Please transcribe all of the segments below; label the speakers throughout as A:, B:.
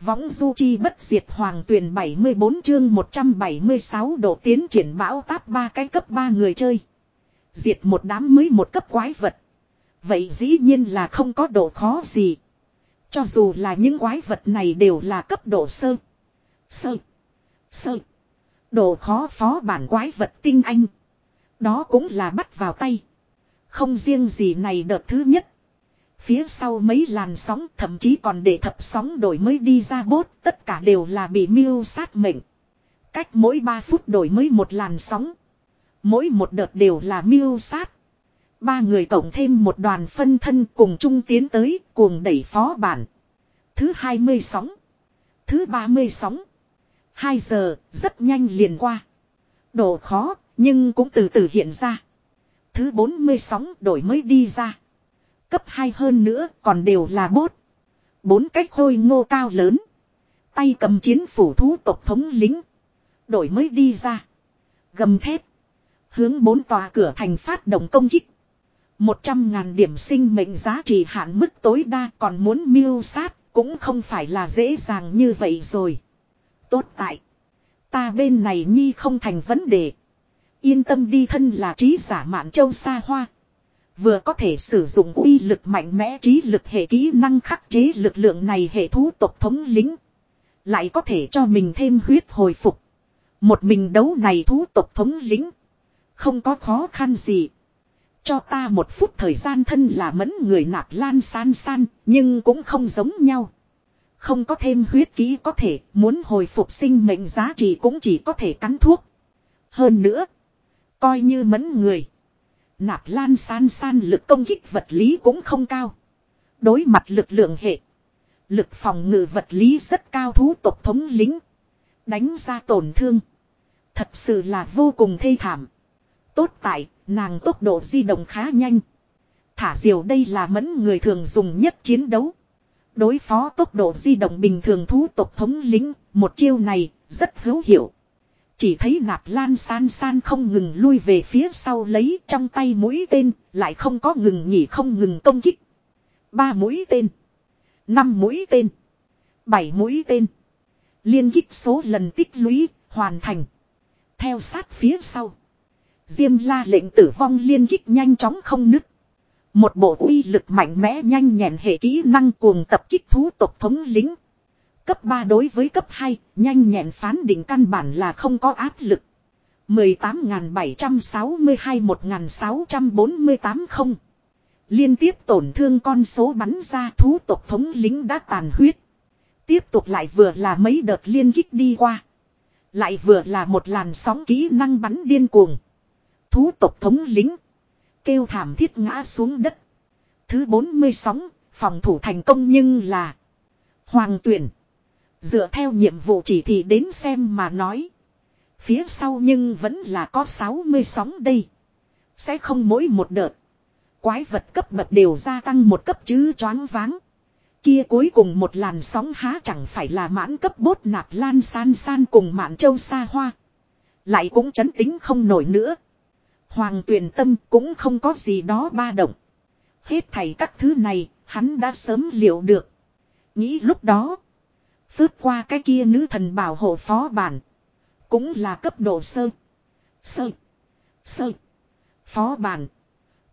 A: Võng du chi bất diệt hoàng tuyển 74 chương 176 độ tiến triển bão táp ba cái cấp ba người chơi. Diệt một đám mới một cấp quái vật. Vậy dĩ nhiên là không có độ khó gì. Cho dù là những quái vật này đều là cấp độ sơ. Sơ. Sơ. Độ khó phó bản quái vật tinh anh. Đó cũng là bắt vào tay. Không riêng gì này đợt thứ nhất. Phía sau mấy làn sóng thậm chí còn để thập sóng đổi mới đi ra bốt. Tất cả đều là bị miêu sát mệnh. Cách mỗi 3 phút đổi mới một làn sóng. Mỗi một đợt đều là miêu sát. Ba người cộng thêm một đoàn phân thân cùng chung tiến tới, cuồng đẩy phó bản. Thứ 20 sóng. Thứ 30 sóng. 2 giờ, rất nhanh liền qua. Độ khó, nhưng cũng từ từ hiện ra. Thứ 40 sóng đổi mới đi ra. Cấp 2 hơn nữa, còn đều là bốt. Bốn cách khôi ngô cao lớn. Tay cầm chiến phủ thú tộc thống lính. Đổi mới đi ra. Gầm thép. Hướng bốn tòa cửa thành phát động công kích. Một trăm ngàn điểm sinh mệnh giá trị hạn mức tối đa còn muốn miêu sát cũng không phải là dễ dàng như vậy rồi. Tốt tại. Ta bên này nhi không thành vấn đề. Yên tâm đi thân là trí giả mạn châu xa hoa. Vừa có thể sử dụng uy lực mạnh mẽ trí lực hệ kỹ năng khắc chế lực lượng này hệ thú tộc thống lính. Lại có thể cho mình thêm huyết hồi phục. Một mình đấu này thú tộc thống lính. Không có khó khăn gì. Cho ta một phút thời gian thân là mẫn người nạp lan san san, nhưng cũng không giống nhau. Không có thêm huyết ký có thể, muốn hồi phục sinh mệnh giá trị cũng chỉ có thể cắn thuốc. Hơn nữa, coi như mẫn người. Nạp lan san san lực công kích vật lý cũng không cao. Đối mặt lực lượng hệ. Lực phòng ngự vật lý rất cao thú tộc thống lính. Đánh ra tổn thương. Thật sự là vô cùng thê thảm. Tốt tại, nàng tốc độ di động khá nhanh. Thả diều đây là mẫn người thường dùng nhất chiến đấu. Đối phó tốc độ di động bình thường thú tộc thống lính, một chiêu này, rất hữu hiệu. Chỉ thấy nạp lan san san không ngừng lui về phía sau lấy trong tay mũi tên, lại không có ngừng nhỉ không ngừng công kích. Ba mũi tên. Năm mũi tên. Bảy mũi tên. Liên kích số lần tích lũy, hoàn thành. Theo sát phía sau. Diêm la lệnh tử vong liên kích nhanh chóng không nứt. Một bộ uy lực mạnh mẽ nhanh nhẹn hệ kỹ năng cuồng tập kích thú tộc thống lính. Cấp 3 đối với cấp 2, nhanh nhẹn phán định căn bản là không có áp lực. 18.762-1648 không. Liên tiếp tổn thương con số bắn ra thú tộc thống lính đã tàn huyết. Tiếp tục lại vừa là mấy đợt liên kích đi qua. Lại vừa là một làn sóng kỹ năng bắn điên cuồng. Thú tộc thống lính. Kêu thảm thiết ngã xuống đất. Thứ 40 sóng, phòng thủ thành công nhưng là. Hoàng tuyển. Dựa theo nhiệm vụ chỉ thị đến xem mà nói. Phía sau nhưng vẫn là có 60 sóng đây. Sẽ không mỗi một đợt. Quái vật cấp bậc đều gia tăng một cấp chứ choáng váng. Kia cuối cùng một làn sóng há chẳng phải là mãn cấp bốt nạp lan san san cùng mạn châu xa hoa. Lại cũng chấn tính không nổi nữa. Hoàng tuyển tâm cũng không có gì đó ba động. Hết thảy các thứ này, hắn đã sớm liệu được. Nghĩ lúc đó, phước qua cái kia nữ thần bảo hộ phó bản. Cũng là cấp độ sơ. Sơ. Sơ. Phó bản.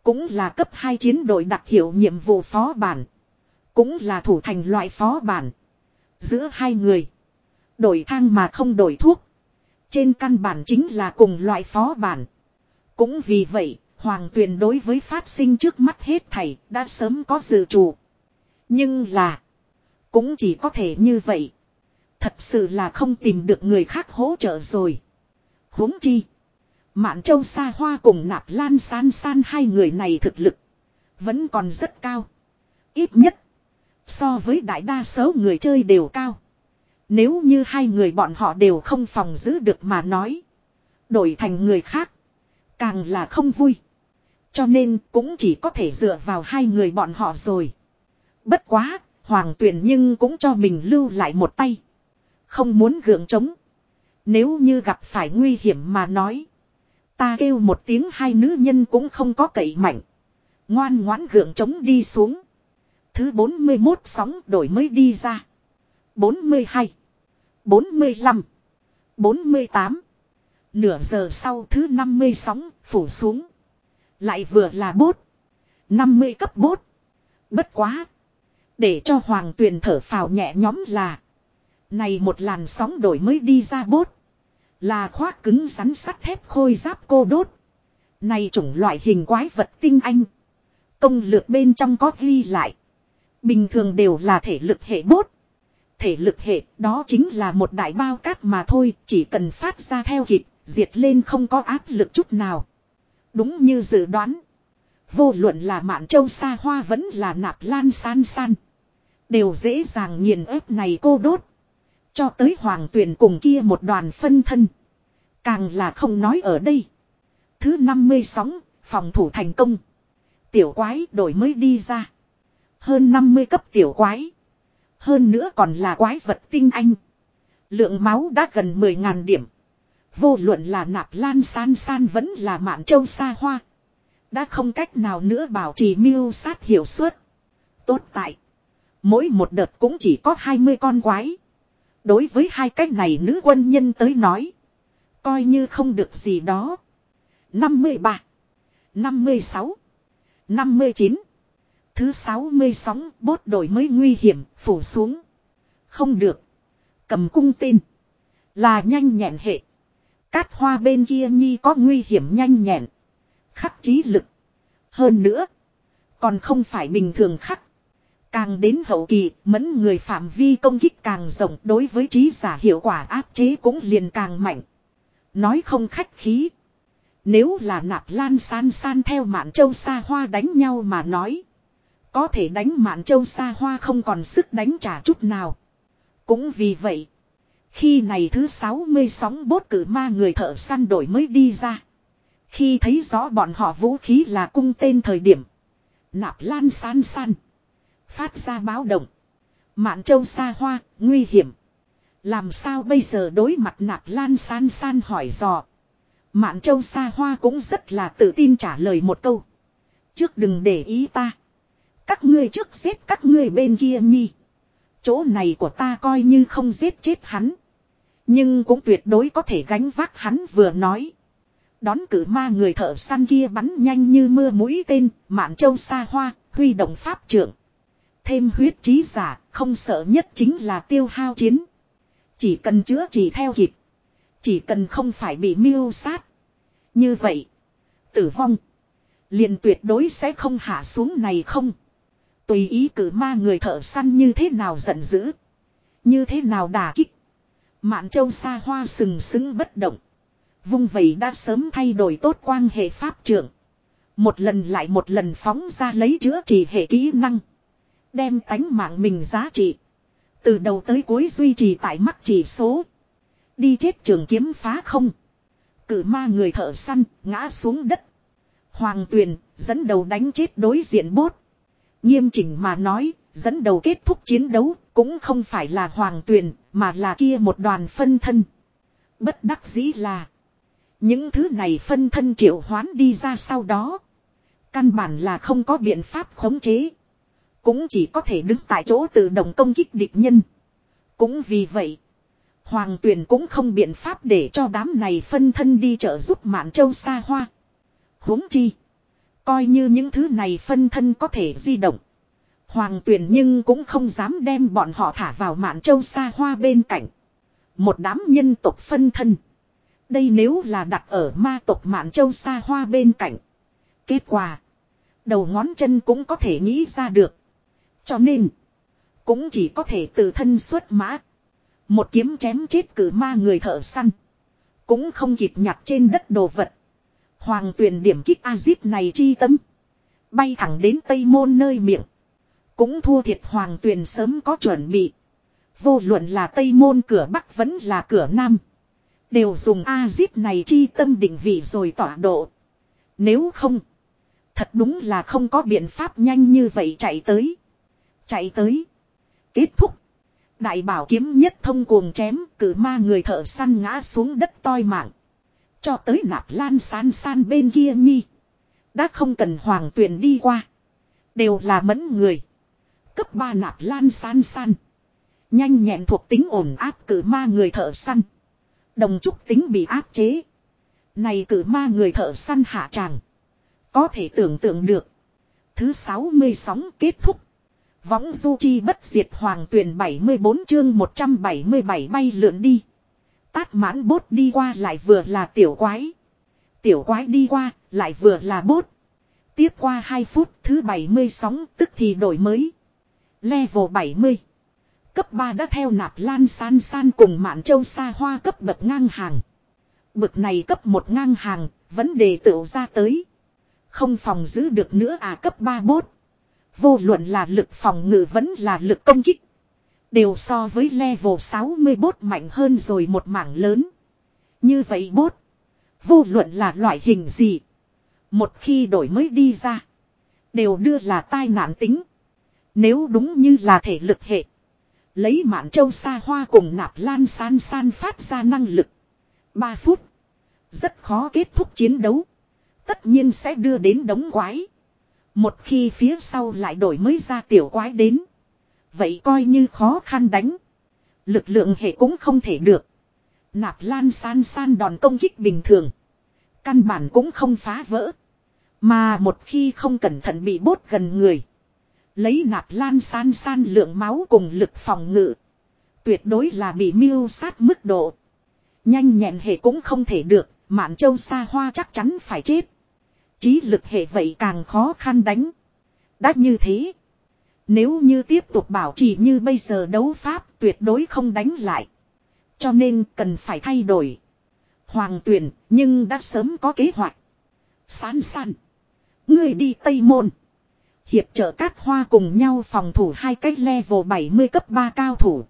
A: Cũng là cấp 2 chiến đội đặc hiệu nhiệm vụ phó bản. Cũng là thủ thành loại phó bản. Giữa hai người. Đổi thang mà không đổi thuốc. Trên căn bản chính là cùng loại phó bản. Cũng vì vậy, Hoàng Tuyền đối với phát sinh trước mắt hết thảy đã sớm có dự chủ. Nhưng là, cũng chỉ có thể như vậy. Thật sự là không tìm được người khác hỗ trợ rồi. huống chi. Mạn Châu Sa Hoa cùng Nạp Lan San San hai người này thực lực. Vẫn còn rất cao. Ít nhất. So với đại đa số người chơi đều cao. Nếu như hai người bọn họ đều không phòng giữ được mà nói. Đổi thành người khác. Càng là không vui. Cho nên cũng chỉ có thể dựa vào hai người bọn họ rồi. Bất quá, hoàng tuyển nhưng cũng cho mình lưu lại một tay. Không muốn gượng trống. Nếu như gặp phải nguy hiểm mà nói. Ta kêu một tiếng hai nữ nhân cũng không có cậy mạnh. Ngoan ngoãn gượng trống đi xuống. Thứ 41 sóng đổi mới đi ra. 42. 45. 48. Nửa giờ sau thứ 50 sóng phủ xuống. Lại vừa là bốt. 50 cấp bốt. Bất quá. Để cho hoàng tuyền thở phào nhẹ nhõm là. Này một làn sóng đổi mới đi ra bốt. Là khoác cứng rắn sắt thép khôi giáp cô đốt. Này chủng loại hình quái vật tinh anh. Công lược bên trong có ghi lại. Bình thường đều là thể lực hệ bốt. Thể lực hệ, đó chính là một đại bao cát mà thôi. Chỉ cần phát ra theo kịp. Diệt lên không có áp lực chút nào. Đúng như dự đoán. Vô luận là Mạn Châu xa hoa vẫn là nạp lan san san. Đều dễ dàng nghiền ép này cô đốt. Cho tới hoàng tuyển cùng kia một đoàn phân thân. Càng là không nói ở đây. Thứ 50 sóng, phòng thủ thành công. Tiểu quái đổi mới đi ra. Hơn 50 cấp tiểu quái. Hơn nữa còn là quái vật tinh anh. Lượng máu đã gần 10.000 điểm. Vô luận là nạp lan san san vẫn là mạn châu xa hoa. Đã không cách nào nữa bảo trì mưu sát hiệu suất. Tốt tại. Mỗi một đợt cũng chỉ có 20 con quái. Đối với hai cách này nữ quân nhân tới nói. Coi như không được gì đó. 53. 56. 59. Thứ 60 sóng bốt đổi mới nguy hiểm phủ xuống. Không được. Cầm cung tin Là nhanh nhẹn hệ. Cát hoa bên kia nhi có nguy hiểm nhanh nhẹn. Khắc trí lực. Hơn nữa. Còn không phải bình thường khắc. Càng đến hậu kỳ, mẫn người phạm vi công kích càng rộng đối với trí giả hiệu quả áp chế cũng liền càng mạnh. Nói không khách khí. Nếu là nạp lan san san theo mạn châu xa hoa đánh nhau mà nói. Có thể đánh mạn châu xa hoa không còn sức đánh trả chút nào. Cũng vì vậy. Khi này thứ 60 sóng bốt cử ma người thợ săn đổi mới đi ra. Khi thấy rõ bọn họ vũ khí là cung tên thời điểm. Nạp lan san san. Phát ra báo động. Mạn châu xa hoa, nguy hiểm. Làm sao bây giờ đối mặt nạp lan san san hỏi dò. Mạn châu xa hoa cũng rất là tự tin trả lời một câu. Trước đừng để ý ta. Các ngươi trước giết các ngươi bên kia nhi. Chỗ này của ta coi như không giết chết hắn. Nhưng cũng tuyệt đối có thể gánh vác hắn vừa nói. Đón cử ma người thợ săn kia bắn nhanh như mưa mũi tên, mạn châu xa hoa, huy động pháp trưởng. Thêm huyết trí giả, không sợ nhất chính là tiêu hao chiến. Chỉ cần chữa chỉ theo kịp. Chỉ cần không phải bị mưu sát. Như vậy, tử vong, liền tuyệt đối sẽ không hạ xuống này không. Tùy ý cử ma người thợ săn như thế nào giận dữ. Như thế nào đả kích. Mạn châu xa hoa sừng sững bất động. Vung vẩy đã sớm thay đổi tốt quan hệ pháp trưởng. Một lần lại một lần phóng ra lấy chữa trị hệ kỹ năng. Đem tánh mạng mình giá trị. Từ đầu tới cuối duy trì tại mắt chỉ số. Đi chết trường kiếm phá không. Cử ma người thợ săn, ngã xuống đất. Hoàng tuyền, dẫn đầu đánh chết đối diện bốt. Nghiêm chỉnh mà nói, dẫn đầu kết thúc chiến đấu, cũng không phải là hoàng tuyền, mà là kia một đoàn phân thân. Bất đắc dĩ là. Những thứ này phân thân triệu hoán đi ra sau đó. Căn bản là không có biện pháp khống chế. Cũng chỉ có thể đứng tại chỗ tự động công kích địch nhân. Cũng vì vậy. Hoàng tuyền cũng không biện pháp để cho đám này phân thân đi trợ giúp mạn châu xa hoa. huống chi. Coi như những thứ này phân thân có thể di động. Hoàng tuyền nhưng cũng không dám đem bọn họ thả vào mạn châu xa hoa bên cạnh. Một đám nhân tộc phân thân. Đây nếu là đặt ở ma tộc mạn châu xa hoa bên cạnh. Kết quả. Đầu ngón chân cũng có thể nghĩ ra được. Cho nên. Cũng chỉ có thể tự thân xuất mã. Một kiếm chém chết cử ma người thợ săn. Cũng không kịp nhặt trên đất đồ vật. Hoàng tuyển điểm kích A-zip này chi tâm. Bay thẳng đến Tây Môn nơi miệng. Cũng thua thiệt hoàng tuyển sớm có chuẩn bị. Vô luận là Tây Môn cửa Bắc vẫn là cửa Nam. Đều dùng A-zip này chi tâm định vị rồi tỏa độ. Nếu không. Thật đúng là không có biện pháp nhanh như vậy chạy tới. Chạy tới. Kết thúc. Đại bảo kiếm nhất thông cuồng chém, cử ma người thợ săn ngã xuống đất toi mạng. Cho tới nạp lan san san bên kia nhi. Đã không cần hoàng tuyển đi qua. Đều là mẫn người. Cấp ba nạp lan san san. Nhanh nhẹn thuộc tính ổn áp cử ma người thợ săn. Đồng trúc tính bị áp chế. Này cử ma người thợ săn hạ tràng. Có thể tưởng tượng được. Thứ 60 sóng kết thúc. Võng du chi bất diệt hoàng tuyển 74 chương 177 bay lượn đi. Tát mãn bốt đi qua lại vừa là tiểu quái. Tiểu quái đi qua lại vừa là bốt. Tiếp qua 2 phút thứ 70 sóng tức thì đổi mới. Level 70. Cấp 3 đã theo nạp lan san san cùng mạn châu xa hoa cấp bậc ngang hàng. Bực này cấp 1 ngang hàng, vấn đề tựu ra tới. Không phòng giữ được nữa à cấp 3 bốt. Vô luận là lực phòng ngự vẫn là lực công kích. Đều so với level 60 bốt mạnh hơn rồi một mảng lớn. Như vậy bốt. Vô luận là loại hình gì. Một khi đổi mới đi ra. Đều đưa là tai nạn tính. Nếu đúng như là thể lực hệ. Lấy mạn châu xa hoa cùng nạp lan san san phát ra năng lực. 3 phút. Rất khó kết thúc chiến đấu. Tất nhiên sẽ đưa đến đống quái. Một khi phía sau lại đổi mới ra tiểu quái đến. Vậy coi như khó khăn đánh. Lực lượng hệ cũng không thể được. Nạp lan san san đòn công kích bình thường. Căn bản cũng không phá vỡ. Mà một khi không cẩn thận bị bốt gần người. Lấy nạp lan san san lượng máu cùng lực phòng ngự. Tuyệt đối là bị miêu sát mức độ. Nhanh nhẹn hệ cũng không thể được. Mạn châu xa hoa chắc chắn phải chết. Chí lực hệ vậy càng khó khăn đánh. Đã như thế. Nếu như tiếp tục bảo trì như bây giờ đấu pháp, tuyệt đối không đánh lại. Cho nên cần phải thay đổi. Hoàng tuyển, nhưng đã sớm có kế hoạch. sán san. Người đi Tây Môn. Hiệp trợ cát hoa cùng nhau phòng thủ hai cách level 70 cấp 3 cao thủ.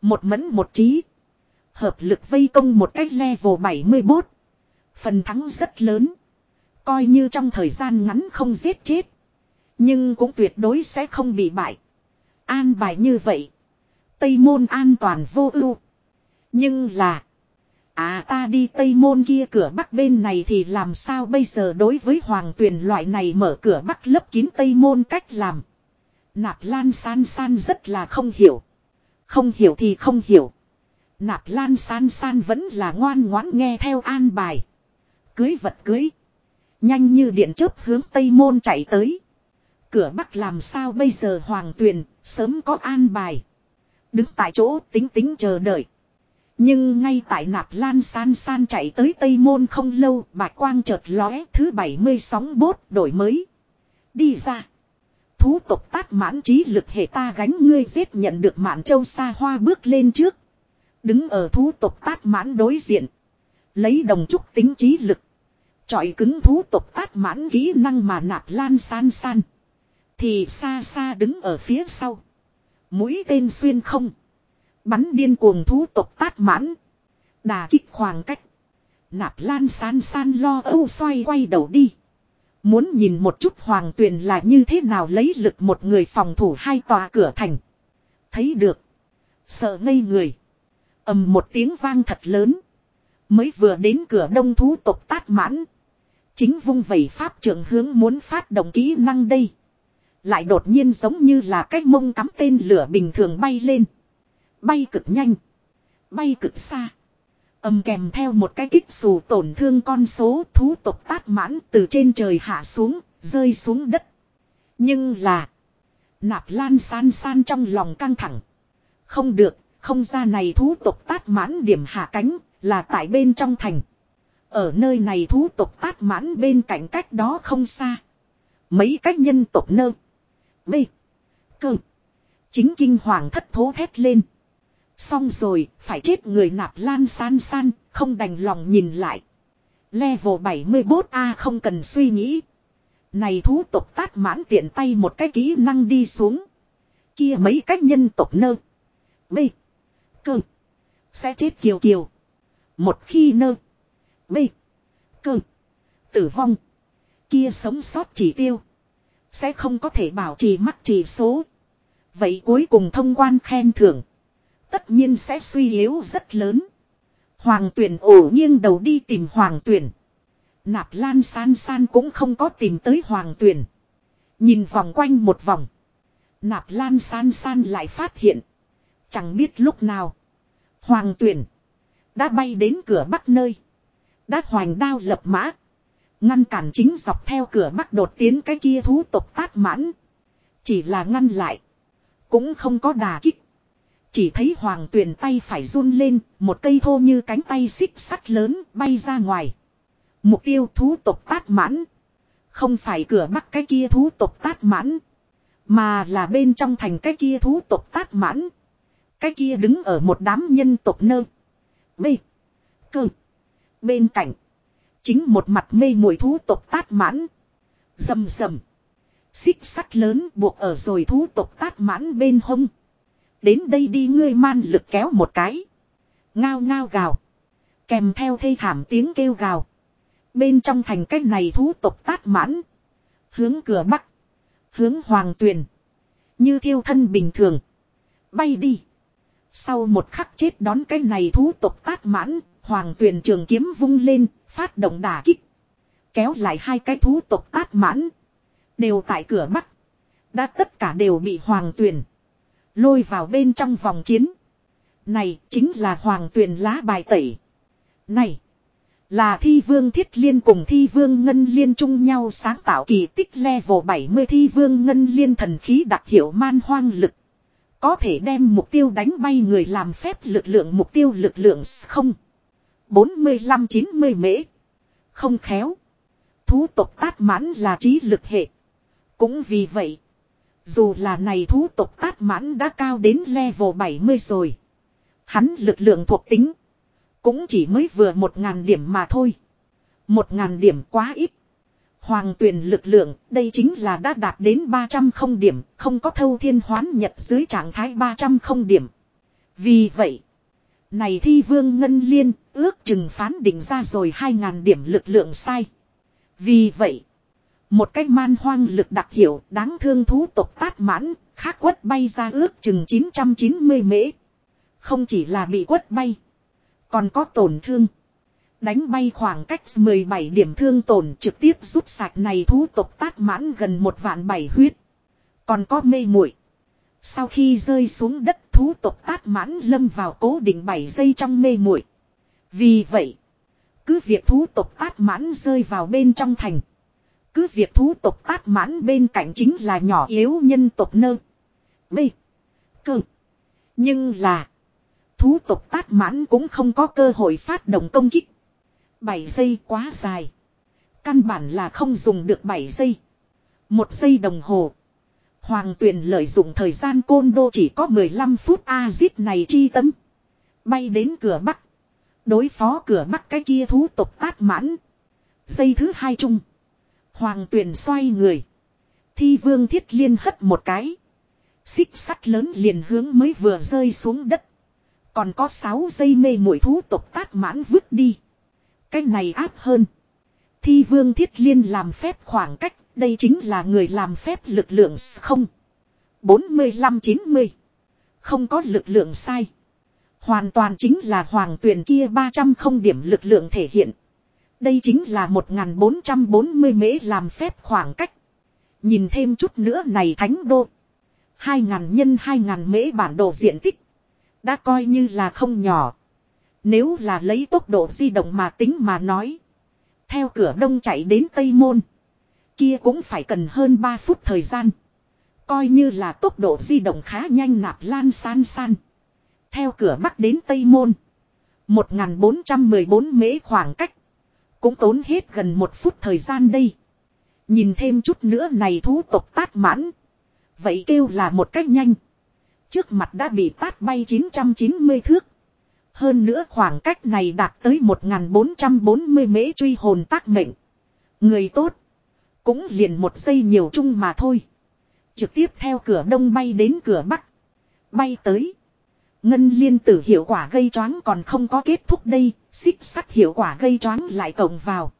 A: Một mẫn một trí. Hợp lực vây công một cách level 71. Phần thắng rất lớn. Coi như trong thời gian ngắn không giết chết. Nhưng cũng tuyệt đối sẽ không bị bại. An bài như vậy. Tây môn an toàn vô ưu. Nhưng là. À ta đi tây môn kia cửa bắc bên này thì làm sao bây giờ đối với hoàng tuyền loại này mở cửa bắc lấp kín tây môn cách làm. Nạp lan san san rất là không hiểu. Không hiểu thì không hiểu. Nạp lan san san vẫn là ngoan ngoãn nghe theo an bài. Cưới vật cưới. Nhanh như điện chớp hướng tây môn chạy tới. Cửa bắc làm sao bây giờ hoàng tuyền sớm có an bài. Đứng tại chỗ tính tính chờ đợi. Nhưng ngay tại nạp lan san san chạy tới Tây Môn không lâu, bạch quang chợt lóe thứ 70 sóng bốt đổi mới. Đi ra. Thú tộc tát mãn trí lực hệ ta gánh ngươi giết nhận được mạn châu xa hoa bước lên trước. Đứng ở thú tộc tát mãn đối diện. Lấy đồng trúc tính trí lực. Chọi cứng thú tộc tát mãn kỹ năng mà nạp lan san san. Thì xa xa đứng ở phía sau. Mũi tên xuyên không. Bắn điên cuồng thú tộc tát mãn. Đà kích khoảng cách. Nạp lan san san lo âu xoay quay đầu đi. Muốn nhìn một chút hoàng tuyền là như thế nào lấy lực một người phòng thủ hai tòa cửa thành. Thấy được. Sợ ngây người. ầm một tiếng vang thật lớn. Mới vừa đến cửa đông thú tộc tát mãn. Chính vung vẩy pháp trưởng hướng muốn phát động kỹ năng đây. Lại đột nhiên giống như là cái mông cắm tên lửa bình thường bay lên. Bay cực nhanh. Bay cực xa. Âm kèm theo một cái kích xù tổn thương con số thú tộc tát mãn từ trên trời hạ xuống, rơi xuống đất. Nhưng là. Nạp lan san san trong lòng căng thẳng. Không được, không ra này thú tộc tát mãn điểm hạ cánh, là tại bên trong thành. Ở nơi này thú tộc tát mãn bên cạnh cách đó không xa. Mấy cách nhân tộc nơ. B. Cơ. Chính kinh hoàng thất thố thét lên. Xong rồi, phải chết người nạp lan san san, không đành lòng nhìn lại. Level 74A không cần suy nghĩ. Này thú tộc tát mãn tiện tay một cái kỹ năng đi xuống. Kia mấy cách nhân tộc nơ. B. Cơ. Sẽ chết kiều kiều. Một khi nơ. B. Cơ. Tử vong. Kia sống sót chỉ tiêu. Sẽ không có thể bảo trì mắc chỉ số. Vậy cuối cùng thông quan khen thưởng. Tất nhiên sẽ suy yếu rất lớn. Hoàng tuyển ổ nghiêng đầu đi tìm hoàng tuyển. Nạp lan san san cũng không có tìm tới hoàng tuyển. Nhìn vòng quanh một vòng. Nạp lan san san lại phát hiện. Chẳng biết lúc nào. Hoàng tuyển. Đã bay đến cửa bắc nơi. Đã hoành đao lập mã. Ngăn cản chính dọc theo cửa bắc đột tiến cái kia thú tộc tát mãn. Chỉ là ngăn lại. Cũng không có đà kích. Chỉ thấy hoàng tuyền tay phải run lên, một cây thô như cánh tay xích sắt lớn bay ra ngoài. Mục tiêu thú tộc tát mãn. Không phải cửa bắc cái kia thú tộc tát mãn. Mà là bên trong thành cái kia thú tộc tát mãn. Cái kia đứng ở một đám nhân tộc nơ. B. Cơ. Bên cạnh. Chính một mặt mê mùi thú tộc tát mãn. Dầm dầm. Xích sắt lớn buộc ở rồi thú tộc tát mãn bên hông. Đến đây đi ngươi man lực kéo một cái. Ngao ngao gào. Kèm theo thê thảm tiếng kêu gào. Bên trong thành cách này thú tộc tát mãn. Hướng cửa bắc. Hướng hoàng tuyền. Như thiêu thân bình thường. Bay đi. Sau một khắc chết đón cái này thú tộc tát mãn. Hoàng tuyền trường kiếm vung lên. Phát động đả kích. Kéo lại hai cái thú tộc tát mãn. Đều tại cửa bắc. Đã tất cả đều bị hoàng tuyền. Lôi vào bên trong vòng chiến. Này, chính là hoàng tuyền lá bài tẩy. Này. Là thi vương thiết liên cùng thi vương ngân liên chung nhau sáng tạo kỳ tích level 70 thi vương ngân liên thần khí đặc hiệu man hoang lực. Có thể đem mục tiêu đánh bay người làm phép lực lượng, mục tiêu lực lượng không. 45-90 mễ. Không khéo. Thú tộc tát mãn là trí lực hệ. Cũng vì vậy. Dù là này thú tộc tát mãn đã cao đến level 70 rồi. Hắn lực lượng thuộc tính. Cũng chỉ mới vừa 1.000 điểm mà thôi. 1.000 điểm quá ít. Hoàng tuyển lực lượng, đây chính là đã đạt đến 300 không điểm, không có thâu thiên hoán nhật dưới trạng thái 300 không điểm. Vì vậy, này thi vương ngân liên, ước chừng phán định ra rồi 2.000 điểm lực lượng sai. Vì vậy, một cái man hoang lực đặc hiệu đáng thương thú tộc tát mãn, khác quất bay ra ước chừng 990 mễ. Không chỉ là bị quất bay, còn có tổn thương. Đánh bay khoảng cách 17 điểm thương tổn trực tiếp rút sạch này thú tộc tát mãn gần một vạn bảy huyết. Còn có mê muội Sau khi rơi xuống đất thú tộc tát mãn lâm vào cố định 7 giây trong mê muội Vì vậy, cứ việc thú tộc tát mãn rơi vào bên trong thành. Cứ việc thú tộc tát mãn bên cạnh chính là nhỏ yếu nhân tộc nơ. Bê. Cơ. Nhưng là. Thú tộc tát mãn cũng không có cơ hội phát động công kích. 7 giây quá dài. Căn bản là không dùng được 7 giây. Một giây đồng hồ. Hoàng tuyền lợi dụng thời gian côn đô chỉ có 15 phút A-zip này chi tấm. Bay đến cửa bắc. Đối phó cửa bắc cái kia thú tộc tát mãn. Giây thứ hai chung. Hoàng tuyền xoay người. Thi vương thiết liên hất một cái. Xích sắt lớn liền hướng mới vừa rơi xuống đất. Còn có 6 giây mê mũi thú tộc tát mãn vứt đi. Cái này áp hơn. Thi vương thiết liên làm phép khoảng cách. Đây chính là người làm phép lực lượng không. 45-90. Không có lực lượng sai. Hoàn toàn chính là hoàng tuyển kia 300 không điểm lực lượng thể hiện. Đây chính là 1440 mễ làm phép khoảng cách. Nhìn thêm chút nữa này thánh đô. 2.000 nhân 2.000 mễ bản đồ diện tích. Đã coi như là không nhỏ. Nếu là lấy tốc độ di động mà tính mà nói. Theo cửa đông chạy đến Tây Môn. Kia cũng phải cần hơn 3 phút thời gian. Coi như là tốc độ di động khá nhanh nạp lan san san. Theo cửa bắc đến Tây Môn. 1414 mễ khoảng cách. Cũng tốn hết gần một phút thời gian đây. Nhìn thêm chút nữa này thú tộc tát mãn. Vậy kêu là một cách nhanh. Trước mặt đã bị tát bay 990 thước. Hơn nữa khoảng cách này đạt tới 1440 mễ truy hồn tác mệnh. Người tốt. Cũng liền một giây nhiều chung mà thôi. Trực tiếp theo cửa đông bay đến cửa bắc. Bay tới. Ngân liên tử hiệu quả gây choáng còn không có kết thúc đây, xích sắt hiệu quả gây choáng lại cộng vào.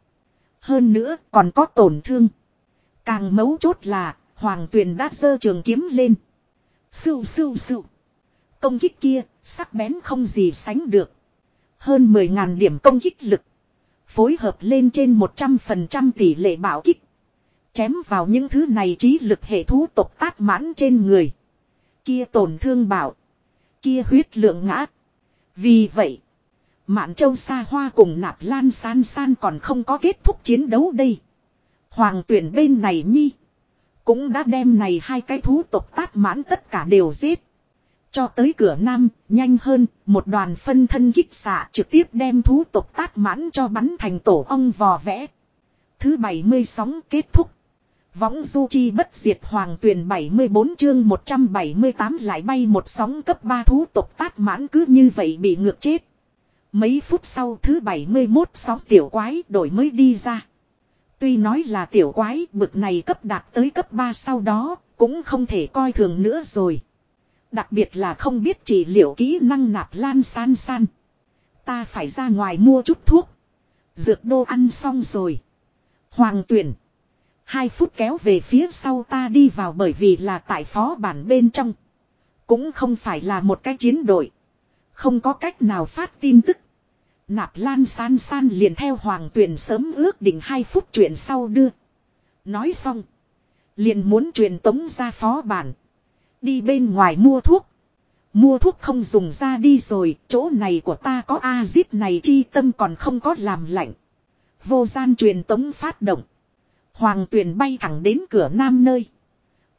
A: Hơn nữa còn có tổn thương. Càng mấu chốt là, hoàng tuyền đã sơ trường kiếm lên. Sưu sưu sưu. Công kích kia, sắc bén không gì sánh được. Hơn 10.000 điểm công kích lực. Phối hợp lên trên 100% tỷ lệ bảo kích. Chém vào những thứ này trí lực hệ thú tộc tát mãn trên người. Kia tổn thương bảo Kia huyết lượng ngã. Vì vậy. Mạn châu xa hoa cùng nạp lan san san còn không có kết thúc chiến đấu đây. Hoàng tuyển bên này nhi. Cũng đã đem này hai cái thú tộc tát mãn tất cả đều giết. Cho tới cửa nam, nhanh hơn, một đoàn phân thân kích xạ trực tiếp đem thú tộc tát mãn cho bắn thành tổ ong vò vẽ. Thứ 70 sóng kết thúc. Võng du chi bất diệt hoàng tuyển 74 chương 178 lại bay một sóng cấp 3 thú tộc tát mãn cứ như vậy bị ngược chết. Mấy phút sau thứ 71 sóng tiểu quái đổi mới đi ra. Tuy nói là tiểu quái, bực này cấp đạt tới cấp 3 sau đó, cũng không thể coi thường nữa rồi. Đặc biệt là không biết trị liệu kỹ năng nạp lan san san. Ta phải ra ngoài mua chút thuốc. Dược đô ăn xong rồi. Hoàng tuyển. Hai phút kéo về phía sau ta đi vào bởi vì là tại phó bản bên trong. Cũng không phải là một cái chiến đội. Không có cách nào phát tin tức. Nạp lan san san liền theo hoàng tuyển sớm ước định hai phút chuyện sau đưa. Nói xong. Liền muốn truyền tống ra phó bản. Đi bên ngoài mua thuốc. Mua thuốc không dùng ra đi rồi, chỗ này của ta có A-zip này chi tâm còn không có làm lạnh. Vô gian truyền tống phát động. Hoàng tuyền bay thẳng đến cửa nam nơi.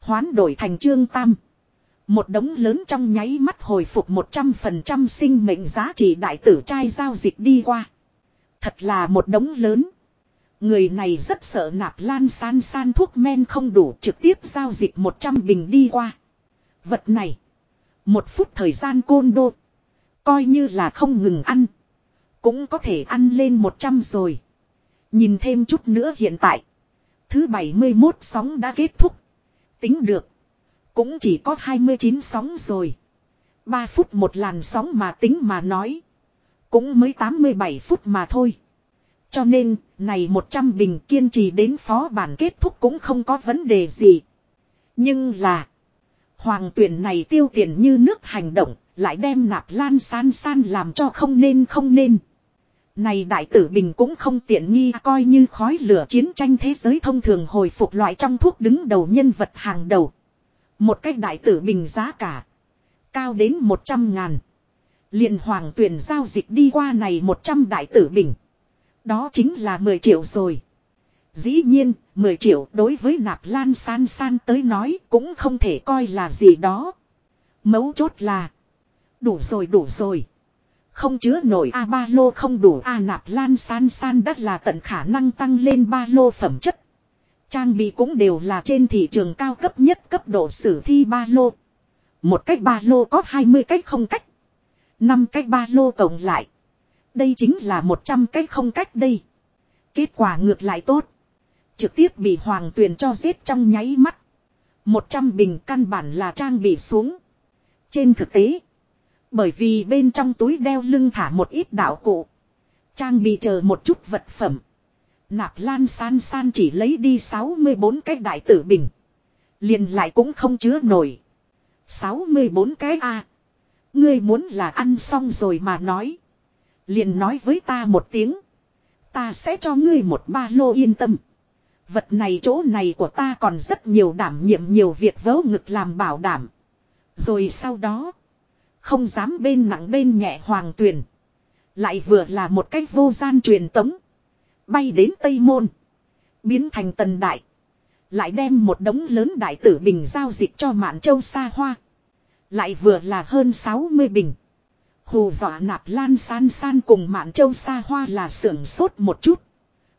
A: Hoán đổi thành trương tam. Một đống lớn trong nháy mắt hồi phục 100% sinh mệnh giá trị đại tử trai giao dịch đi qua. Thật là một đống lớn. Người này rất sợ nạp lan san san thuốc men không đủ trực tiếp giao dịch 100 bình đi qua. Vật này. Một phút thời gian côn đô. Coi như là không ngừng ăn. Cũng có thể ăn lên 100 rồi. Nhìn thêm chút nữa hiện tại. Thứ 71 sóng đã kết thúc. Tính được. Cũng chỉ có 29 sóng rồi. 3 phút một làn sóng mà tính mà nói. Cũng mới 87 phút mà thôi. Cho nên, này 100 bình kiên trì đến phó bản kết thúc cũng không có vấn đề gì. Nhưng là, hoàng tuyển này tiêu tiền như nước hành động, lại đem nạp lan san san làm cho không nên không nên. Này đại tử bình cũng không tiện nghi coi như khói lửa chiến tranh thế giới thông thường hồi phục loại trong thuốc đứng đầu nhân vật hàng đầu. Một cách đại tử bình giá cả. Cao đến 100 ngàn. liền hoàng tuyển giao dịch đi qua này 100 đại tử bình. Đó chính là 10 triệu rồi. Dĩ nhiên, 10 triệu đối với nạp lan san san tới nói cũng không thể coi là gì đó. Mấu chốt là. Đủ rồi đủ rồi. Không chứa nổi A ba lô không đủ, A nạp lan san san đất là tận khả năng tăng lên ba lô phẩm chất. Trang bị cũng đều là trên thị trường cao cấp nhất cấp độ sử thi ba lô. Một cách ba lô có 20 cách không cách. năm cách ba lô cộng lại. Đây chính là 100 cách không cách đây. Kết quả ngược lại tốt. Trực tiếp bị hoàng tuyền cho giết trong nháy mắt. 100 bình căn bản là trang bị xuống. Trên thực tế. Bởi vì bên trong túi đeo lưng thả một ít đạo cụ. Trang bị chờ một chút vật phẩm. Nạp lan san san chỉ lấy đi 64 cái đại tử bình. Liền lại cũng không chứa nổi. 64 cái a Ngươi muốn là ăn xong rồi mà nói. Liền nói với ta một tiếng. Ta sẽ cho ngươi một ba lô yên tâm. Vật này chỗ này của ta còn rất nhiều đảm nhiệm nhiều việc vớ ngực làm bảo đảm. Rồi sau đó. Không dám bên nặng bên nhẹ hoàng tuyền. Lại vừa là một cách vô gian truyền tống. Bay đến Tây Môn. Biến thành tần đại. Lại đem một đống lớn đại tử bình giao dịch cho Mạn Châu xa hoa. Lại vừa là hơn 60 bình. Hù dọa nạp lan san san cùng Mạn Châu xa hoa là sưởng sốt một chút.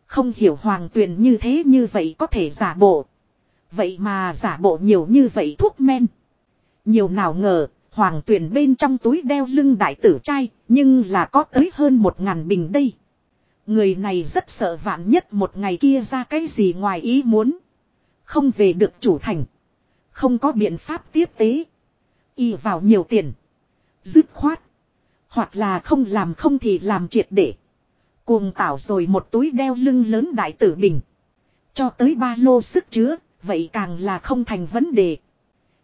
A: Không hiểu hoàng tuyền như thế như vậy có thể giả bộ. Vậy mà giả bộ nhiều như vậy thuốc men. Nhiều nào ngờ, hoàng tuyền bên trong túi đeo lưng đại tử trai, nhưng là có tới hơn một ngàn bình đây. Người này rất sợ vạn nhất một ngày kia ra cái gì ngoài ý muốn. Không về được chủ thành. Không có biện pháp tiếp tế. Y vào nhiều tiền. Dứt khoát. Hoặc là không làm không thì làm triệt để. Cuồng tảo rồi một túi đeo lưng lớn đại tử bình. Cho tới ba lô sức chứa, vậy càng là không thành vấn đề.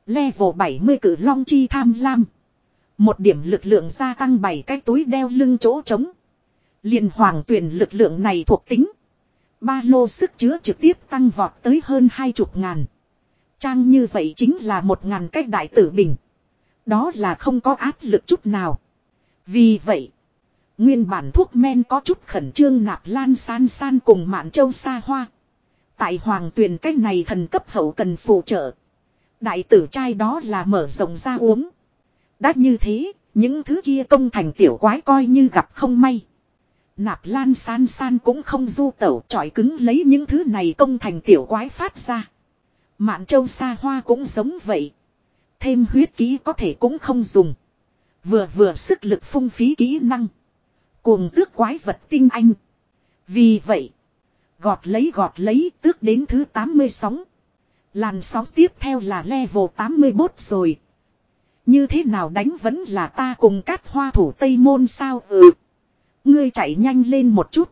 A: Level 70 cử long chi tham lam. Một điểm lực lượng gia tăng 7 cái túi đeo lưng chỗ trống. liền hoàng tuyển lực lượng này thuộc tính. Ba lô sức chứa trực tiếp tăng vọt tới hơn hai chục ngàn. Trang như vậy chính là một ngàn cách đại tử bình. Đó là không có áp lực chút nào. Vì vậy, nguyên bản thuốc men có chút khẩn trương nạp lan san san cùng mạn châu xa hoa. Tại hoàng tuyền cách này thần cấp hậu cần phụ trợ. Đại tử trai đó là mở rộng ra uống. Đã như thế, những thứ kia công thành tiểu quái coi như gặp không may. Nạp lan san san cũng không du tẩu trọi cứng lấy những thứ này công thành tiểu quái phát ra. Mạn châu xa hoa cũng giống vậy. Thêm huyết ký có thể cũng không dùng. Vừa vừa sức lực phung phí kỹ năng. Cuồng tước quái vật tinh anh. Vì vậy. Gọt lấy gọt lấy tước đến thứ 80 sóng. Làn sóng tiếp theo là level 81 rồi. Như thế nào đánh vẫn là ta cùng cát hoa thủ Tây Môn sao ừ. Ngươi chạy nhanh lên một chút.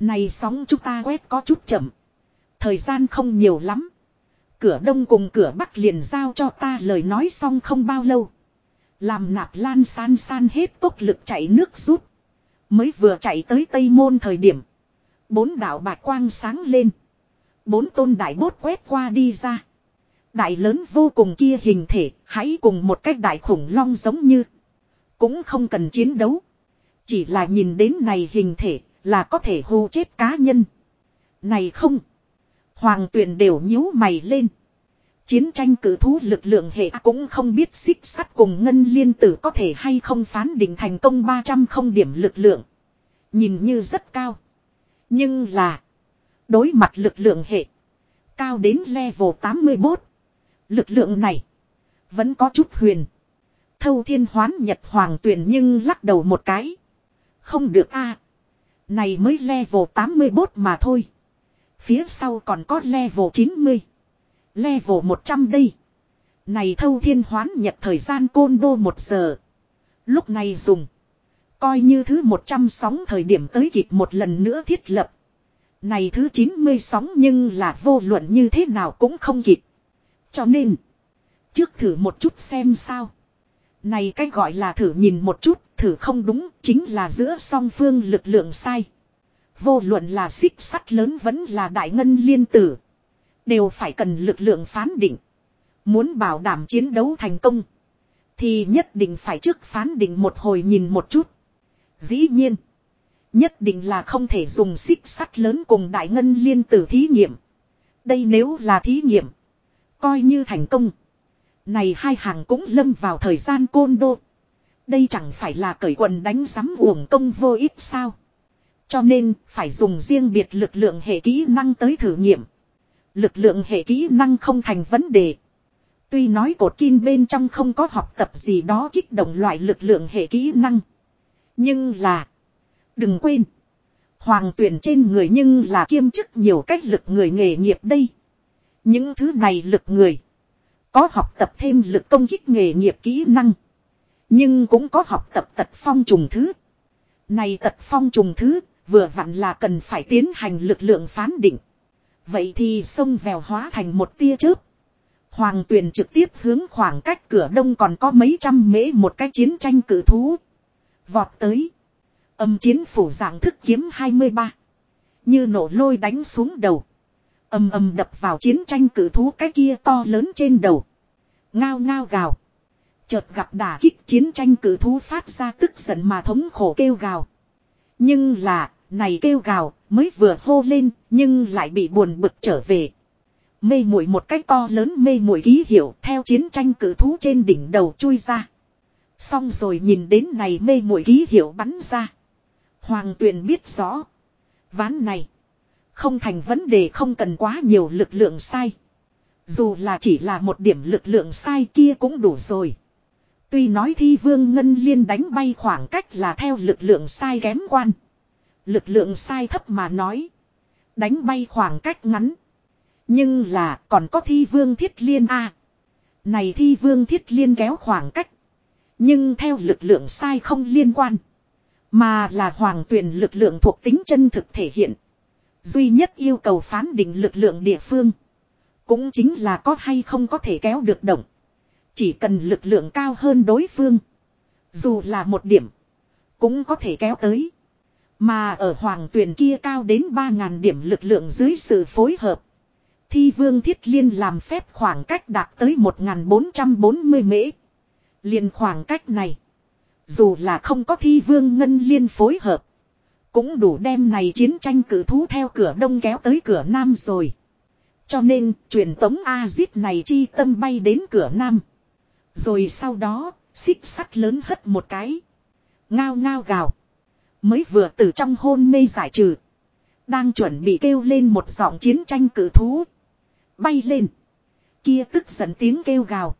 A: Này sóng chúng ta quét có chút chậm. Thời gian không nhiều lắm. Cửa đông cùng cửa bắc liền giao cho ta lời nói xong không bao lâu. Làm nạp lan san san hết tốc lực chạy nước rút. Mới vừa chạy tới Tây Môn thời điểm. Bốn đạo bạc quang sáng lên. Bốn tôn đại bốt quét qua đi ra. Đại lớn vô cùng kia hình thể, hãy cùng một cách đại khủng long giống như. Cũng không cần chiến đấu. Chỉ là nhìn đến này hình thể, là có thể hù chết cá nhân. Này không. Hoàng tuyển đều nhíu mày lên. Chiến tranh cử thú lực lượng hệ cũng không biết xích sắt cùng ngân liên tử có thể hay không phán định thành công 300 không điểm lực lượng. Nhìn như rất cao. Nhưng là. Đối mặt lực lượng hệ. Cao đến level 81. Lực lượng này. Vẫn có chút huyền. Thâu thiên hoán nhật hoàng tuyển nhưng lắc đầu một cái. Không được a Này mới level 81 mà thôi. Phía sau còn có level 90. Level 100 đây. Này thâu thiên hoán nhật thời gian côn đô một giờ. Lúc này dùng. Coi như thứ 100 sóng thời điểm tới kịp một lần nữa thiết lập. Này thứ 90 sóng nhưng là vô luận như thế nào cũng không kịp. Cho nên. Trước thử một chút xem sao. Này cách gọi là thử nhìn một chút, thử không đúng, chính là giữa song phương lực lượng sai. Vô luận là xích sắt lớn vẫn là đại ngân liên tử. Đều phải cần lực lượng phán định. Muốn bảo đảm chiến đấu thành công. Thì nhất định phải trước phán định một hồi nhìn một chút. Dĩ nhiên. Nhất định là không thể dùng xích sắt lớn cùng đại ngân liên tử thí nghiệm. Đây nếu là thí nghiệm. Coi như thành công. Này hai hàng cũng lâm vào thời gian côn đô. Đây chẳng phải là cởi quần đánh sắm uổng công vô ích sao. Cho nên, phải dùng riêng biệt lực lượng hệ kỹ năng tới thử nghiệm. Lực lượng hệ kỹ năng không thành vấn đề. Tuy nói cột kim bên trong không có học tập gì đó kích động loại lực lượng hệ kỹ năng. Nhưng là. Đừng quên. Hoàng tuyển trên người nhưng là kiêm chức nhiều cách lực người nghề nghiệp đây. Những thứ này lực người. Có học tập thêm lực công kích nghề nghiệp kỹ năng. Nhưng cũng có học tập tật phong trùng thứ. Này tật phong trùng thứ, vừa vặn là cần phải tiến hành lực lượng phán định. Vậy thì sông vèo hóa thành một tia chớp. Hoàng tuyền trực tiếp hướng khoảng cách cửa đông còn có mấy trăm mễ một cái chiến tranh cử thú. Vọt tới. Âm chiến phủ dạng thức kiếm 23. Như nổ lôi đánh xuống đầu. Âm âm đập vào chiến tranh cử thú cái kia to lớn trên đầu. Ngao ngao gào. Chợt gặp đả kích chiến tranh cử thú phát ra tức giận mà thống khổ kêu gào. Nhưng là, này kêu gào, mới vừa hô lên, nhưng lại bị buồn bực trở về. Mê muội một cách to lớn mê muội ký hiệu theo chiến tranh cử thú trên đỉnh đầu chui ra. Xong rồi nhìn đến này mê muội ký hiệu bắn ra. Hoàng tuyền biết rõ. Ván này. Không thành vấn đề, không cần quá nhiều lực lượng sai. Dù là chỉ là một điểm lực lượng sai kia cũng đủ rồi. Tuy nói thi vương ngân liên đánh bay khoảng cách là theo lực lượng sai kém quan. Lực lượng sai thấp mà nói. Đánh bay khoảng cách ngắn. Nhưng là, còn có thi vương thiết liên A. này thi vương thiết liên kéo khoảng cách. Nhưng theo lực lượng sai không liên quan. Mà là hoàng tuyển lực lượng thuộc tính chân thực thể hiện. Duy nhất yêu cầu phán định lực lượng địa phương. Cũng chính là có hay không có thể kéo được động. Chỉ cần lực lượng cao hơn đối phương. Dù là một điểm. Cũng có thể kéo tới. Mà ở hoàng tuyển kia cao đến 3.000 điểm lực lượng dưới sự phối hợp. Thi vương thiết liên làm phép khoảng cách đạt tới 1.440 mễ. liền khoảng cách này. Dù là không có thi vương ngân liên phối hợp. Cũng đủ đem này chiến tranh cử thú theo cửa đông kéo tới cửa nam rồi. Cho nên truyền tống A-zip này chi tâm bay đến cửa nam. Rồi sau đó, xích sắt lớn hất một cái. Ngao ngao gào. Mới vừa từ trong hôn mê giải trừ. Đang chuẩn bị kêu lên một giọng chiến tranh cử thú. Bay lên. Kia tức giận tiếng kêu gào.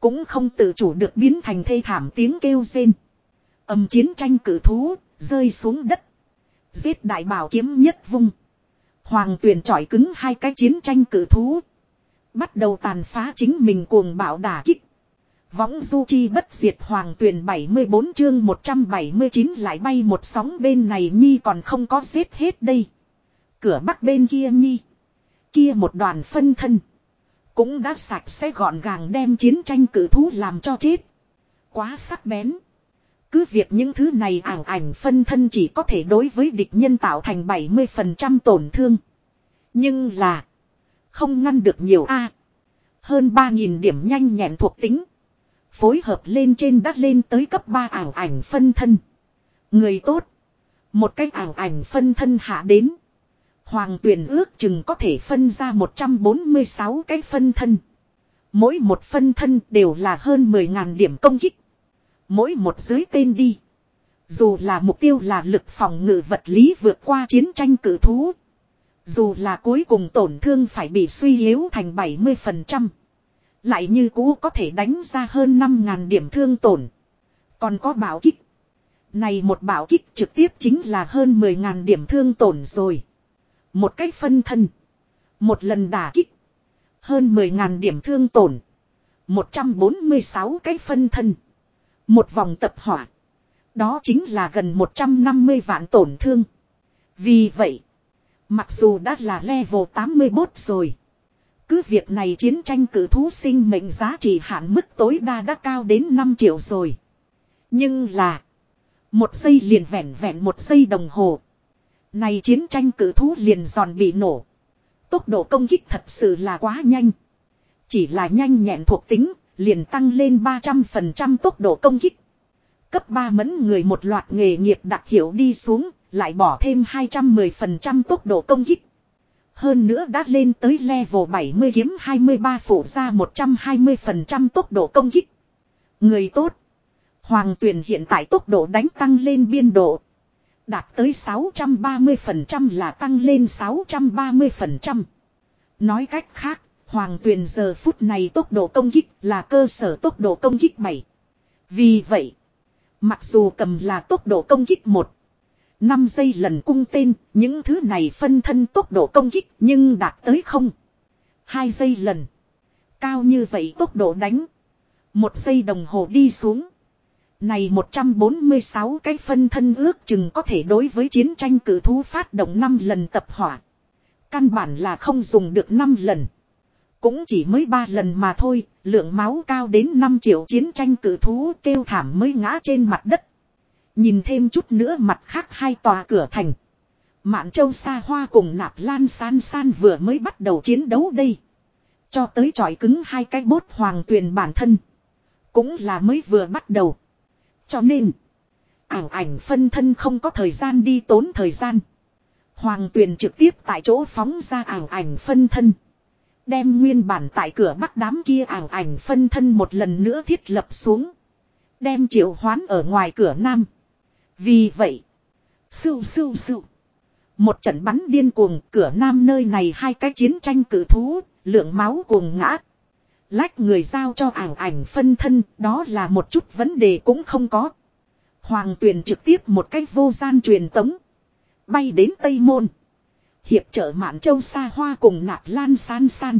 A: Cũng không tự chủ được biến thành thê thảm tiếng kêu rên. Âm chiến tranh cử thú, rơi xuống đất. Giết đại bảo kiếm nhất vung. Hoàng tuyển trọi cứng hai cái chiến tranh cử thú. Bắt đầu tàn phá chính mình cuồng bạo đả kích. Võng du chi bất diệt hoàng tuyển 74 chương 179 lại bay một sóng bên này nhi còn không có giết hết đây. Cửa bắc bên kia nhi. Kia một đoàn phân thân. Cũng đã sạch sẽ gọn gàng đem chiến tranh cử thú làm cho chết. Quá sắc bén. Cứ việc những thứ này ảo ảnh phân thân chỉ có thể đối với địch nhân tạo thành 70% tổn thương. Nhưng là. Không ngăn được nhiều A. hơn 3.000 điểm nhanh nhẹn thuộc tính. Phối hợp lên trên đắt lên tới cấp 3 ảo ảnh phân thân. Người tốt. Một cái ảo ảnh phân thân hạ đến. Hoàng tuyển ước chừng có thể phân ra 146 cái phân thân. Mỗi một phân thân đều là hơn 10.000 điểm công kích. Mỗi một dưới tên đi. Dù là mục tiêu là lực phòng ngự vật lý vượt qua chiến tranh cử thú. Dù là cuối cùng tổn thương phải bị suy yếu thành 70%. Lại như cũ có thể đánh ra hơn 5.000 điểm thương tổn. Còn có bảo kích. Này một bảo kích trực tiếp chính là hơn 10.000 điểm thương tổn rồi. Một cách phân thân. Một lần đả kích. Hơn 10.000 điểm thương tổn. 146 cái phân thân. Một vòng tập hỏa. Đó chính là gần 150 vạn tổn thương. Vì vậy. Mặc dù đã là level 81 rồi. Cứ việc này chiến tranh cử thú sinh mệnh giá trị hạn mức tối đa đã cao đến 5 triệu rồi. Nhưng là. Một giây liền vẹn vẹn một giây đồng hồ. Này chiến tranh cử thú liền giòn bị nổ. Tốc độ công kích thật sự là quá nhanh. Chỉ là nhanh nhẹn thuộc tính, liền tăng lên 300% tốc độ công kích. Cấp 3 mẫn người một loạt nghề nghiệp đặc hiệu đi xuống, lại bỏ thêm 210% tốc độ công kích. Hơn nữa đã lên tới level 70 kiếm 23 phủ ra 120% tốc độ công kích. Người tốt. Hoàng tuyển hiện tại tốc độ đánh tăng lên biên độ. Đạt tới 630% là tăng lên 630%. Nói cách khác, Hoàng Tuyền giờ phút này tốc độ công kích là cơ sở tốc độ công kích 7. Vì vậy, mặc dù cầm là tốc độ công kích 1, 5 giây lần cung tên, những thứ này phân thân tốc độ công kích nhưng đạt tới không. 2 giây lần. Cao như vậy tốc độ đánh. Một giây đồng hồ đi xuống. Này 146 cái phân thân ước chừng có thể đối với chiến tranh cử thú phát động 5 lần tập hỏa. Căn bản là không dùng được 5 lần. Cũng chỉ mới 3 lần mà thôi, lượng máu cao đến 5 triệu chiến tranh cử thú kêu thảm mới ngã trên mặt đất. Nhìn thêm chút nữa mặt khác hai tòa cửa thành. Mạn châu xa hoa cùng nạp lan san san vừa mới bắt đầu chiến đấu đây. Cho tới tròi cứng hai cái bốt hoàng tuyền bản thân. Cũng là mới vừa bắt đầu. Cho nên, ảo ảnh phân thân không có thời gian đi tốn thời gian. Hoàng tuyền trực tiếp tại chỗ phóng ra ảo ảnh phân thân. Đem nguyên bản tại cửa bắc đám kia ảo ảnh phân thân một lần nữa thiết lập xuống. Đem triệu hoán ở ngoài cửa nam. Vì vậy, sưu sưu sưu. Một trận bắn điên cuồng cửa nam nơi này hai cái chiến tranh cử thú, lượng máu cuồng ngã. Lách người giao cho ảnh ảnh phân thân, đó là một chút vấn đề cũng không có. Hoàng tuyền trực tiếp một cách vô gian truyền tống. Bay đến Tây Môn. Hiệp trợ Mạn Châu xa hoa cùng nạp lan san san.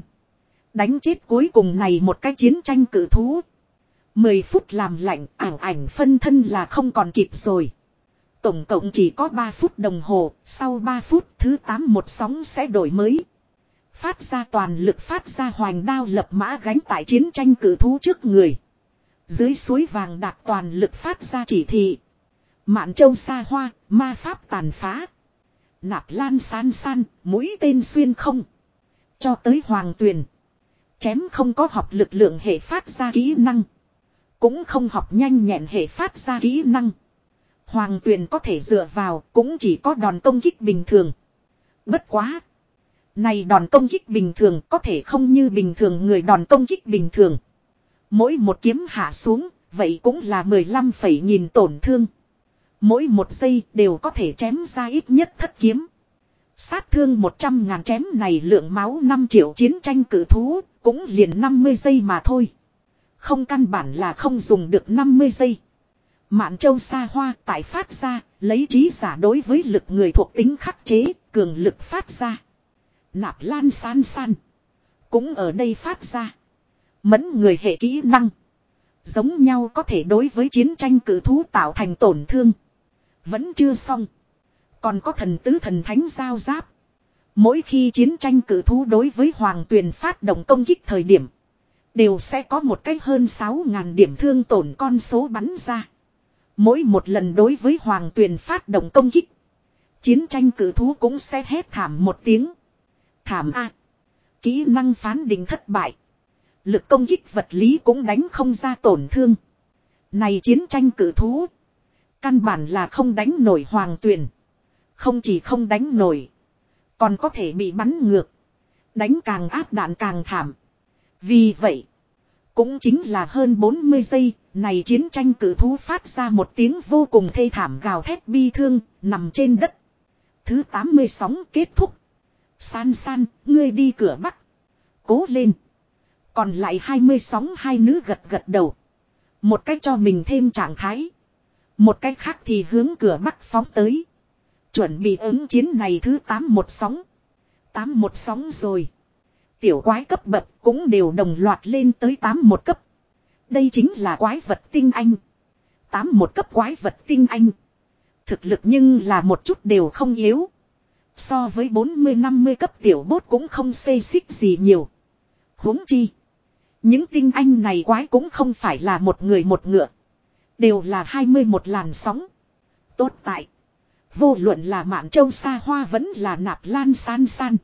A: Đánh chết cuối cùng này một cái chiến tranh cử thú. Mười phút làm lạnh ảnh ảnh phân thân là không còn kịp rồi. Tổng cộng chỉ có 3 phút đồng hồ, sau 3 phút thứ 8 một sóng sẽ đổi mới. Phát ra toàn lực phát ra hoành đao lập mã gánh tại chiến tranh cử thú trước người. Dưới suối vàng đạt toàn lực phát ra chỉ thị. Mạn châu xa hoa, ma pháp tàn phá. Nạp lan san san, mũi tên xuyên không. Cho tới hoàng tuyền. Chém không có học lực lượng hệ phát ra kỹ năng. cũng không học nhanh nhẹn hệ phát ra kỹ năng. Hoàng tuyền có thể dựa vào cũng chỉ có đòn công kích bình thường. Bất quá. Này đòn công kích bình thường có thể không như bình thường người đòn công kích bình thường. Mỗi một kiếm hạ xuống, vậy cũng là 15 phẩy nghìn tổn thương. Mỗi một giây đều có thể chém ra ít nhất thất kiếm. Sát thương 100 ngàn chém này lượng máu 5 triệu chiến tranh cử thú, cũng liền 50 giây mà thôi. Không căn bản là không dùng được 50 giây. Mạn châu xa hoa tại phát ra, lấy trí giả đối với lực người thuộc tính khắc chế, cường lực phát ra. Nạp lan san san. Cũng ở đây phát ra. Mẫn người hệ kỹ năng. Giống nhau có thể đối với chiến tranh cử thú tạo thành tổn thương. Vẫn chưa xong. Còn có thần tứ thần thánh giao giáp. Mỗi khi chiến tranh cử thú đối với hoàng tuyền phát động công kích thời điểm. Đều sẽ có một cách hơn 6.000 điểm thương tổn con số bắn ra. Mỗi một lần đối với hoàng tuyền phát động công kích. Chiến tranh cử thú cũng sẽ hét thảm một tiếng. Thảm A. Kỹ năng phán định thất bại. Lực công kích vật lý cũng đánh không ra tổn thương. Này chiến tranh cử thú. Căn bản là không đánh nổi hoàng tuyền. Không chỉ không đánh nổi. Còn có thể bị bắn ngược. Đánh càng áp đạn càng thảm. Vì vậy. Cũng chính là hơn 40 giây. Này chiến tranh cử thú phát ra một tiếng vô cùng thê thảm gào thét bi thương. Nằm trên đất. Thứ 80 sóng kết thúc. San san, ngươi đi cửa bắc. Cố lên. Còn lại 20 sóng hai nữ gật gật đầu. Một cách cho mình thêm trạng thái. Một cách khác thì hướng cửa bắc phóng tới. Chuẩn bị ứng chiến này thứ 8 một sóng. 8 một sóng rồi. Tiểu quái cấp bậc cũng đều đồng loạt lên tới 8 một cấp. Đây chính là quái vật tinh anh. 8 một cấp quái vật tinh anh. Thực lực nhưng là một chút đều không yếu. So với 40-50 cấp tiểu bốt cũng không xê xích gì nhiều. huống chi. Những tinh anh này quái cũng không phải là một người một ngựa. Đều là 21 làn sóng. Tốt tại. Vô luận là mạn châu xa hoa vẫn là nạp lan san san.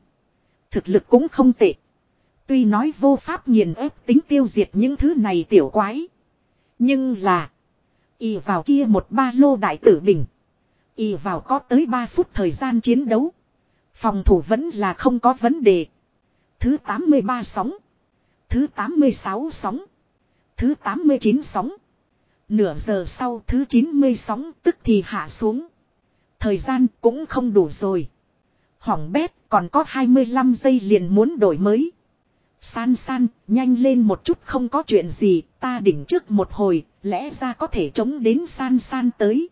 A: Thực lực cũng không tệ. Tuy nói vô pháp nghiền ép tính tiêu diệt những thứ này tiểu quái. Nhưng là. Y vào kia một ba lô đại tử bình. Y vào có tới 3 phút thời gian chiến đấu. Phòng thủ vẫn là không có vấn đề. Thứ 83 sóng. Thứ 86 sóng. Thứ 89 sóng. Nửa giờ sau thứ 90 sóng tức thì hạ xuống. Thời gian cũng không đủ rồi. Hỏng bét còn có 25 giây liền muốn đổi mới. San san, nhanh lên một chút không có chuyện gì, ta đỉnh trước một hồi, lẽ ra có thể chống đến san san tới.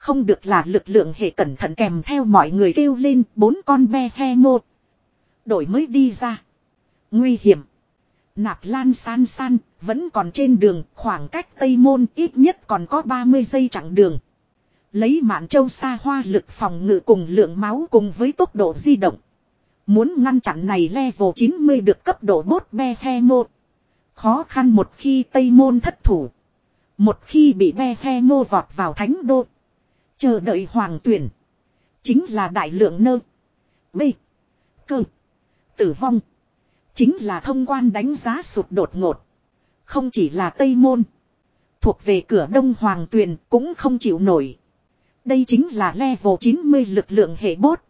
A: Không được là lực lượng hệ cẩn thận kèm theo mọi người kêu lên bốn con be he ngô. Đổi mới đi ra. Nguy hiểm. Nạp lan san san, vẫn còn trên đường, khoảng cách Tây Môn ít nhất còn có 30 giây chặng đường. Lấy mạn châu xa hoa lực phòng ngự cùng lượng máu cùng với tốc độ di động. Muốn ngăn chặn này level 90 được cấp độ bốt be he ngô. Khó khăn một khi Tây Môn thất thủ. Một khi bị be he ngô vọt vào thánh đô. Chờ đợi hoàng tuyển. Chính là đại lượng nơ. B. Cơ. Tử vong. Chính là thông quan đánh giá sụt đột ngột. Không chỉ là Tây Môn. Thuộc về cửa Đông Hoàng Tuyền cũng không chịu nổi. Đây chính là level 90 lực lượng hệ bốt.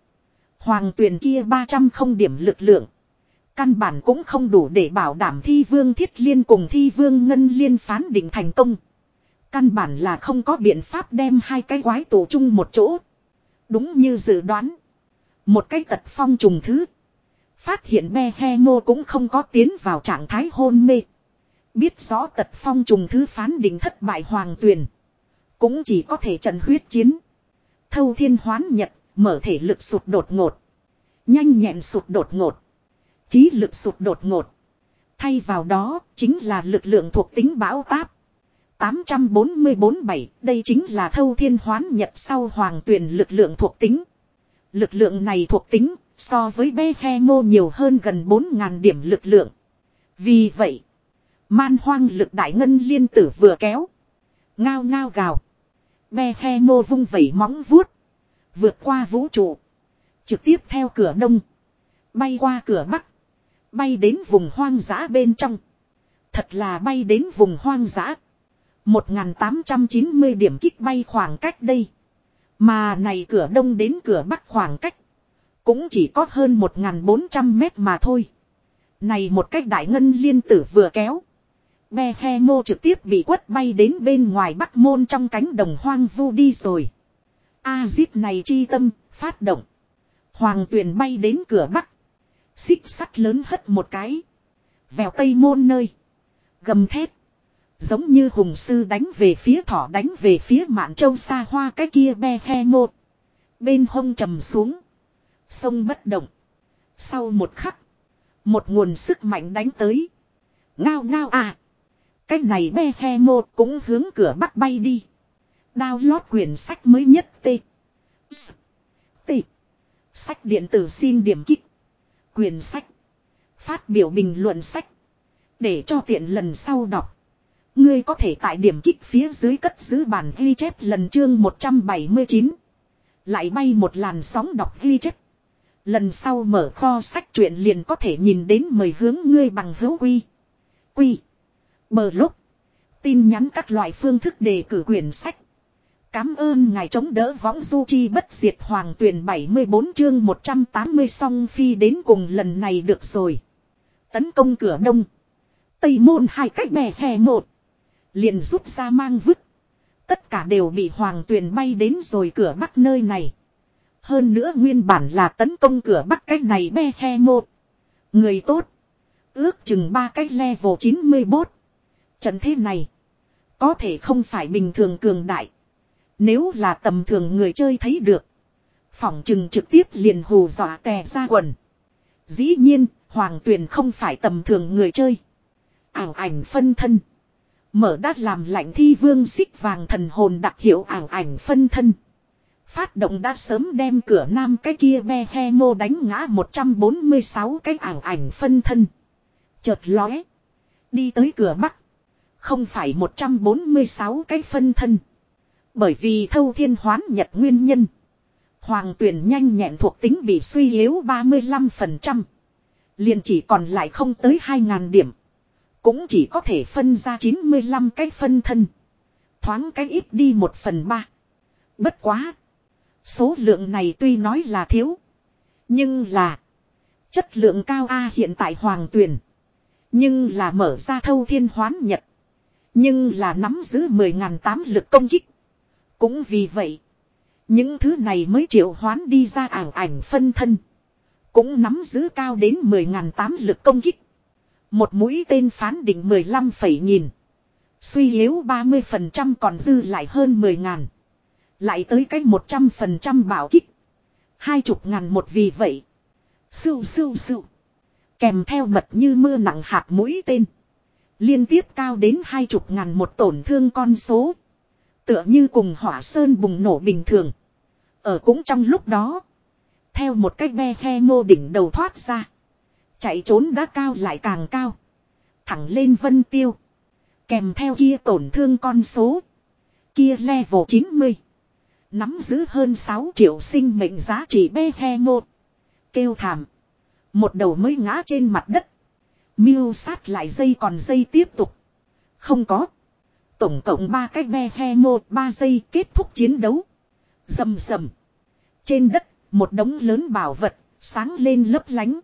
A: Hoàng Tuyền kia 300 không điểm lực lượng. Căn bản cũng không đủ để bảo đảm thi vương thiết liên cùng thi vương ngân liên phán định thành công. Căn bản là không có biện pháp đem hai cái quái tổ chung một chỗ. Đúng như dự đoán. Một cái tật phong trùng thứ. Phát hiện be he mô cũng không có tiến vào trạng thái hôn mê. Biết rõ tật phong trùng thứ phán định thất bại hoàng tuyền. Cũng chỉ có thể trận huyết chiến. Thâu thiên hoán nhật, mở thể lực sụt đột ngột. Nhanh nhẹn sụt đột ngột. Trí lực sụt đột ngột. Thay vào đó, chính là lực lượng thuộc tính bão táp. 844-7, đây chính là thâu thiên hoán nhật sau hoàng tuyển lực lượng thuộc tính. Lực lượng này thuộc tính, so với be Khe mô nhiều hơn gần 4.000 điểm lực lượng. Vì vậy, man hoang lực đại ngân liên tử vừa kéo. Ngao ngao gào. Be Khe mô vung vẩy móng vuốt. Vượt qua vũ trụ. Trực tiếp theo cửa đông. Bay qua cửa bắc. Bay đến vùng hoang dã bên trong. Thật là bay đến vùng hoang dã. 1.890 điểm kích bay khoảng cách đây. Mà này cửa đông đến cửa bắc khoảng cách. Cũng chỉ có hơn 1.400 mét mà thôi. Này một cách đại ngân liên tử vừa kéo. Be he mô trực tiếp bị quất bay đến bên ngoài bắc môn trong cánh đồng hoang vu đi rồi. A-zip này chi tâm, phát động. Hoàng tuyền bay đến cửa bắc. Xích sắt lớn hất một cái. Vèo tây môn nơi. Gầm thép. Giống như hùng sư đánh về phía thỏ đánh về phía mạn châu xa hoa cái kia be he một. Bên hông trầm xuống. Sông bất động. Sau một khắc. Một nguồn sức mạnh đánh tới. Ngao ngao à. Cái này be he một cũng hướng cửa bắt bay đi. Download quyển sách mới nhất T. S. T. Sách điện tử xin điểm kích. Quyển sách. Phát biểu bình luận sách. Để cho tiện lần sau đọc. Ngươi có thể tại điểm kích phía dưới cất giữ bản ghi chép lần chương 179. Lại bay một làn sóng đọc ghi chép. Lần sau mở kho sách truyện liền có thể nhìn đến mời hướng ngươi bằng hữu quy. Quy. Bờ lúc. Tin nhắn các loại phương thức đề cử quyển sách. Cám ơn ngài chống đỡ võng du chi bất diệt hoàng tuyển 74 chương 180 song phi đến cùng lần này được rồi. Tấn công cửa đông. Tây môn hai cách bè hè một. Liền rút ra mang vứt. Tất cả đều bị hoàng tuyền bay đến rồi cửa bắc nơi này. Hơn nữa nguyên bản là tấn công cửa bắc cách này be khe một. Người tốt. Ước chừng ba cách level 91. Trận thế này. Có thể không phải bình thường cường đại. Nếu là tầm thường người chơi thấy được. Phỏng chừng trực tiếp liền hù dọa tè ra quần. Dĩ nhiên, Hoàng Tuyền không phải tầm thường người chơi. Ảo ảnh phân thân. Mở đát làm lạnh thi vương xích vàng thần hồn đặc hiệu ảo ảnh phân thân. Phát động đã sớm đem cửa nam cái kia be he mô đánh ngã 146 cái ảo ảnh phân thân. Chợt lóe. Đi tới cửa bắc. Không phải 146 cái phân thân. Bởi vì thâu thiên hoán nhật nguyên nhân. Hoàng tuyển nhanh nhẹn thuộc tính bị suy yếu 35%. Liền chỉ còn lại không tới 2.000 điểm. Cũng chỉ có thể phân ra 95 cái phân thân. Thoáng cái ít đi một phần ba. Bất quá. Số lượng này tuy nói là thiếu. Nhưng là. Chất lượng cao A hiện tại hoàng tuyển. Nhưng là mở ra thâu thiên hoán nhật. Nhưng là nắm giữ 10.008 lực công kích. Cũng vì vậy. Những thứ này mới triệu hoán đi ra ảo ảnh phân thân. Cũng nắm giữ cao đến 10.008 lực công kích. Một mũi tên phán định 15 phẩy nhìn. Suy yếu 30% còn dư lại hơn 10 ngàn. Lại tới cách 100% bảo kích. Hai chục ngàn một vì vậy. Sưu sưu sưu. Kèm theo mật như mưa nặng hạt mũi tên. Liên tiếp cao đến hai chục ngàn một tổn thương con số. Tựa như cùng hỏa sơn bùng nổ bình thường. Ở cũng trong lúc đó. Theo một cách be he ngô đỉnh đầu thoát ra. Chạy trốn đã cao lại càng cao. Thẳng lên vân tiêu. Kèm theo kia tổn thương con số. Kia level 90. Nắm giữ hơn 6 triệu sinh mệnh giá trị bê he một. Kêu thảm. Một đầu mới ngã trên mặt đất. Miêu sát lại dây còn dây tiếp tục. Không có. Tổng cộng ba cái be he một ba giây kết thúc chiến đấu. Dầm dầm. Trên đất, một đống lớn bảo vật, sáng lên lấp lánh.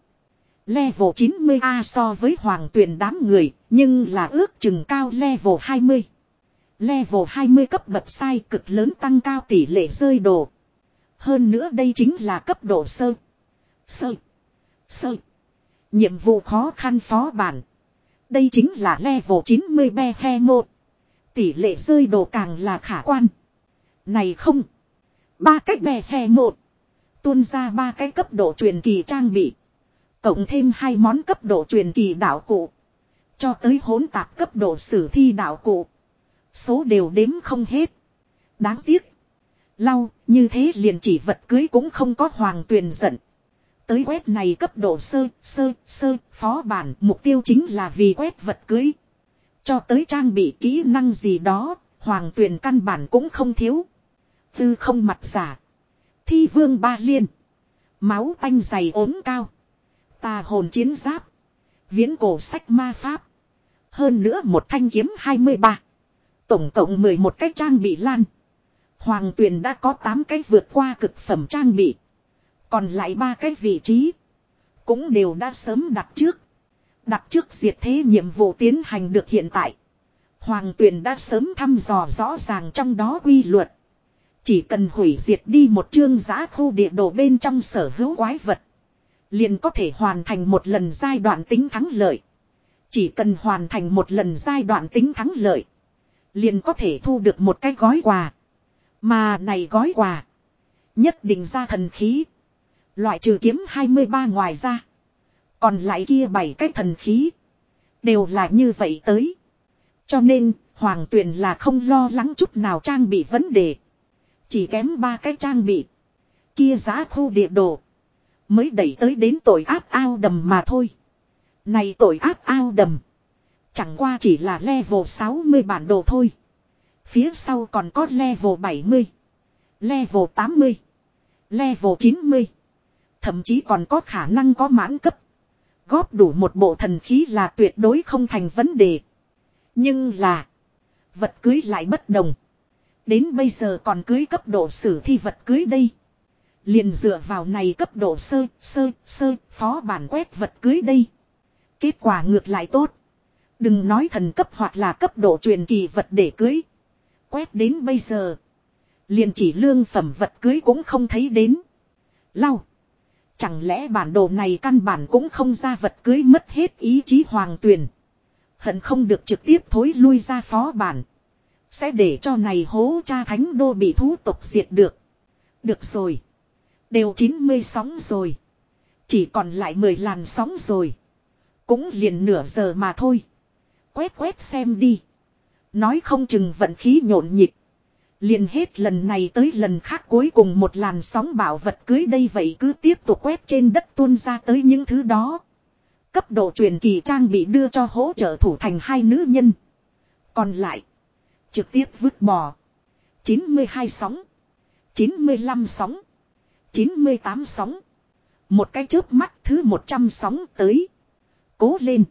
A: Level 90A so với hoàng tuyển đám người, nhưng là ước chừng cao level 20. Level 20 cấp bậc sai cực lớn tăng cao tỷ lệ rơi đồ. Hơn nữa đây chính là cấp độ sơ. Sơ. Sơ. Nhiệm vụ khó khăn phó bản. Đây chính là level 90 be he 1. Tỷ lệ rơi đồ càng là khả quan. Này không. Ba cách be he 1. Tuôn ra ba cái cấp độ truyền kỳ trang bị. Cộng thêm hai món cấp độ truyền kỳ đạo cụ. Cho tới hỗn tạp cấp độ sử thi đạo cụ. Số đều đếm không hết. Đáng tiếc. Lau, như thế liền chỉ vật cưới cũng không có hoàng tuyền giận. Tới quét này cấp độ sơ, sơ, sơ, phó bản, mục tiêu chính là vì quét vật cưới. Cho tới trang bị kỹ năng gì đó, hoàng tuyền căn bản cũng không thiếu. Tư không mặt giả. Thi vương ba liên. Máu tanh dày ốm cao. Tà hồn chiến giáp. Viễn cổ sách ma pháp. Hơn nữa một thanh kiếm 23. Tổng cộng 11 cái trang bị lan. Hoàng tuyền đã có 8 cái vượt qua cực phẩm trang bị. Còn lại ba cái vị trí. Cũng đều đã sớm đặt trước. Đặt trước diệt thế nhiệm vụ tiến hành được hiện tại. Hoàng tuyền đã sớm thăm dò rõ ràng trong đó quy luật. Chỉ cần hủy diệt đi một chương giã khu địa đồ bên trong sở hữu quái vật. Liền có thể hoàn thành một lần giai đoạn tính thắng lợi. Chỉ cần hoàn thành một lần giai đoạn tính thắng lợi. Liền có thể thu được một cái gói quà. Mà này gói quà. Nhất định ra thần khí. Loại trừ kiếm 23 ngoài ra. Còn lại kia bảy cái thần khí. Đều là như vậy tới. Cho nên, Hoàng Tuyền là không lo lắng chút nào trang bị vấn đề. Chỉ kém ba cái trang bị. Kia giá khu địa đồ. Mới đẩy tới đến tội ác ao đầm mà thôi. Này tội ác ao đầm. Chẳng qua chỉ là level 60 bản đồ thôi. Phía sau còn có level 70. Level 80. Level 90. Thậm chí còn có khả năng có mãn cấp. Góp đủ một bộ thần khí là tuyệt đối không thành vấn đề. Nhưng là. Vật cưới lại bất đồng. Đến bây giờ còn cưới cấp độ sử thi vật cưới đây. Liền dựa vào này cấp độ sơ, sơ, sơ, phó bản quét vật cưới đây. Kết quả ngược lại tốt. Đừng nói thần cấp hoặc là cấp độ truyền kỳ vật để cưới. Quét đến bây giờ. Liền chỉ lương phẩm vật cưới cũng không thấy đến. Lau. Chẳng lẽ bản đồ này căn bản cũng không ra vật cưới mất hết ý chí hoàng tuyền. Hận không được trực tiếp thối lui ra phó bản. Sẽ để cho này hố cha thánh đô bị thú tộc diệt được. Được rồi. Đều 90 sóng rồi. Chỉ còn lại 10 làn sóng rồi. Cũng liền nửa giờ mà thôi. Quét quét xem đi. Nói không chừng vận khí nhộn nhịp. Liền hết lần này tới lần khác cuối cùng một làn sóng bảo vật cưới đây vậy cứ tiếp tục quét trên đất tuôn ra tới những thứ đó. Cấp độ truyền kỳ trang bị đưa cho hỗ trợ thủ thành hai nữ nhân. Còn lại. Trực tiếp vứt bỏ. 92 sóng. 95 sóng. 98 sóng. Một cái chớp mắt thứ 100 sóng tới. Cố lên.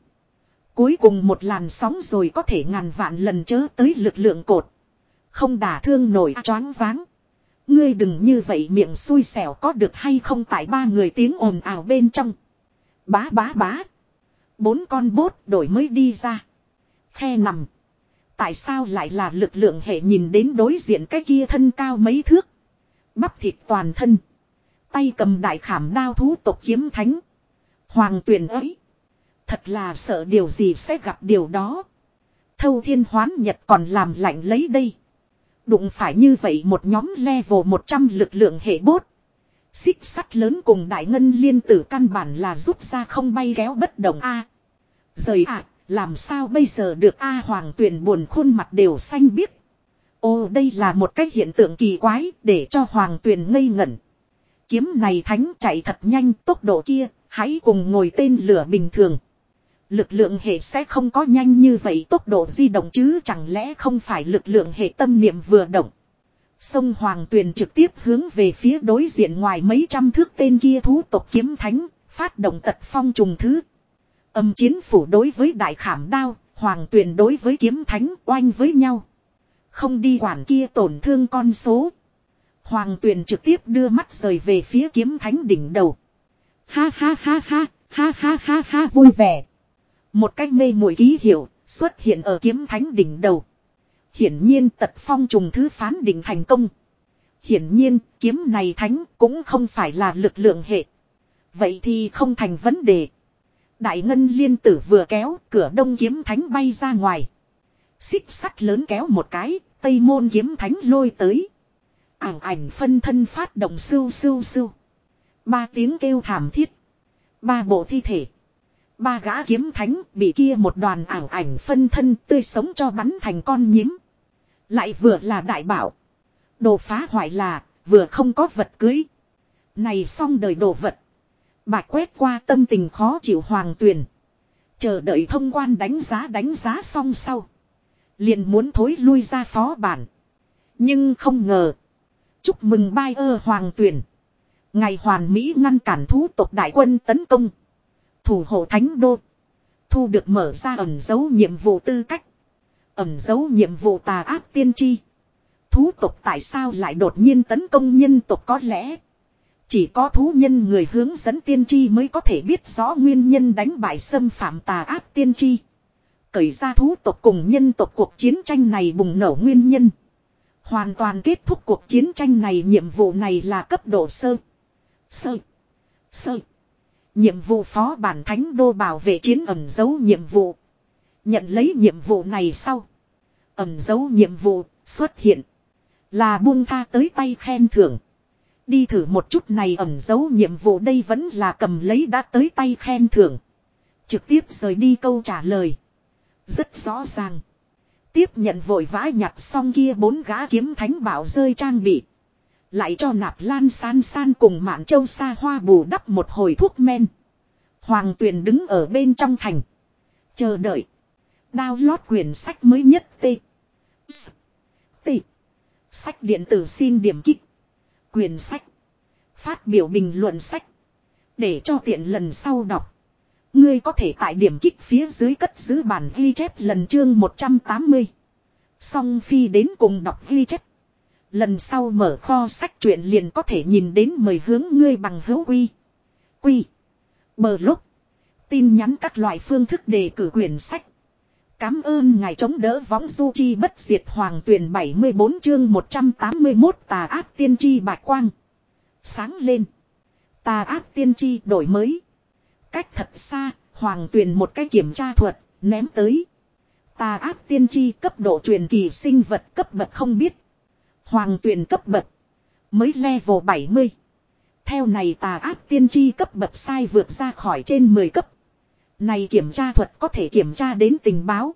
A: Cuối cùng một làn sóng rồi có thể ngàn vạn lần chớ tới lực lượng cột. Không đả thương nổi à, choáng váng. Ngươi đừng như vậy miệng xui xẻo có được hay không tại ba người tiếng ồn ào bên trong. Bá bá bá. Bốn con bốt đổi mới đi ra. Khe nằm. Tại sao lại là lực lượng hệ nhìn đến đối diện cái kia thân cao mấy thước. Bắp thịt toàn thân. Tay cầm đại khảm đao thú tộc kiếm thánh. Hoàng tuyển ấy. Thật là sợ điều gì sẽ gặp điều đó. Thâu thiên hoán nhật còn làm lạnh lấy đây. Đụng phải như vậy một nhóm level 100 lực lượng hệ bốt. Xích sắt lớn cùng đại ngân liên tử căn bản là rút ra không bay kéo bất động A. rời ạ, làm sao bây giờ được A hoàng tuyển buồn khuôn mặt đều xanh biếc. Ô đây là một cách hiện tượng kỳ quái để cho hoàng tuyền ngây ngẩn. Kiếm này thánh chạy thật nhanh tốc độ kia, hãy cùng ngồi tên lửa bình thường. Lực lượng hệ sẽ không có nhanh như vậy tốc độ di động chứ chẳng lẽ không phải lực lượng hệ tâm niệm vừa động. Sông Hoàng Tuyền trực tiếp hướng về phía đối diện ngoài mấy trăm thước tên kia thú tộc kiếm thánh, phát động tật phong trùng thứ. Âm chiến phủ đối với đại khảm đao, Hoàng Tuyền đối với kiếm thánh oanh với nhau. Không đi quản kia tổn thương con số. Hoàng Tuyền trực tiếp đưa mắt rời về phía kiếm thánh đỉnh đầu. Ha ha ha ha, ha ha ha ha vui vẻ. Một cách mê muội ký hiệu xuất hiện ở kiếm thánh đỉnh đầu. Hiển nhiên tật phong trùng thứ phán định thành công. Hiển nhiên kiếm này thánh cũng không phải là lực lượng hệ. Vậy thì không thành vấn đề. Đại ngân liên tử vừa kéo cửa đông kiếm thánh bay ra ngoài. Xích sắt lớn kéo một cái, tây môn kiếm thánh lôi tới. Ảng ảnh phân thân phát động sưu sưu sưu. Ba tiếng kêu thảm thiết. Ba bộ thi thể. Ba gã kiếm thánh bị kia một đoàn ảo ảnh phân thân tươi sống cho bắn thành con nhím. Lại vừa là đại bảo. Đồ phá hoại là, vừa không có vật cưới. Này xong đời đồ vật. Bạch quét qua tâm tình khó chịu hoàng tuyền. Chờ đợi thông quan đánh giá đánh giá xong sau. Liền muốn thối lui ra phó bản. Nhưng không ngờ. Chúc mừng bai ơ hoàng tuyền. Ngày hoàn mỹ ngăn cản thú tộc đại quân tấn công. Thủ hộ thánh đô. Thu được mở ra ẩn dấu nhiệm vụ tư cách. ẩn dấu nhiệm vụ tà ác tiên tri. Thú tộc tại sao lại đột nhiên tấn công nhân tộc có lẽ. Chỉ có thú nhân người hướng dẫn tiên tri mới có thể biết rõ nguyên nhân đánh bại xâm phạm tà ác tiên tri. Cởi ra thú tộc cùng nhân tộc cuộc chiến tranh này bùng nổ nguyên nhân. Hoàn toàn kết thúc cuộc chiến tranh này, nhiệm vụ này là cấp độ sơ. Sơ. Sơ. Nhiệm vụ phó bản thánh đô bảo vệ chiến ẩn dấu nhiệm vụ. Nhận lấy nhiệm vụ này sau. Ẩn dấu nhiệm vụ xuất hiện. Là buông tha tới tay khen thưởng. Đi thử một chút này ẩn dấu nhiệm vụ đây vẫn là cầm lấy đã tới tay khen thưởng. Trực tiếp rời đi câu trả lời. Rất rõ ràng. Tiếp nhận vội vã nhặt xong kia bốn gã kiếm thánh bảo rơi trang bị. Lại cho nạp lan san san cùng mạn châu xa hoa bù đắp một hồi thuốc men. Hoàng tuyền đứng ở bên trong thành. Chờ đợi. Download quyển sách mới nhất T. S. T. Sách điện tử xin điểm kích. Quyển sách. Phát biểu bình luận sách. Để cho tiện lần sau đọc. Ngươi có thể tại điểm kích phía dưới cất giữ bản ghi chép lần chương 180. Song phi đến cùng đọc ghi chép. Lần sau mở kho sách truyện liền có thể nhìn đến mời hướng ngươi bằng hữu quy. Quy. Bờ lúc. Tin nhắn các loại phương thức đề cử quyển sách. Cám ơn ngài chống đỡ võng du chi bất diệt hoàng tuyển 74 chương 181 tà ác tiên tri bạch quang. Sáng lên. Tà ác tiên tri đổi mới. Cách thật xa, hoàng tuyền một cái kiểm tra thuật, ném tới. Tà ác tiên tri cấp độ truyền kỳ sinh vật cấp bậc không biết. Hoàng tuyền cấp bậc. Mới level 70. Theo này tà ác tiên tri cấp bậc sai vượt ra khỏi trên 10 cấp. Này kiểm tra thuật có thể kiểm tra đến tình báo.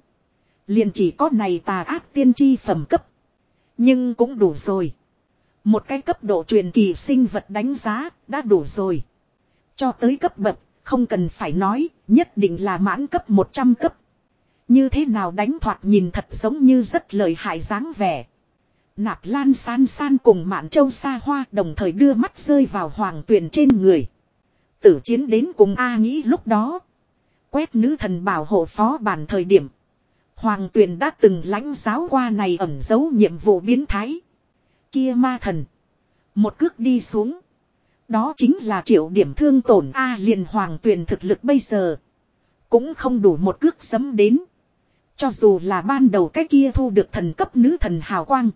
A: Liền chỉ có này tà ác tiên tri phẩm cấp. Nhưng cũng đủ rồi. Một cái cấp độ truyền kỳ sinh vật đánh giá đã đủ rồi. Cho tới cấp bậc, không cần phải nói, nhất định là mãn cấp 100 cấp. Như thế nào đánh thoạt nhìn thật giống như rất lợi hại dáng vẻ. Nạp lan san san cùng mạn châu xa hoa đồng thời đưa mắt rơi vào hoàng tuyền trên người. Tử chiến đến cùng A nghĩ lúc đó. Quét nữ thần bảo hộ phó bản thời điểm. Hoàng tuyền đã từng lãnh giáo qua này ẩn giấu nhiệm vụ biến thái. Kia ma thần. Một cước đi xuống. Đó chính là triệu điểm thương tổn A liền hoàng tuyền thực lực bây giờ. Cũng không đủ một cước sấm đến. Cho dù là ban đầu cái kia thu được thần cấp nữ thần hào quang.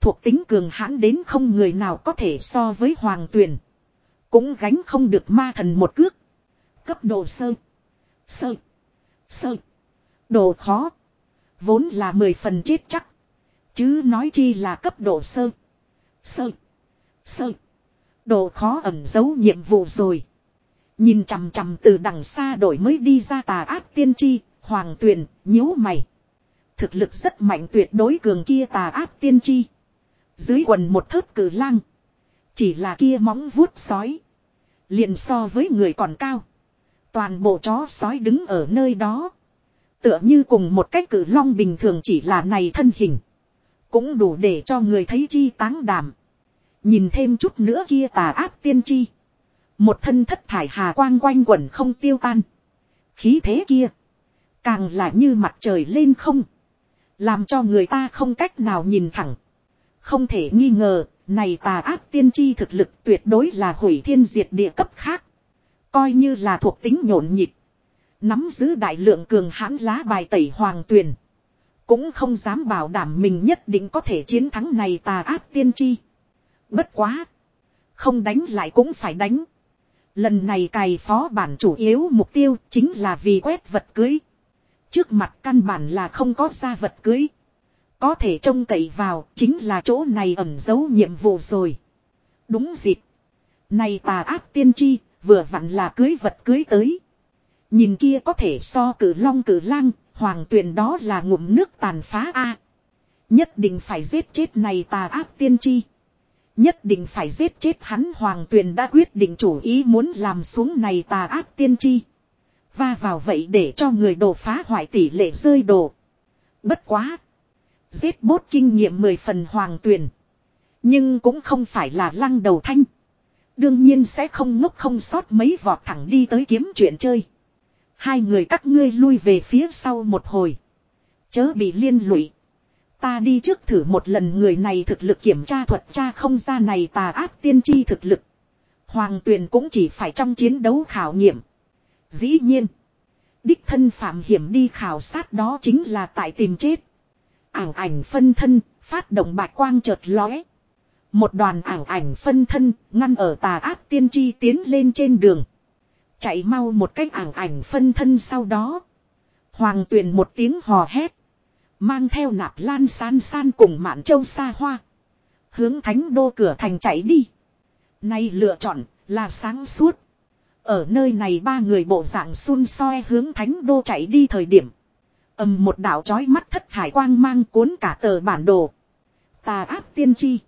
A: Thuộc tính cường hãn đến không người nào có thể so với hoàng tuyền. Cũng gánh không được ma thần một cước. Cấp độ sơ. Sơ. Sơ. Độ khó. Vốn là mười phần chết chắc. Chứ nói chi là cấp độ sơ. Sơ. Sơ. Độ khó ẩn giấu nhiệm vụ rồi. Nhìn chằm chằm từ đằng xa đổi mới đi ra tà ác tiên tri, hoàng tuyền, nhíu mày. Thực lực rất mạnh tuyệt đối cường kia tà ác tiên tri. Dưới quần một thớt cử lang. Chỉ là kia móng vuốt sói. liền so với người còn cao. Toàn bộ chó sói đứng ở nơi đó. Tựa như cùng một cái cử long bình thường chỉ là này thân hình. Cũng đủ để cho người thấy chi táng đảm. Nhìn thêm chút nữa kia tà ác tiên tri. Một thân thất thải hà quang quanh quẩn không tiêu tan. Khí thế kia. Càng là như mặt trời lên không. Làm cho người ta không cách nào nhìn thẳng. Không thể nghi ngờ, này tà ác tiên tri thực lực tuyệt đối là hủy thiên diệt địa cấp khác. Coi như là thuộc tính nhộn nhịp. Nắm giữ đại lượng cường hãn lá bài tẩy hoàng tuyền. Cũng không dám bảo đảm mình nhất định có thể chiến thắng này tà ác tiên tri. Bất quá. Không đánh lại cũng phải đánh. Lần này cài phó bản chủ yếu mục tiêu chính là vì quét vật cưới. Trước mặt căn bản là không có ra vật cưới. Có thể trông cậy vào chính là chỗ này ẩn giấu nhiệm vụ rồi. Đúng dịp. Này tà ác tiên tri vừa vặn là cưới vật cưới tới. Nhìn kia có thể so cử long cử lang, hoàng tuyền đó là ngụm nước tàn phá a Nhất định phải giết chết này tà ác tiên tri. Nhất định phải giết chết hắn hoàng tuyền đã quyết định chủ ý muốn làm xuống này tà ác tiên tri. Va vào vậy để cho người đồ phá hoại tỷ lệ rơi đồ. Bất quá. Giết bốt kinh nghiệm mười phần hoàng tuyền. Nhưng cũng không phải là lăng đầu thanh. Đương nhiên sẽ không ngốc không sót mấy vọt thẳng đi tới kiếm chuyện chơi. Hai người các ngươi lui về phía sau một hồi. Chớ bị liên lụy. Ta đi trước thử một lần người này thực lực kiểm tra thuật tra không ra này tà ác tiên tri thực lực. Hoàng tuyền cũng chỉ phải trong chiến đấu khảo nghiệm. Dĩ nhiên. Đích thân phạm hiểm đi khảo sát đó chính là tại tìm chết. Ảng ảnh phân thân, phát động bạch quang chợt lóe. Một đoàn ảng ảnh phân thân, ngăn ở tà ác tiên tri tiến lên trên đường. Chạy mau một cách ảng ảnh phân thân sau đó. Hoàng tuyền một tiếng hò hét. Mang theo nạp lan san san cùng mạn châu xa hoa. Hướng thánh đô cửa thành chạy đi. Nay lựa chọn là sáng suốt. Ở nơi này ba người bộ dạng xun soi hướng thánh đô chạy đi thời điểm. ầm một đảo chói mắt thất thải quang mang cuốn cả tờ bản đồ. Tà áp tiên tri.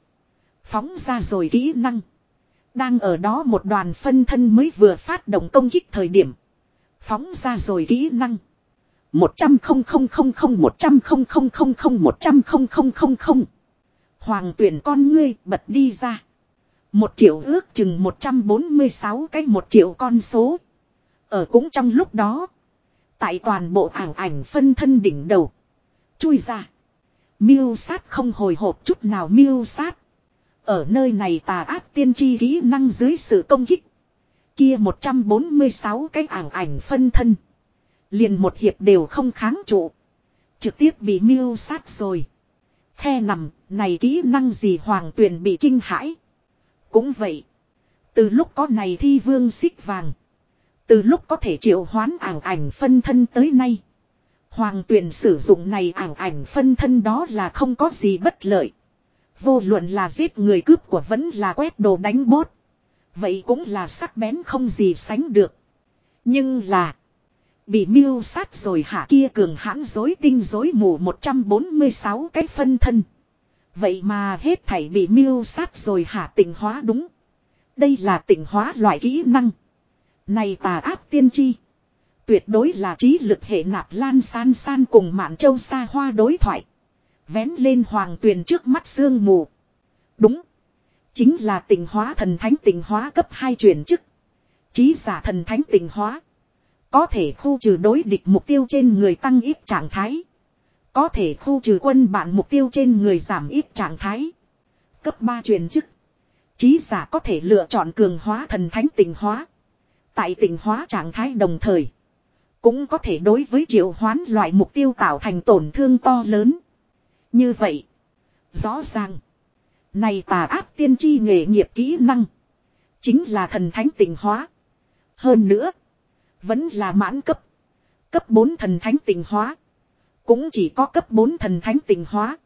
A: Phóng ra rồi kỹ năng. Đang ở đó một đoàn phân thân mới vừa phát động công kích thời điểm. Phóng ra rồi kỹ năng. Một trăm không không không không một trăm không không không không một trăm không không không không. Hoàng tuyển con ngươi bật đi ra. Một triệu ước chừng 146 cái một triệu con số. Ở cũng trong lúc đó. Tại toàn bộ ảng ảnh phân thân đỉnh đầu. Chui ra. Miêu sát không hồi hộp chút nào miêu sát. Ở nơi này tà ác tiên tri kỹ năng dưới sự công kích. Kia 146 cái ảng ảnh phân thân. Liền một hiệp đều không kháng trụ. Trực tiếp bị miêu sát rồi. Khe nằm, này kỹ năng gì hoàng tuyền bị kinh hãi. Cũng vậy. Từ lúc có này thi vương xích vàng. Từ lúc có thể triệu hoán ảng ảnh phân thân tới nay. Hoàng tuyền sử dụng này ảng ảnh phân thân đó là không có gì bất lợi. Vô luận là giết người cướp của vẫn là quét đồ đánh bốt. Vậy cũng là sắc bén không gì sánh được. Nhưng là. Bị miêu sát rồi hạ kia cường hãn dối tinh dối mù 146 cái phân thân. Vậy mà hết thảy bị miêu sát rồi hạ tình hóa đúng. Đây là tình hóa loại kỹ năng. Này tà ác tiên tri. Tuyệt đối là trí lực hệ nạp lan san san cùng mạn châu xa hoa đối thoại. Vén lên hoàng tuyền trước mắt sương mù. Đúng. Chính là tình hóa thần thánh tình hóa cấp 2 chuyển chức. Trí giả thần thánh tình hóa. Có thể khu trừ đối địch mục tiêu trên người tăng ít trạng thái. Có thể khu trừ quân bạn mục tiêu trên người giảm ít trạng thái. Cấp 3 truyền chức. Trí giả có thể lựa chọn cường hóa thần thánh tình hóa. Tại tình hóa trạng thái đồng thời. Cũng có thể đối với triệu hoán loại mục tiêu tạo thành tổn thương to lớn. Như vậy. Rõ ràng. Này tà ác tiên tri nghề nghiệp kỹ năng. Chính là thần thánh tình hóa. Hơn nữa. Vẫn là mãn cấp. Cấp 4 thần thánh tình hóa. Cũng chỉ có cấp 4 thần thánh tình hóa.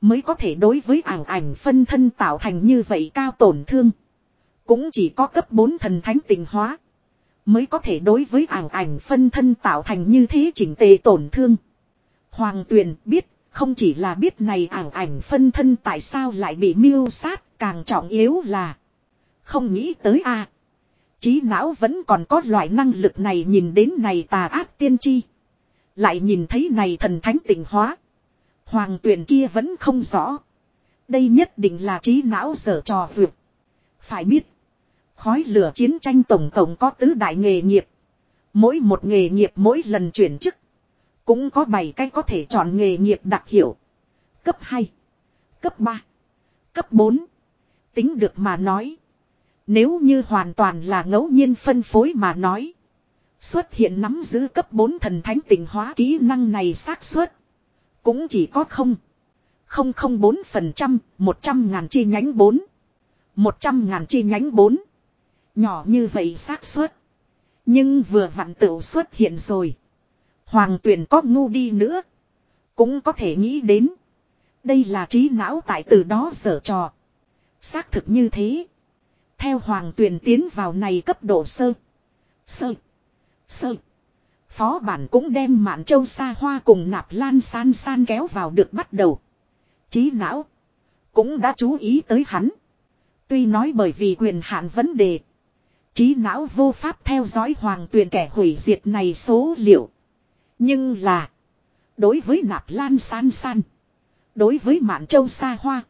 A: Mới có thể đối với ảng ảnh phân thân tạo thành như vậy cao tổn thương. Cũng chỉ có cấp 4 thần thánh tình hóa. Mới có thể đối với ảng ảnh phân thân tạo thành như thế chỉnh tề tổn thương. Hoàng tuyền biết, không chỉ là biết này ảng ảnh phân thân tại sao lại bị mưu sát, càng trọng yếu là. Không nghĩ tới a Trí não vẫn còn có loại năng lực này nhìn đến này tà ác tiên tri. Lại nhìn thấy này thần thánh tỉnh hóa. Hoàng tuyển kia vẫn không rõ. Đây nhất định là trí não dở trò vượt. Phải biết. Khói lửa chiến tranh tổng tổng có tứ đại nghề nghiệp. Mỗi một nghề nghiệp mỗi lần chuyển chức. Cũng có 7 cái có thể chọn nghề nghiệp đặc hiệu. Cấp 2. Cấp 3. Cấp 4. Tính được mà nói. Nếu như hoàn toàn là ngẫu nhiên phân phối mà nói. Xuất hiện nắm giữ cấp 4 thần thánh tình hóa kỹ năng này xác suất Cũng chỉ có không. 004%, 100 ngàn chi nhánh 4. 100 ngàn chi nhánh 4. Nhỏ như vậy xác suất Nhưng vừa vặn tựu xuất hiện rồi. Hoàng tuyển có ngu đi nữa. Cũng có thể nghĩ đến. Đây là trí não tại từ đó sở trò. Xác thực như thế. Theo hoàng tuyển tiến vào này cấp độ sơ. Sơ. Sơ. Phó bản cũng đem mạn châu xa hoa cùng nạp lan san san kéo vào được bắt đầu. Trí não. Cũng đã chú ý tới hắn. Tuy nói bởi vì quyền hạn vấn đề. Trí não vô pháp theo dõi hoàng tuyền kẻ hủy diệt này số liệu. Nhưng là. Đối với nạp lan san san. Đối với mạn châu xa hoa.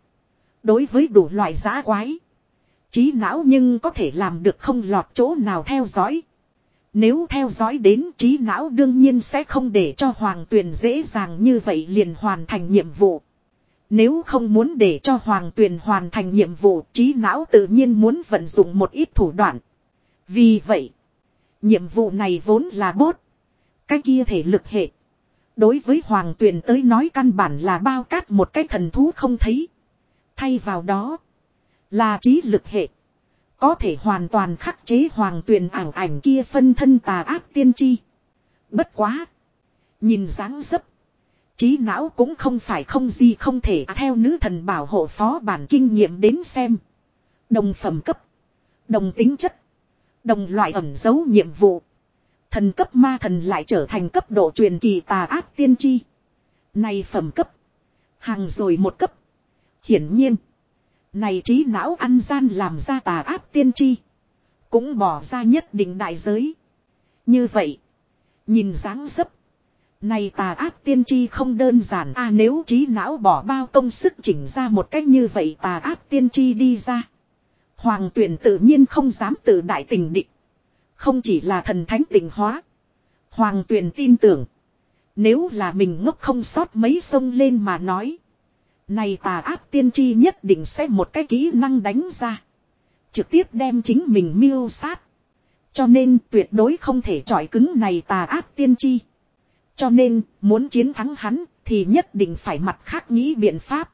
A: Đối với đủ loại giá quái. Trí não nhưng có thể làm được không lọt chỗ nào theo dõi. Nếu theo dõi đến trí não đương nhiên sẽ không để cho hoàng tuyền dễ dàng như vậy liền hoàn thành nhiệm vụ. Nếu không muốn để cho hoàng tuyền hoàn thành nhiệm vụ trí não tự nhiên muốn vận dụng một ít thủ đoạn. Vì vậy, nhiệm vụ này vốn là bốt. Cái kia thể lực hệ. Đối với hoàng tuyền tới nói căn bản là bao cát một cái thần thú không thấy. Thay vào đó, là trí lực hệ. Có thể hoàn toàn khắc chế hoàng tuyền ảo ảnh kia phân thân tà ác tiên tri. Bất quá. Nhìn dáng dấp. Trí não cũng không phải không gì không thể theo nữ thần bảo hộ phó bản kinh nghiệm đến xem. Đồng phẩm cấp. Đồng tính chất. Đồng loại ẩn dấu nhiệm vụ. Thần cấp ma thần lại trở thành cấp độ truyền kỳ tà ác tiên tri. Này phẩm cấp. Hàng rồi một cấp. Hiển nhiên. Này trí não ăn gian làm ra tà ác tiên tri. Cũng bỏ ra nhất định đại giới. Như vậy. Nhìn dáng dấp. Này tà ác tiên tri không đơn giản a nếu trí não bỏ bao công sức chỉnh ra một cách như vậy, tà ác tiên tri đi ra. Hoàng tuyển tự nhiên không dám tự đại tình định. Không chỉ là thần thánh tình hóa. Hoàng tuyển tin tưởng. Nếu là mình ngốc không sót mấy sông lên mà nói. Này tà ác tiên tri nhất định sẽ một cái kỹ năng đánh ra. Trực tiếp đem chính mình miêu sát. Cho nên tuyệt đối không thể trọi cứng này tà ác tiên tri. Cho nên, muốn chiến thắng hắn thì nhất định phải mặt khác nghĩ biện pháp.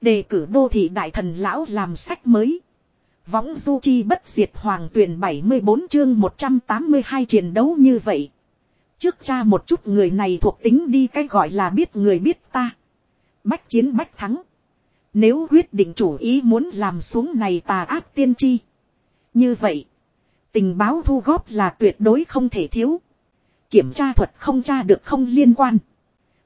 A: Đề cử đô thị đại thần lão làm sách mới. Võng du chi bất diệt hoàng tuyển 74 chương 182 chiến đấu như vậy. Trước cha một chút người này thuộc tính đi cái gọi là biết người biết ta. Bách chiến bách thắng. Nếu quyết định chủ ý muốn làm xuống này tà ác tiên tri. Như vậy. Tình báo thu góp là tuyệt đối không thể thiếu. Kiểm tra thuật không tra được không liên quan.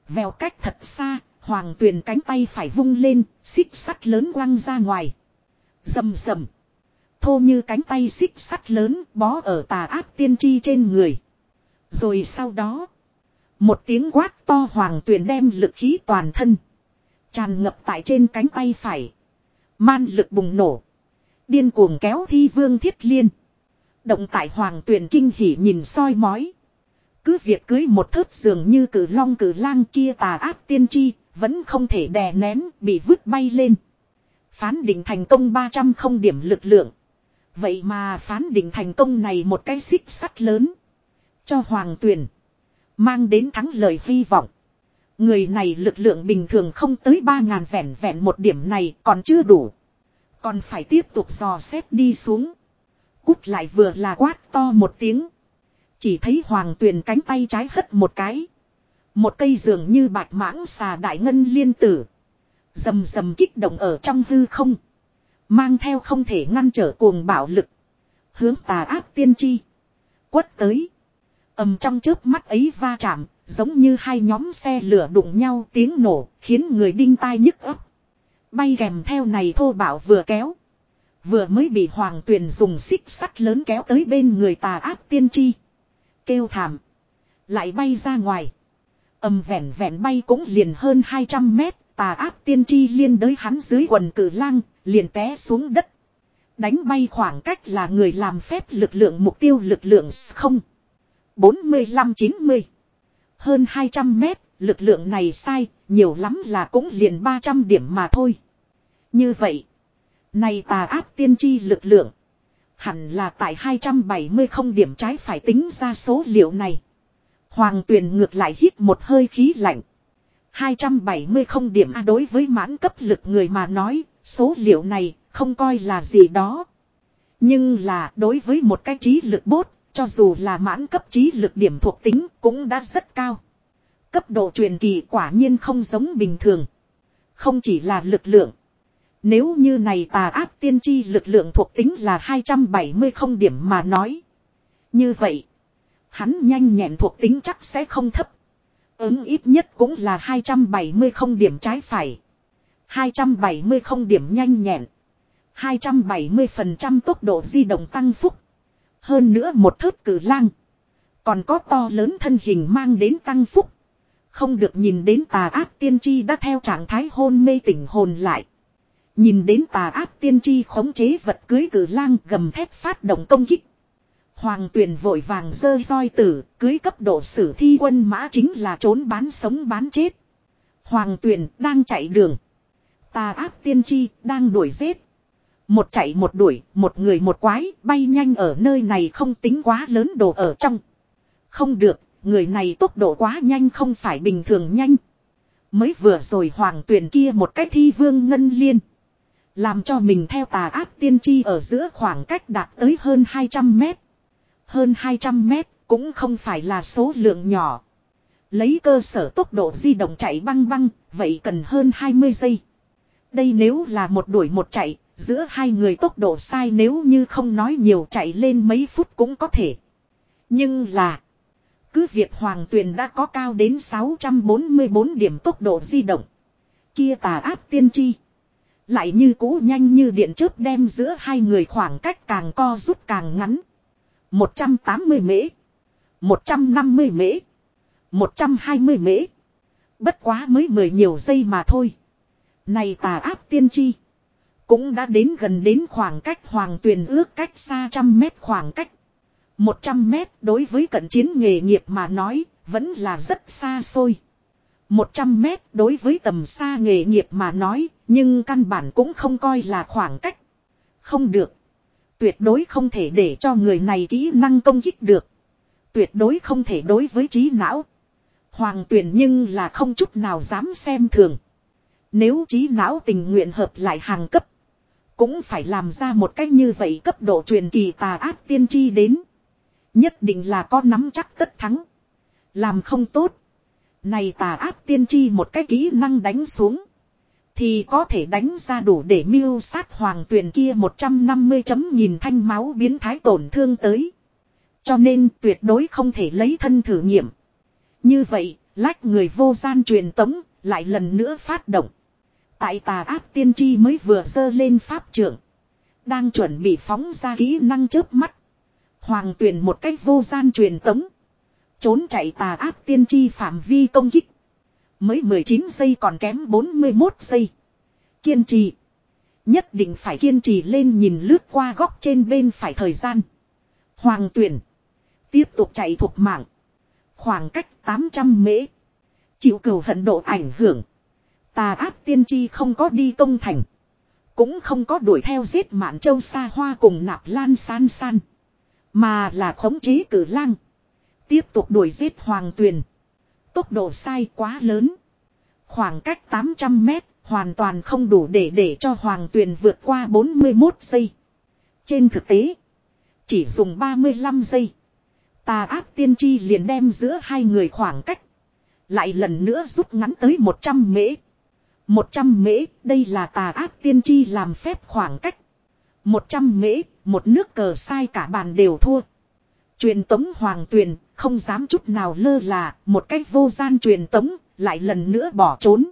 A: Vèo cách thật xa, hoàng tuyền cánh tay phải vung lên, xích sắt lớn quăng ra ngoài. Dầm dầm. Thô như cánh tay xích sắt lớn bó ở tà ác tiên tri trên người. Rồi sau đó. Một tiếng quát to hoàng tuyền đem lực khí toàn thân. Tràn ngập tại trên cánh tay phải. Man lực bùng nổ. Điên cuồng kéo thi vương thiết liên. Động tại hoàng tuyền kinh hỉ nhìn soi mói. Cứ việc cưới một thớt dường như cử long cử lang kia tà ác tiên tri, vẫn không thể đè nén, bị vứt bay lên. Phán định thành công 300 không điểm lực lượng. Vậy mà phán định thành công này một cái xích sắt lớn. Cho hoàng tuyền. Mang đến thắng lợi hy vọng. Người này lực lượng bình thường không tới 3.000 vẹn vẹn một điểm này còn chưa đủ. Còn phải tiếp tục dò xét đi xuống. Cút lại vừa là quát to một tiếng. Chỉ thấy hoàng tuyền cánh tay trái hất một cái. Một cây dường như bạch mãng xà đại ngân liên tử. Dầm dầm kích động ở trong hư không. Mang theo không thể ngăn trở cuồng bạo lực. Hướng tà ác tiên tri. Quất tới. ầm trong chớp mắt ấy va chạm. Giống như hai nhóm xe lửa đụng nhau tiếng nổ. Khiến người đinh tai nhức ấp. Bay kèm theo này thô bạo vừa kéo. Vừa mới bị hoàng tuyền dùng xích sắt lớn kéo tới bên người tà ác tiên tri. Kêu thảm. Lại bay ra ngoài. ầm vẹn vẹn bay cũng liền hơn 200 mét. Tà ác tiên tri liên đới hắn dưới quần cử lang. Liền té xuống đất. Đánh bay khoảng cách là người làm phép lực lượng mục tiêu lực lượng không. 45-90. Hơn 200 mét, lực lượng này sai, nhiều lắm là cũng liền 300 điểm mà thôi. Như vậy, này tà áp tiên tri lực lượng. Hẳn là tại 270 không điểm trái phải tính ra số liệu này. Hoàng tuyền ngược lại hít một hơi khí lạnh. 270 không điểm A đối với mãn cấp lực người mà nói, số liệu này không coi là gì đó. Nhưng là đối với một cái trí lực bốt, cho dù là mãn cấp trí lực điểm thuộc tính cũng đã rất cao. Cấp độ truyền kỳ quả nhiên không giống bình thường. Không chỉ là lực lượng. Nếu như này tà ác tiên tri lực lượng thuộc tính là 270 không điểm mà nói. Như vậy. Hắn nhanh nhẹn thuộc tính chắc sẽ không thấp. Ứng ít nhất cũng là 270 không điểm trái phải. 270 không điểm nhanh nhẹn. 270% tốc độ di động tăng phúc. Hơn nữa một thớt cử lang. Còn có to lớn thân hình mang đến tăng phúc. Không được nhìn đến tà ác tiên tri đã theo trạng thái hôn mê tỉnh hồn lại. Nhìn đến tà ác tiên tri khống chế vật cưới cử lang gầm thép phát động công kích. Hoàng tuyền vội vàng dơ roi tử, cưới cấp độ sử thi quân mã chính là trốn bán sống bán chết. Hoàng tuyền đang chạy đường. Tà ác tiên tri đang đuổi giết. Một chạy một đuổi, một người một quái, bay nhanh ở nơi này không tính quá lớn đồ ở trong. Không được, người này tốc độ quá nhanh không phải bình thường nhanh. Mới vừa rồi hoàng tuyển kia một cách thi vương ngân liên. Làm cho mình theo tà ác tiên tri ở giữa khoảng cách đạt tới hơn 200 mét. Hơn 200 mét cũng không phải là số lượng nhỏ. Lấy cơ sở tốc độ di động chạy băng băng, vậy cần hơn 20 giây. Đây nếu là một đuổi một chạy, giữa hai người tốc độ sai nếu như không nói nhiều chạy lên mấy phút cũng có thể. Nhưng là, cứ việc hoàng tuyền đã có cao đến 644 điểm tốc độ di động. Kia tà áp tiên tri. Lại như cũ nhanh như điện chớp đem giữa hai người khoảng cách càng co rút càng ngắn. 180 mễ. 150 mễ. 120 mễ. Bất quá mới mười nhiều giây mà thôi. Này tà áp tiên tri. Cũng đã đến gần đến khoảng cách hoàng tuyền ước cách xa trăm mét khoảng cách. 100 mét đối với cận chiến nghề nghiệp mà nói, vẫn là rất xa xôi. 100 mét đối với tầm xa nghề nghiệp mà nói, nhưng căn bản cũng không coi là khoảng cách. Không được. Tuyệt đối không thể để cho người này kỹ năng công kích được. Tuyệt đối không thể đối với trí não. Hoàng tuyển nhưng là không chút nào dám xem thường. Nếu trí não tình nguyện hợp lại hàng cấp. Cũng phải làm ra một cách như vậy cấp độ truyền kỳ tà ác tiên tri đến. Nhất định là có nắm chắc tất thắng. Làm không tốt. Này tà ác tiên tri một cái kỹ năng đánh xuống. Thì có thể đánh ra đủ để mưu sát hoàng tuyển kia 150 chấm nhìn thanh máu biến thái tổn thương tới. Cho nên tuyệt đối không thể lấy thân thử nghiệm. Như vậy, lách người vô gian truyền tống, lại lần nữa phát động. Tại tà ác tiên tri mới vừa dơ lên pháp trưởng. Đang chuẩn bị phóng ra kỹ năng chớp mắt. Hoàng tuyển một cách vô gian truyền tống. Trốn chạy tà ác tiên tri phạm vi công kích. Mới 19 giây còn kém 41 giây. Kiên trì. Nhất định phải kiên trì lên nhìn lướt qua góc trên bên phải thời gian. Hoàng tuyển. Tiếp tục chạy thuộc mạng. Khoảng cách 800 mễ. Chịu cầu hận độ ảnh hưởng. Tà ác tiên tri không có đi công thành. Cũng không có đuổi theo giết mạn châu xa hoa cùng nạp lan san san. Mà là khống chế cử lang. Tiếp tục đuổi giết hoàng tuyền. Tốc độ sai quá lớn. Khoảng cách 800 mét hoàn toàn không đủ để để cho hoàng tuyền vượt qua 41 giây. Trên thực tế, chỉ dùng 35 giây. Tà ác tiên tri liền đem giữa hai người khoảng cách. Lại lần nữa rút ngắn tới 100 mễ. 100 mễ, đây là tà ác tiên tri làm phép khoảng cách. 100 mễ, một nước cờ sai cả bàn đều thua. Truyền tống hoàng tuyền, không dám chút nào lơ là, một cách vô gian truyền tống, lại lần nữa bỏ trốn.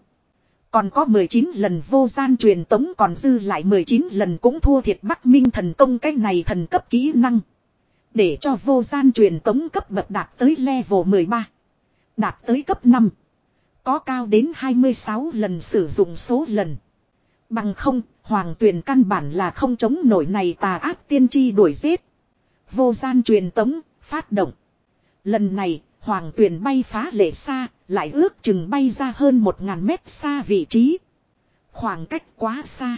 A: Còn có 19 lần vô gian truyền tống còn dư lại 19 lần cũng thua thiệt Bắc Minh thần công cái này thần cấp kỹ năng. Để cho vô gian truyền tống cấp bậc đạt tới level 13. Đạt tới cấp 5. Có cao đến 26 lần sử dụng số lần. Bằng không, hoàng tuyền căn bản là không chống nổi này tà ác tiên tri đuổi giết. Vô gian truyền tống, phát động. Lần này, hoàng tuyền bay phá lệ xa, lại ước chừng bay ra hơn một ngàn mét xa vị trí. Khoảng cách quá xa.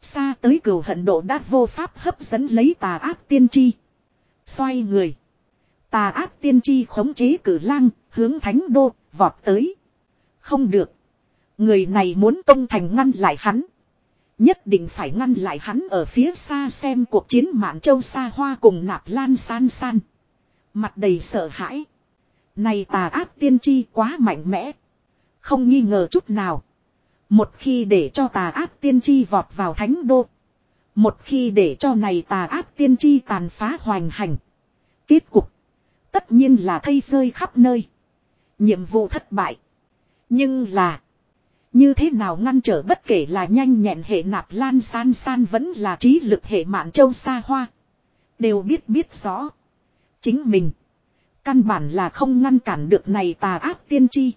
A: Xa tới cửu hận độ đã vô pháp hấp dẫn lấy tà ác tiên tri. Xoay người. Tà ác tiên tri khống chế cử lang, hướng thánh đô, vọt tới. Không được. Người này muốn công thành ngăn lại hắn. Nhất định phải ngăn lại hắn ở phía xa xem cuộc chiến mạn châu xa hoa cùng nạp lan san san. Mặt đầy sợ hãi. Này tà ác tiên tri quá mạnh mẽ. Không nghi ngờ chút nào. Một khi để cho tà ác tiên tri vọt vào thánh đô. Một khi để cho này tà ác tiên tri tàn phá hoành hành. Kết cục. Tất nhiên là thây rơi khắp nơi. Nhiệm vụ thất bại. Nhưng là. Như thế nào ngăn trở bất kể là nhanh nhẹn hệ nạp lan san san vẫn là trí lực hệ mạn châu xa hoa. Đều biết biết rõ. Chính mình. Căn bản là không ngăn cản được này tà ác tiên tri.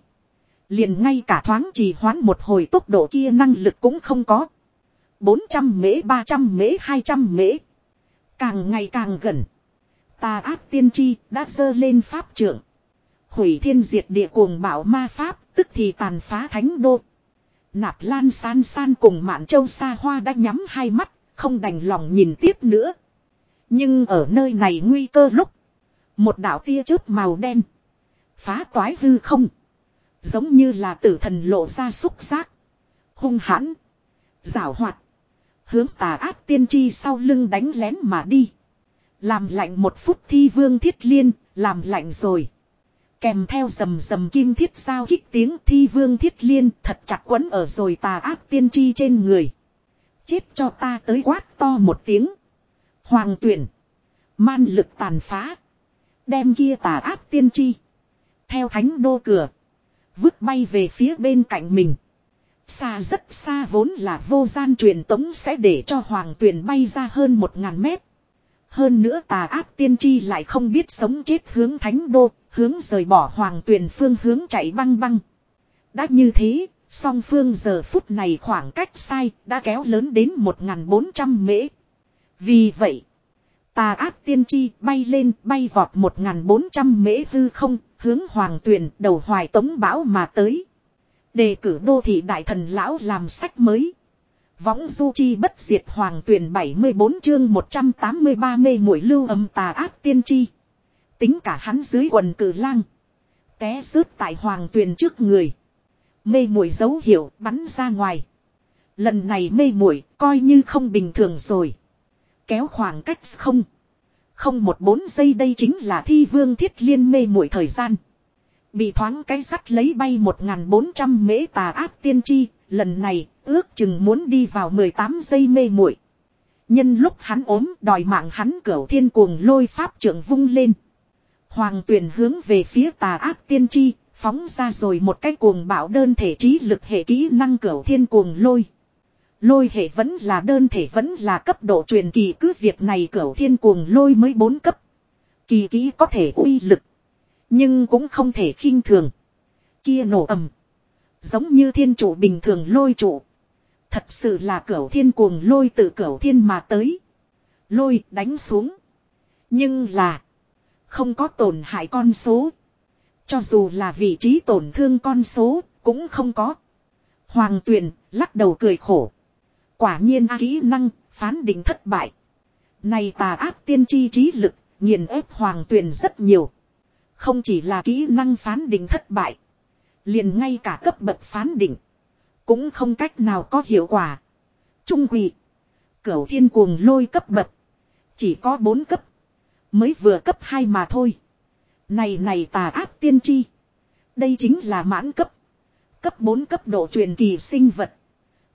A: Liền ngay cả thoáng trì hoãn một hồi tốc độ kia năng lực cũng không có. 400 mễ 300 mễ 200 mễ. Càng ngày càng gần. Tà ác tiên tri đã dơ lên pháp trưởng. Hủy thiên diệt địa cuồng bảo ma pháp, tức thì tàn phá thánh đô. Nạp lan san san cùng mạn châu xa hoa đã nhắm hai mắt, không đành lòng nhìn tiếp nữa. Nhưng ở nơi này nguy cơ lúc. Một đạo tia chớp màu đen. Phá toái hư không. Giống như là tử thần lộ ra xúc giác. Hung hãn. Giảo hoạt. Hướng tà ác tiên tri sau lưng đánh lén mà đi. Làm lạnh một phút thi vương thiết liên, làm lạnh rồi. Kèm theo rầm rầm kim thiết sao kích tiếng thi vương thiết liên thật chặt quấn ở rồi tà ác tiên tri trên người. Chết cho ta tới quát to một tiếng. Hoàng tuyển. Man lực tàn phá. Đem kia tà ác tiên tri. Theo thánh đô cửa. Vứt bay về phía bên cạnh mình. Xa rất xa vốn là vô gian truyền tống sẽ để cho hoàng tuyển bay ra hơn một ngàn mét. Hơn nữa tà ác tiên tri lại không biết sống chết hướng thánh đô, hướng rời bỏ hoàng tuyền phương hướng chạy băng băng. Đã như thế, song phương giờ phút này khoảng cách sai đã kéo lớn đến 1.400 mễ. Vì vậy, tà ác tiên tri bay lên bay vọt 1.400 mễ hư không, hướng hoàng tuyền đầu hoài tống bão mà tới. Đề cử đô thị đại thần lão làm sách mới. Võng du chi bất diệt hoàng tuyển 74 chương 183 mê mũi lưu âm tà ác tiên tri. Tính cả hắn dưới quần cử lang. Té rớt tại hoàng tuyền trước người. Mê mũi dấu hiệu bắn ra ngoài. Lần này mê mũi coi như không bình thường rồi. Kéo khoảng cách không. Không một bốn giây đây chính là thi vương thiết liên mê mũi thời gian. Bị thoáng cái sắt lấy bay 1.400 mễ tà áp tiên tri, lần này ước chừng muốn đi vào 18 giây mê muội. Nhân lúc hắn ốm đòi mạng hắn cửu thiên cuồng lôi pháp trưởng vung lên. Hoàng tuyển hướng về phía tà ác tiên tri, phóng ra rồi một cái cuồng bạo đơn thể trí lực hệ kỹ năng cửu thiên cuồng lôi. Lôi hệ vẫn là đơn thể vẫn là cấp độ truyền kỳ cứ việc này cửu thiên cuồng lôi mới bốn cấp. Kỳ kỹ có thể uy lực. Nhưng cũng không thể khinh thường. Kia nổ ầm. Giống như thiên chủ bình thường lôi trụ. Thật sự là cửu thiên cuồng lôi từ cửu thiên mà tới. Lôi đánh xuống. Nhưng là. Không có tổn hại con số. Cho dù là vị trí tổn thương con số. Cũng không có. Hoàng tuyền lắc đầu cười khổ. Quả nhiên kỹ năng, phán định thất bại. Này tà ác tiên tri trí lực. Nghiền ép hoàng tuyền rất nhiều. Không chỉ là kỹ năng phán định thất bại. Liền ngay cả cấp bậc phán định. Cũng không cách nào có hiệu quả. Trung quỷ. Cửu thiên cuồng lôi cấp bậc. Chỉ có 4 cấp. Mới vừa cấp 2 mà thôi. Này này tà ác tiên tri. Đây chính là mãn cấp. Cấp 4 cấp độ truyền kỳ sinh vật.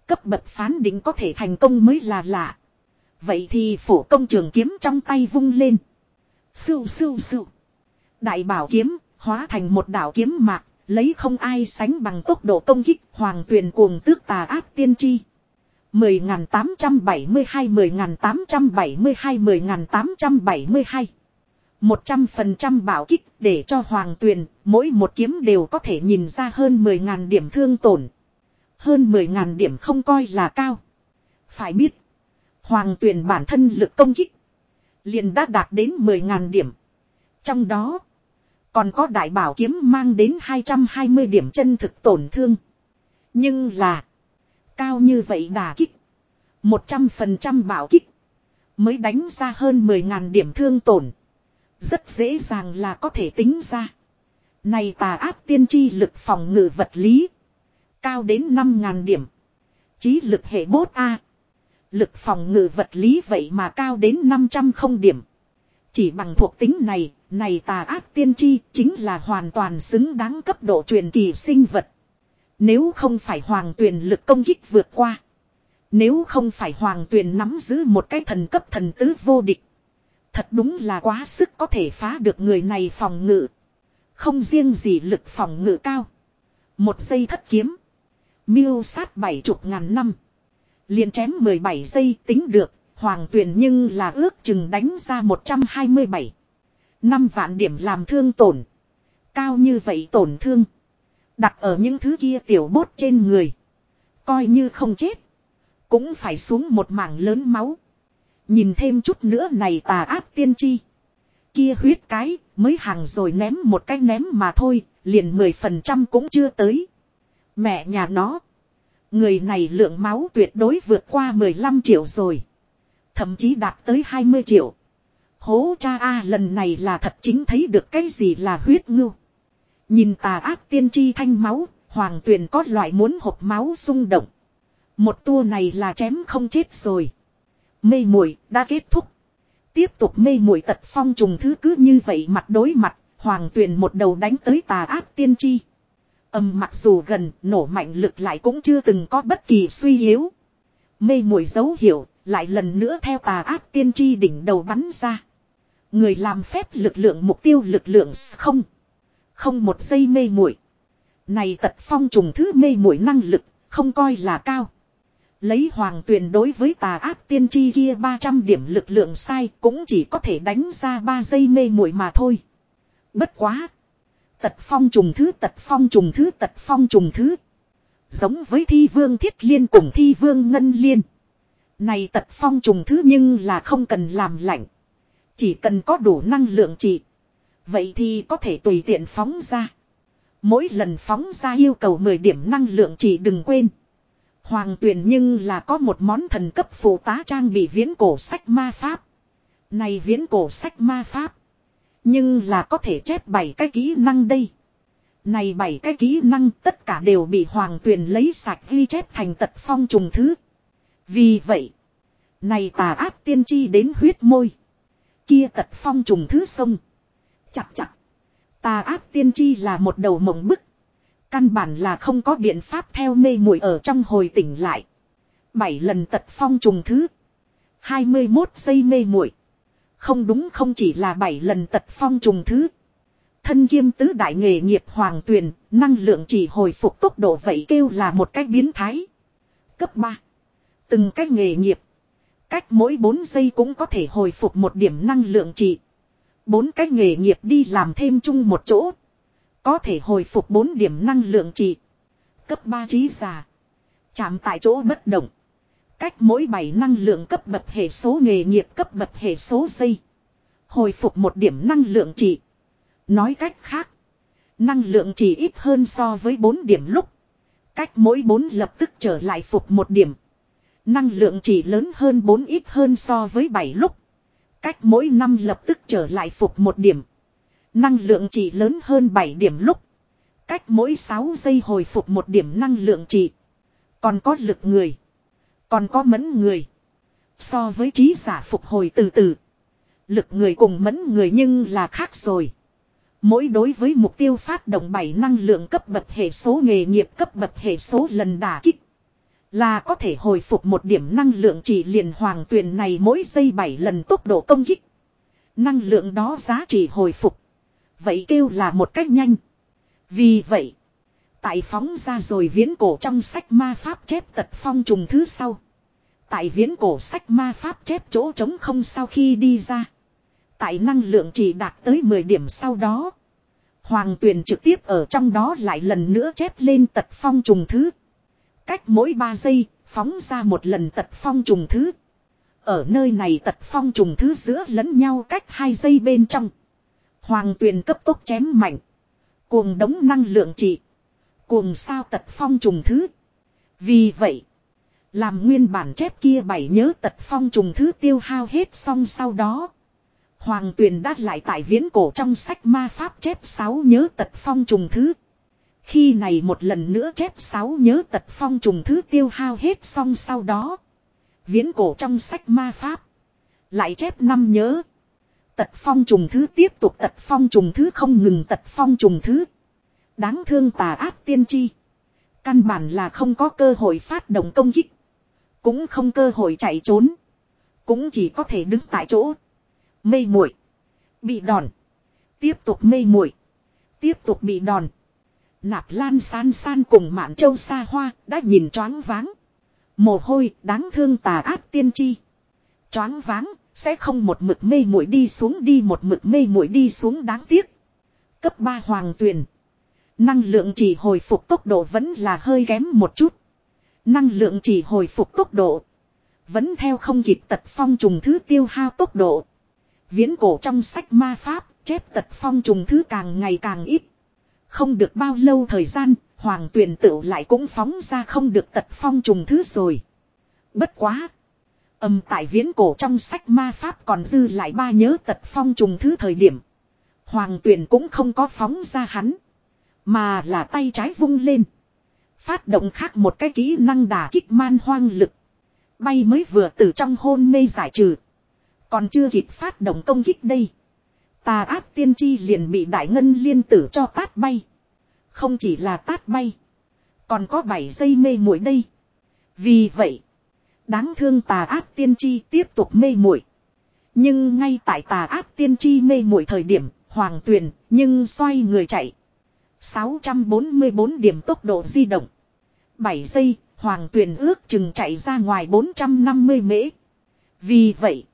A: Cấp bậc phán định có thể thành công mới là lạ. Vậy thì phổ công trường kiếm trong tay vung lên. Sưu sưu sưu. Đại bảo kiếm, hóa thành một đảo kiếm mạc, lấy không ai sánh bằng tốc độ công kích hoàng tuyền cuồng tước tà ác tiên tri. 10.872 10.872 10.872 100% bảo kích để cho hoàng tuyền mỗi một kiếm đều có thể nhìn ra hơn 10.000 điểm thương tổn. Hơn 10.000 điểm không coi là cao. Phải biết, hoàng tuyền bản thân lực công kích liền đã đạt đến 10.000 điểm. Trong đó, còn có đại bảo kiếm mang đến 220 điểm chân thực tổn thương. Nhưng là, cao như vậy đà kích. 100% bảo kích. Mới đánh ra hơn 10.000 điểm thương tổn. Rất dễ dàng là có thể tính ra. Này tà ác tiên tri lực phòng ngự vật lý. Cao đến 5.000 điểm. Chí lực hệ bốt A. Lực phòng ngự vật lý vậy mà cao đến 500 không điểm. Chỉ bằng thuộc tính này, này tà ác tiên tri chính là hoàn toàn xứng đáng cấp độ truyền kỳ sinh vật. Nếu không phải hoàng tuyền lực công kích vượt qua. Nếu không phải hoàng tuyền nắm giữ một cái thần cấp thần tứ vô địch. Thật đúng là quá sức có thể phá được người này phòng ngự. Không riêng gì lực phòng ngự cao. Một giây thất kiếm. Miêu sát bảy chục ngàn năm. liền chém 17 giây tính được. Hoàng tuyền nhưng là ước chừng đánh ra 127. Năm vạn điểm làm thương tổn. Cao như vậy tổn thương. Đặt ở những thứ kia tiểu bốt trên người. Coi như không chết. Cũng phải xuống một mảng lớn máu. Nhìn thêm chút nữa này tà ác tiên tri. Kia huyết cái, mới hàng rồi ném một cái ném mà thôi, liền 10% cũng chưa tới. Mẹ nhà nó. Người này lượng máu tuyệt đối vượt qua 15 triệu rồi. Thậm chí đạt tới 20 triệu. Hố cha A lần này là thật chính thấy được cái gì là huyết ngưu. Nhìn tà ác tiên tri thanh máu, hoàng tuyền có loại muốn hộp máu sung động. Một tour này là chém không chết rồi. Mê muội đã kết thúc. Tiếp tục mê muội tật phong trùng thứ cứ như vậy mặt đối mặt, hoàng tuyền một đầu đánh tới tà ác tiên tri. Âm mặc dù gần, nổ mạnh lực lại cũng chưa từng có bất kỳ suy yếu. Mê muội dấu hiệu, lại lần nữa theo tà ác tiên tri đỉnh đầu bắn ra. Người làm phép lực lượng mục tiêu lực lượng không. Không một giây mê muội Này tật phong trùng thứ mê muội năng lực, không coi là cao. Lấy hoàng tuyền đối với tà ác tiên tri kia 300 điểm lực lượng sai cũng chỉ có thể đánh ra 3 giây mê muội mà thôi. Bất quá. Tật phong trùng thứ tật phong trùng thứ tật phong trùng thứ. Giống với thi vương thiết liên cùng thi vương ngân liên. Này tật phong trùng thứ nhưng là không cần làm lạnh. Chỉ cần có đủ năng lượng trị. Vậy thì có thể tùy tiện phóng ra. Mỗi lần phóng ra yêu cầu 10 điểm năng lượng chỉ đừng quên. Hoàng tuyển nhưng là có một món thần cấp phụ tá trang bị viễn cổ sách ma pháp. Này viễn cổ sách ma pháp. Nhưng là có thể chép bảy cái kỹ năng đây. Này bảy cái kỹ năng tất cả đều bị hoàng tuyền lấy sạch ghi chép thành tật phong trùng thứ. Vì vậy. Này tà ác tiên tri đến huyết môi. Kia tật phong trùng thứ sông. Chặt chặt. Tà ác tiên tri là một đầu mộng bức. Căn bản là không có biện pháp theo mê muội ở trong hồi tỉnh lại. Bảy lần tật phong trùng thứ. 21 giây mê muội Không đúng không chỉ là bảy lần tật phong trùng thứ. Thân kiêm tứ đại nghề nghiệp hoàng tuyền, năng lượng chỉ hồi phục tốc độ vậy kêu là một cách biến thái. Cấp 3. Từng cách nghề nghiệp. Cách mỗi 4 giây cũng có thể hồi phục một điểm năng lượng trị. Bốn cách nghề nghiệp đi làm thêm chung một chỗ. Có thể hồi phục bốn điểm năng lượng trị. Cấp 3 trí giả. Chạm tại chỗ bất động. Cách mỗi 7 năng lượng cấp bậc hệ số nghề nghiệp cấp bậc hệ số dây. Hồi phục một điểm năng lượng trị. Nói cách khác. Năng lượng chỉ ít hơn so với 4 điểm lúc. Cách mỗi 4 lập tức trở lại phục một điểm. Năng lượng chỉ lớn hơn 4 ít hơn so với 7 lúc. Cách mỗi năm lập tức trở lại phục một điểm. Năng lượng chỉ lớn hơn 7 điểm lúc. Cách mỗi 6 giây hồi phục một điểm năng lượng chỉ. Còn có lực người. Còn có mẫn người. So với trí giả phục hồi từ từ. Lực người cùng mẫn người nhưng là khác rồi. Mỗi đối với mục tiêu phát động 7 năng lượng cấp bậc hệ số nghề nghiệp cấp bậc hệ số lần đả kích. Là có thể hồi phục một điểm năng lượng chỉ liền hoàng tuyền này mỗi giây 7 lần tốc độ công kích. Năng lượng đó giá trị hồi phục. Vậy kêu là một cách nhanh. Vì vậy, tại phóng ra rồi viễn cổ trong sách ma pháp chép tật phong trùng thứ sau. Tại viễn cổ sách ma pháp chép chỗ trống không sau khi đi ra. Tại năng lượng chỉ đạt tới 10 điểm sau đó. Hoàng tuyền trực tiếp ở trong đó lại lần nữa chép lên tật phong trùng thứ. Cách mỗi 3 giây, phóng ra một lần tật phong trùng thứ. Ở nơi này tật phong trùng thứ giữa lẫn nhau cách 2 giây bên trong. Hoàng tuyền cấp tốc chém mạnh. Cuồng đống năng lượng trị. Cuồng sao tật phong trùng thứ. Vì vậy. Làm nguyên bản chép kia bảy nhớ tật phong trùng thứ tiêu hao hết xong sau đó. Hoàng tuyền đã lại tại viễn cổ trong sách ma pháp chép 6 nhớ tật phong trùng thứ. Khi này một lần nữa chép sáu nhớ tật phong trùng thứ tiêu hao hết xong sau đó. Viễn cổ trong sách ma pháp. Lại chép năm nhớ. Tật phong trùng thứ tiếp tục tật phong trùng thứ không ngừng tật phong trùng thứ. Đáng thương tà ác tiên tri. Căn bản là không có cơ hội phát động công kích. Cũng không cơ hội chạy trốn. Cũng chỉ có thể đứng tại chỗ. Mây muội Bị đòn. Tiếp tục mây muội Tiếp tục bị đòn. Nạp lan san san cùng mạn châu xa hoa đã nhìn choáng váng. Mồ hôi đáng thương tà ác tiên tri. Choáng váng sẽ không một mực mê muội đi xuống đi một mực mê muội đi xuống đáng tiếc. Cấp 3 hoàng tuyền. Năng lượng chỉ hồi phục tốc độ vẫn là hơi kém một chút. Năng lượng chỉ hồi phục tốc độ. Vẫn theo không kịp tật phong trùng thứ tiêu hao tốc độ. Viễn cổ trong sách ma pháp, chép tật phong trùng thứ càng ngày càng ít. Không được bao lâu thời gian, hoàng tuyển tựu lại cũng phóng ra không được tật phong trùng thứ rồi. Bất quá. Âm tại viễn cổ trong sách ma pháp còn dư lại ba nhớ tật phong trùng thứ thời điểm. Hoàng tuyển cũng không có phóng ra hắn. Mà là tay trái vung lên. Phát động khác một cái kỹ năng đả kích man hoang lực. Bay mới vừa từ trong hôn mê giải trừ. Còn chưa kịp phát động công kích đây. Tà ác tiên tri liền bị đại ngân liên tử cho tát bay. Không chỉ là tát bay. Còn có 7 giây mê muội đây. Vì vậy. Đáng thương tà ác tiên tri tiếp tục mê muội. Nhưng ngay tại tà ác tiên tri mê muội thời điểm. Hoàng tuyền nhưng xoay người chạy. 644 điểm tốc độ di động. 7 giây, Hoàng Tuyền ước chừng chạy ra ngoài 450 mễ. Vì vậy,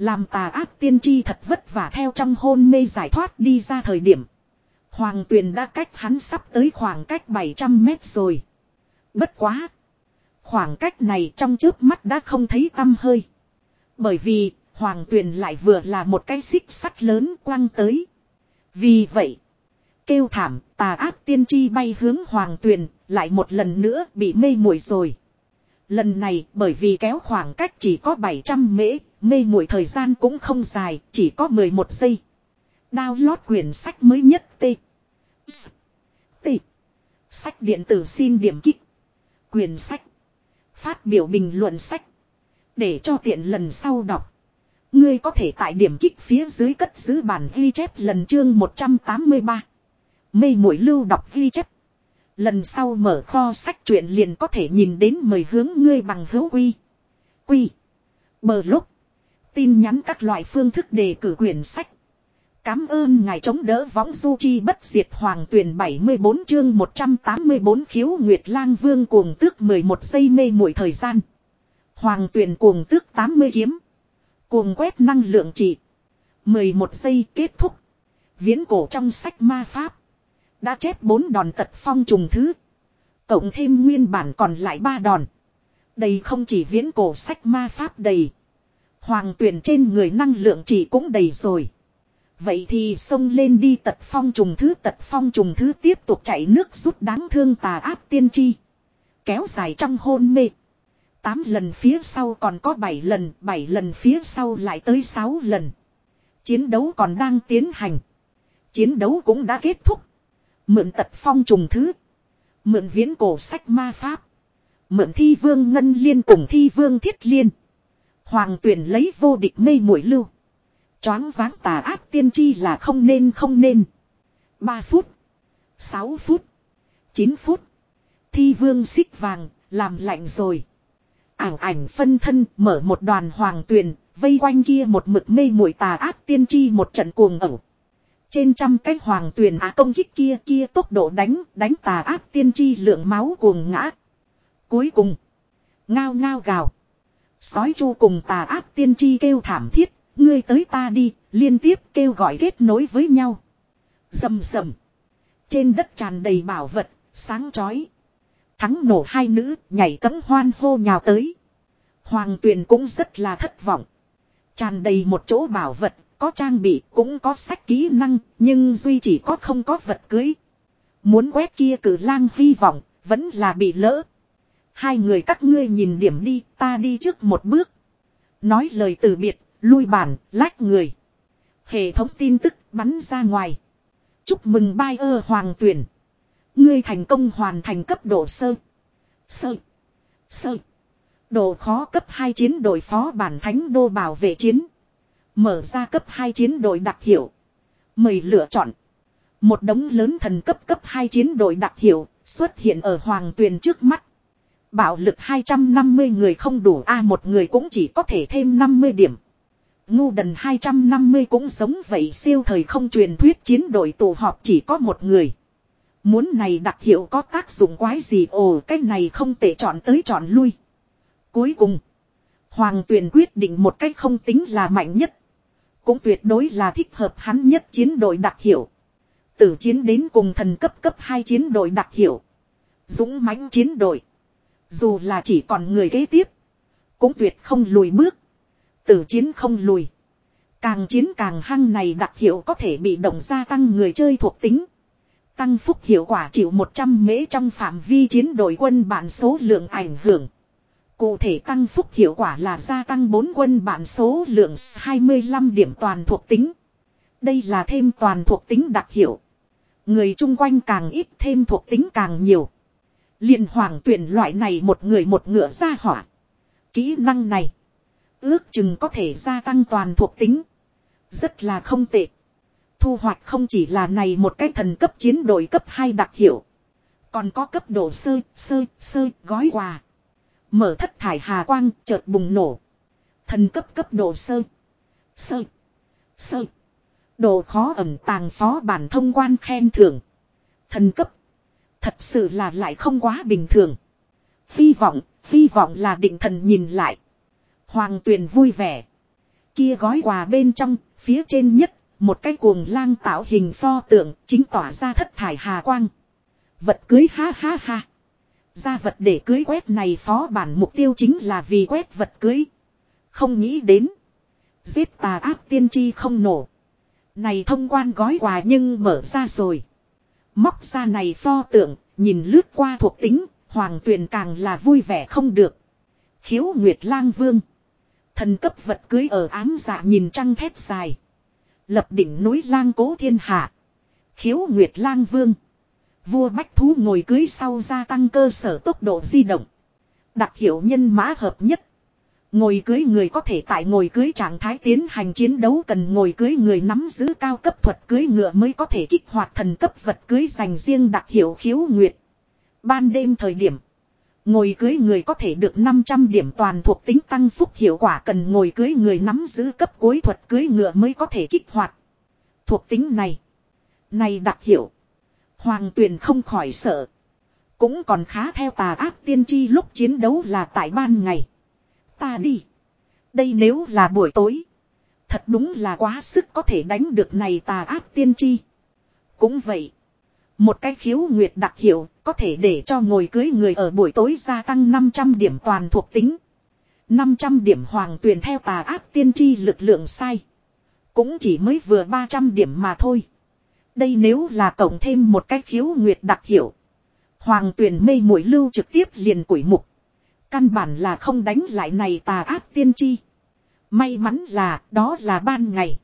A: làm tà ác tiên tri thật vất vả theo trong hôn mê giải thoát đi ra thời điểm. Hoàng Tuyền đã cách hắn sắp tới khoảng cách 700 mét rồi. Bất quá. Khoảng cách này trong trước mắt đã không thấy tâm hơi. Bởi vì, Hoàng Tuyền lại vừa là một cái xích sắt lớn quăng tới. Vì vậy, kêu thảm, tà ác tiên tri bay hướng hoàng tuyền, lại một lần nữa bị mê muội rồi. Lần này bởi vì kéo khoảng cách chỉ có 700 mễ, mê muội thời gian cũng không dài, chỉ có 11 giây. Download quyển sách mới nhất T. S. T. Sách điện tử xin điểm kích. Quyển sách. Phát biểu bình luận sách. Để cho tiện lần sau đọc. Ngươi có thể tại điểm kích phía dưới cất giữ bản ghi chép lần chương 183. Mê mũi lưu đọc ghi chép. Lần sau mở kho sách truyện liền có thể nhìn đến mời hướng ngươi bằng hữu quy. Quy. Bờ lúc. Tin nhắn các loại phương thức đề cử quyển sách. Cám ơn ngài chống đỡ võng du chi bất diệt hoàng tuyển 74 chương 184 khiếu Nguyệt lang vương cuồng tước 11 giây mê muội thời gian. Hoàng tuyển cuồng tước 80 kiếm. Cuồng quét năng lượng trị. 11 giây kết thúc. Viễn cổ trong sách ma pháp. Đã chép 4 đòn tật phong trùng thứ. Cộng thêm nguyên bản còn lại 3 đòn. Đây không chỉ viễn cổ sách ma pháp đầy. Hoàng tuyển trên người năng lượng chỉ cũng đầy rồi. Vậy thì xông lên đi tật phong trùng thứ tật phong trùng thứ tiếp tục chạy nước rút đáng thương tà áp tiên tri. Kéo dài trong hôn mê. Tám lần phía sau còn có bảy lần, bảy lần phía sau lại tới sáu lần. Chiến đấu còn đang tiến hành. Chiến đấu cũng đã kết thúc. Mượn tật phong trùng thứ. Mượn viễn cổ sách ma pháp. Mượn thi vương ngân liên cùng thi vương thiết liên. Hoàng tuyển lấy vô địch mê mũi lưu. Choáng váng tà ác tiên tri là không nên không nên. 3 phút. 6 phút. 9 phút. Thi vương xích vàng, làm lạnh rồi. Ảng ảnh phân thân mở một đoàn hoàng tuyền, vây quanh kia một mực mê muội tà ác tiên tri một trận cuồng ẩu. Trên trăm cái hoàng tuyền á công kích kia kia tốc độ đánh, đánh tà ác tiên tri lượng máu cuồng ngã. Cuối cùng, ngao ngao gào. Sói chu cùng tà ác tiên tri kêu thảm thiết, ngươi tới ta đi, liên tiếp kêu gọi kết nối với nhau. Dầm dầm. Trên đất tràn đầy bảo vật, sáng chói. Thắng nổ hai nữ, nhảy cấm hoan hô nhào tới. Hoàng tuyền cũng rất là thất vọng. Tràn đầy một chỗ bảo vật, có trang bị, cũng có sách kỹ năng, nhưng duy chỉ có không có vật cưới. Muốn quét kia cử lang hy vọng, vẫn là bị lỡ. Hai người các ngươi nhìn điểm đi, ta đi trước một bước. Nói lời từ biệt, lui bản, lách người. Hệ thống tin tức bắn ra ngoài. Chúc mừng bai ơ hoàng tuyển. Ngươi thành công hoàn thành cấp độ sơ. Sơ. Sơ. Độ khó cấp 2 chiến đội phó bản thánh đô bảo vệ chiến. Mở ra cấp 2 chiến đội đặc hiệu. Mời lựa chọn. Một đống lớn thần cấp cấp 2 chiến đội đặc hiệu xuất hiện ở hoàng tuyền trước mắt. Bạo lực 250 người không đủ, A, một người cũng chỉ có thể thêm 50 điểm. Ngu đần 250 cũng sống vậy, siêu thời không truyền thuyết chiến đội tụ họp chỉ có một người. Muốn này đặc hiệu có tác dụng quái gì ồ, cái này không thể chọn tới chọn lui. Cuối cùng. Hoàng tuyền quyết định một cách không tính là mạnh nhất. Cũng tuyệt đối là thích hợp hắn nhất chiến đội đặc hiệu. Tử chiến đến cùng thần cấp cấp 2 chiến đội đặc hiệu. Dũng mãnh chiến đội. Dù là chỉ còn người kế tiếp. Cũng tuyệt không lùi bước. Tử chiến không lùi. Càng chiến càng hăng này đặc hiệu có thể bị động gia tăng người chơi thuộc tính. Tăng phúc hiệu quả chịu 100 mễ trong phạm vi chiến đội quân bản số lượng ảnh hưởng. Cụ thể tăng phúc hiệu quả là gia tăng 4 quân bản số lượng 25 điểm toàn thuộc tính. Đây là thêm toàn thuộc tính đặc hiệu. Người chung quanh càng ít thêm thuộc tính càng nhiều liền hoàng tuyển loại này một người một ngựa ra hỏa. Kỹ năng này. Ước chừng có thể gia tăng toàn thuộc tính. Rất là không tệ. Thu hoạch không chỉ là này một cái thần cấp chiến đội cấp 2 đặc hiệu. Còn có cấp độ sơ, sơ, sơ, gói quà. Mở thất thải hà quang, chợt bùng nổ. Thần cấp cấp độ sơ. Sơ. Sơ. Độ khó ẩm tàng phó bản thông quan khen thưởng. Thần cấp. Thật sự là lại không quá bình thường. Hy vọng, hy vọng là định thần nhìn lại. Hoàng tuyền vui vẻ. Kia gói quà bên trong, phía trên nhất, một cái cuồng lang tạo hình pho tượng, chính tỏa ra thất thải hà quang. Vật cưới ha ha ha. Ra vật để cưới quét này phó bản mục tiêu chính là vì quét vật cưới. Không nghĩ đến. Giết tà ác tiên tri không nổ. Này thông quan gói quà nhưng mở ra rồi. Móc ra này pho tượng, nhìn lướt qua thuộc tính, hoàng tuyền càng là vui vẻ không được. Khiếu Nguyệt lang vương. Thần cấp vật cưới ở ám dạ nhìn trăng thép dài. Lập đỉnh núi lang cố thiên hạ. Khiếu Nguyệt lang vương. Vua Bách Thú ngồi cưới sau gia tăng cơ sở tốc độ di động. Đặc hiệu nhân mã hợp nhất. Ngồi cưới người có thể tại ngồi cưới trạng thái tiến hành chiến đấu cần ngồi cưới người nắm giữ cao cấp thuật cưới ngựa mới có thể kích hoạt thần cấp vật cưới dành riêng đặc hiệu khiếu nguyệt. Ban đêm thời điểm. Ngồi cưới người có thể được 500 điểm toàn thuộc tính tăng phúc hiệu quả cần ngồi cưới người nắm giữ cấp cuối thuật cưới ngựa mới có thể kích hoạt. Thuộc tính này. Này đặc hiệu. Hoàng tuyền không khỏi sợ. Cũng còn khá theo tà ác tiên tri lúc chiến đấu là tại ban ngày. Ta đi. Đây nếu là buổi tối. Thật đúng là quá sức có thể đánh được này tà ác tiên tri. Cũng vậy. Một cái khiếu nguyệt đặc hiệu có thể để cho ngồi cưới người ở buổi tối gia tăng 500 điểm toàn thuộc tính. 500 điểm hoàng tuyền theo tà ác tiên tri lực lượng sai. Cũng chỉ mới vừa 300 điểm mà thôi. Đây nếu là cộng thêm một cái khiếu nguyệt đặc hiệu. Hoàng tuyển mây mũi lưu trực tiếp liền quỷ mục. Căn bản là không đánh lại này tà ác tiên tri. May mắn là, đó là ban ngày.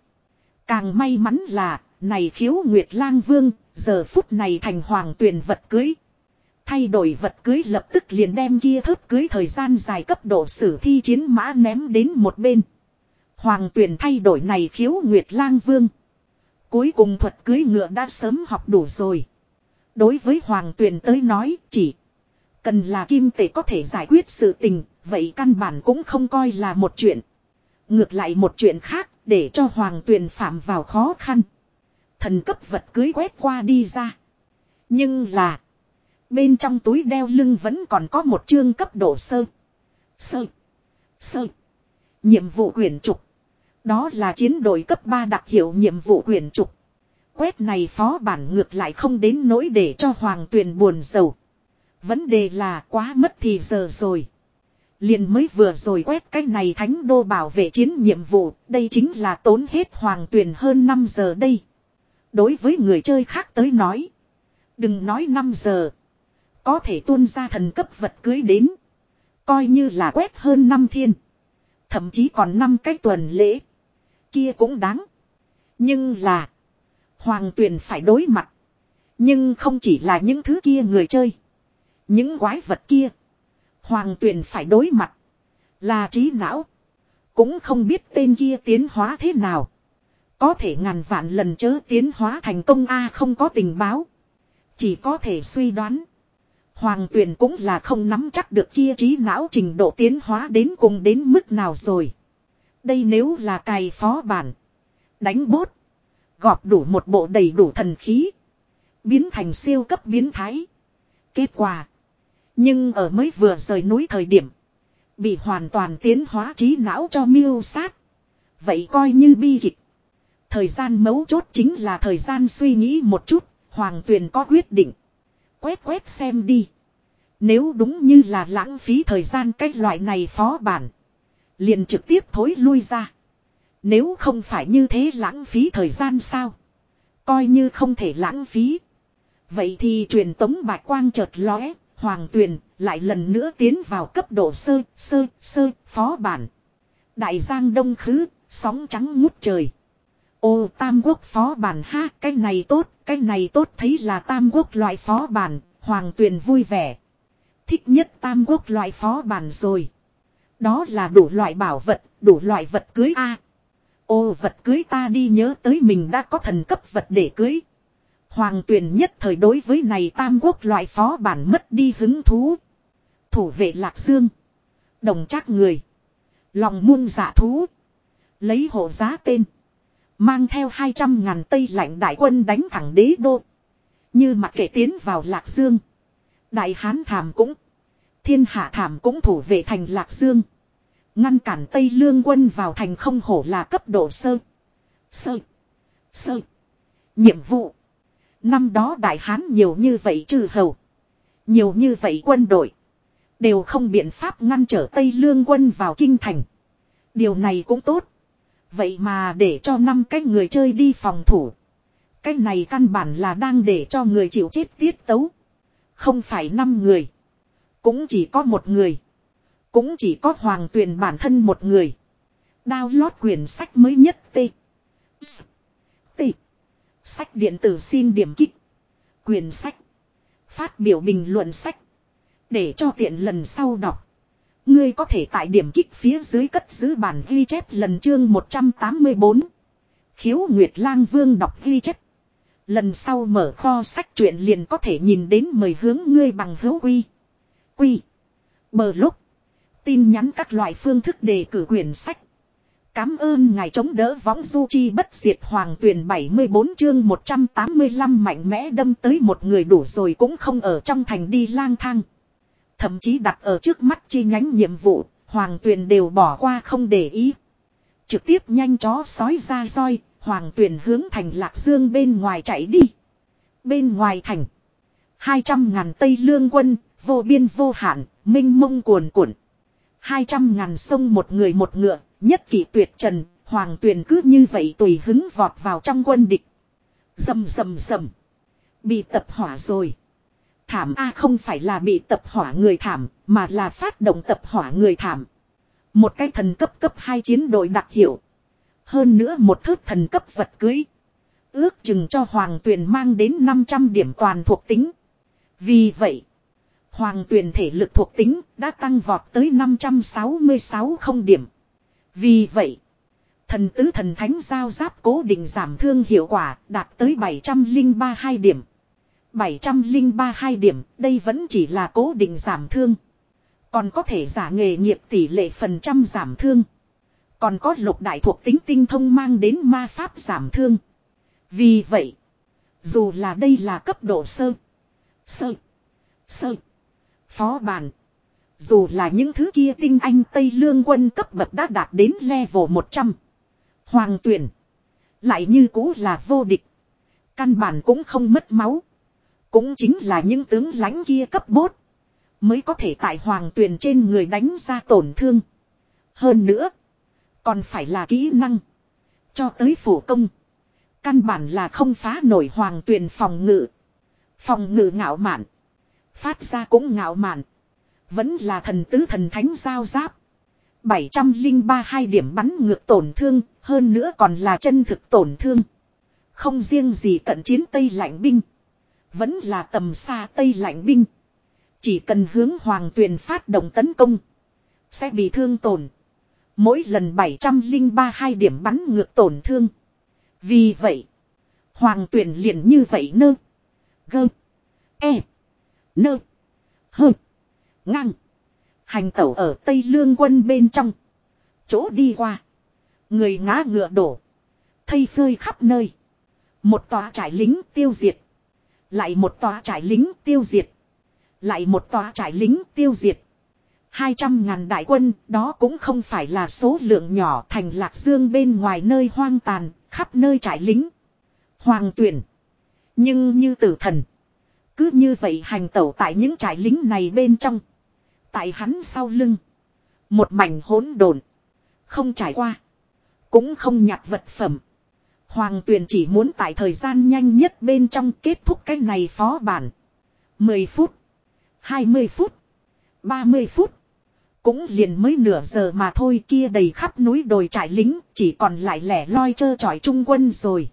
A: Càng may mắn là, này khiếu nguyệt lang vương, giờ phút này thành hoàng tuyển vật cưới. Thay đổi vật cưới lập tức liền đem kia thớt cưới thời gian dài cấp độ sử thi chiến mã ném đến một bên. Hoàng tuyển thay đổi này khiếu nguyệt lang vương. Cuối cùng thuật cưới ngựa đã sớm học đủ rồi. Đối với Hoàng Tuyền tới nói, chỉ cần là kim tệ có thể giải quyết sự tình, vậy căn bản cũng không coi là một chuyện. Ngược lại một chuyện khác để cho Hoàng Tuyền phạm vào khó khăn. Thần cấp vật cưới quét qua đi ra. Nhưng là bên trong túi đeo lưng vẫn còn có một chương cấp độ sơ. Sơ. Sơ. Nhiệm vụ quyển trục. Đó là chiến đội cấp 3 đặc hiệu nhiệm vụ quyền trục. Quét này phó bản ngược lại không đến nỗi để cho hoàng tuyền buồn sầu. Vấn đề là quá mất thì giờ rồi. Liền mới vừa rồi quét cái này thánh đô bảo vệ chiến nhiệm vụ, đây chính là tốn hết hoàng tuyền hơn 5 giờ đây. Đối với người chơi khác tới nói. Đừng nói 5 giờ. Có thể tuôn ra thần cấp vật cưới đến. Coi như là quét hơn 5 thiên. Thậm chí còn 5 cái tuần lễ kia cũng đáng. Nhưng là. Hoàng tuyền phải đối mặt. Nhưng không chỉ là những thứ kia người chơi. Những quái vật kia. Hoàng tuyền phải đối mặt. Là trí não. Cũng không biết tên kia tiến hóa thế nào. Có thể ngàn vạn lần chớ tiến hóa thành công A không có tình báo. Chỉ có thể suy đoán. Hoàng tuyền cũng là không nắm chắc được kia trí não trình độ tiến hóa đến cùng đến mức nào rồi. Đây nếu là cài phó bản. Đánh bốt. Gọp đủ một bộ đầy đủ thần khí. Biến thành siêu cấp biến thái. Kết quả. Nhưng ở mới vừa rời núi thời điểm. Bị hoàn toàn tiến hóa trí não cho miêu sát. Vậy coi như bi kịch. Thời gian mấu chốt chính là thời gian suy nghĩ một chút. Hoàng tuyền có quyết định. Quét quét xem đi. Nếu đúng như là lãng phí thời gian cách loại này phó bản. Liền trực tiếp thối lui ra. Nếu không phải như thế lãng phí thời gian sao? Coi như không thể lãng phí. Vậy thì truyền tống bạch quang chợt lóe, hoàng tuyền lại lần nữa tiến vào cấp độ sơ, sơ, sơ, phó bản. Đại giang đông khứ, sóng trắng ngút trời. Ô tam quốc phó bản ha, cái này tốt, cái này tốt thấy là tam quốc loại phó bản, hoàng tuyền vui vẻ. Thích nhất tam quốc loại phó bản rồi. Đó là đủ loại bảo vật, đủ loại vật cưới A. Ô vật cưới ta đi nhớ tới mình đã có thần cấp vật để cưới. Hoàng tuyển nhất thời đối với này tam quốc loại phó bản mất đi hứng thú. Thủ vệ lạc dương. Đồng chắc người. Lòng muôn giả dạ thú. Lấy hộ giá tên. Mang theo 200 ngàn tây lạnh đại quân đánh thẳng đế đô. Như mặt kể tiến vào lạc dương. Đại hán thảm cũng. Thiên hạ thảm cũng thủ vệ thành lạc dương. Ngăn cản Tây Lương quân vào thành không hổ là cấp độ sơ. Sơ. Sơ. Nhiệm vụ. Năm đó đại hán nhiều như vậy trừ hầu. Nhiều như vậy quân đội. Đều không biện pháp ngăn trở Tây Lương quân vào kinh thành. Điều này cũng tốt. Vậy mà để cho năm cái người chơi đi phòng thủ. Cái này căn bản là đang để cho người chịu chết tiết tấu. Không phải năm người. Cũng chỉ có một người. Cũng chỉ có hoàng tuyền bản thân một người. Download quyển sách mới nhất T. T. Sách điện tử xin điểm kích. quyền sách. Phát biểu bình luận sách. Để cho tiện lần sau đọc. Ngươi có thể tại điểm kích phía dưới cất giữ bản ghi chép lần chương 184. Khiếu Nguyệt Lang Vương đọc ghi chép. Lần sau mở kho sách truyện liền có thể nhìn đến mời hướng ngươi bằng hữu quy. Quy. Bờ lúc. Tin nhắn các loại phương thức đề cử quyển sách. Cám ơn ngài chống đỡ võng du chi bất diệt hoàng tuyển 74 chương 185 mạnh mẽ đâm tới một người đủ rồi cũng không ở trong thành đi lang thang. Thậm chí đặt ở trước mắt chi nhánh nhiệm vụ, hoàng tuyển đều bỏ qua không để ý. Trực tiếp nhanh chó sói ra roi, hoàng tuyển hướng thành lạc dương bên ngoài chạy đi. Bên ngoài thành, 200 ngàn tây lương quân, vô biên vô hạn, minh mông cuồn cuộn. 200 ngàn sông một người một ngựa, nhất kỷ tuyệt trần, hoàng tuyền cứ như vậy tùy hứng vọt vào trong quân địch. Dầm dầm dầm. Bị tập hỏa rồi. Thảm A không phải là bị tập hỏa người thảm, mà là phát động tập hỏa người thảm. Một cái thần cấp cấp hai chiến đội đặc hiệu. Hơn nữa một thước thần cấp vật cưới. Ước chừng cho hoàng tuyền mang đến 500 điểm toàn thuộc tính. Vì vậy, Hoàng tuyền thể lực thuộc tính đã tăng vọt tới 566 không điểm. Vì vậy, thần tứ thần thánh giao giáp cố định giảm thương hiệu quả đạt tới 703 hai điểm. 703 hai điểm, đây vẫn chỉ là cố định giảm thương. Còn có thể giả nghề nghiệp tỷ lệ phần trăm giảm thương. Còn có lục đại thuộc tính tinh thông mang đến ma pháp giảm thương. Vì vậy, dù là đây là cấp độ sơ, sơ, sơ, Phó bàn. Dù là những thứ kia tinh anh Tây Lương quân cấp bậc đã đạt đến level 100. Hoàng tuyển. Lại như cũ là vô địch. Căn bản cũng không mất máu. Cũng chính là những tướng lãnh kia cấp bốt. Mới có thể tại hoàng tuyển trên người đánh ra tổn thương. Hơn nữa. Còn phải là kỹ năng. Cho tới phủ công. Căn bản là không phá nổi hoàng tuyển phòng ngự. Phòng ngự ngạo mạn. Phát ra cũng ngạo mạn. Vẫn là thần tứ thần thánh giao giáp. 703 hai điểm bắn ngược tổn thương, hơn nữa còn là chân thực tổn thương. Không riêng gì cận chiến Tây lạnh binh. Vẫn là tầm xa Tây lạnh binh. Chỉ cần hướng hoàng tuyền phát động tấn công. Sẽ bị thương tổn. Mỗi lần 703 hai điểm bắn ngược tổn thương. Vì vậy. Hoàng tuyển liền như vậy nơ. Gơ. E. Nơ. Hơ. Ngang. Hành tẩu ở Tây Lương quân bên trong. Chỗ đi qua. Người ngã ngựa đổ. Thây phơi khắp nơi. Một tòa trải lính tiêu diệt. Lại một tòa trải lính tiêu diệt. Lại một tòa trải lính tiêu diệt. Hai trăm ngàn đại quân, đó cũng không phải là số lượng nhỏ thành lạc dương bên ngoài nơi hoang tàn, khắp nơi trải lính. Hoàng tuyển. Nhưng như tử thần. Cứ như vậy hành tẩu tại những trại lính này bên trong. Tại hắn sau lưng. Một mảnh hỗn độn Không trải qua. cũng không nhặt vật phẩm. Hoàng tuyền chỉ muốn tại thời gian nhanh nhất bên trong kết thúc cái này phó bản. 10 phút. 20 phút. 30 phút. Cũng liền mới nửa giờ mà thôi kia đầy khắp núi đồi trại lính chỉ còn lại lẻ loi trơ trọi trung quân rồi.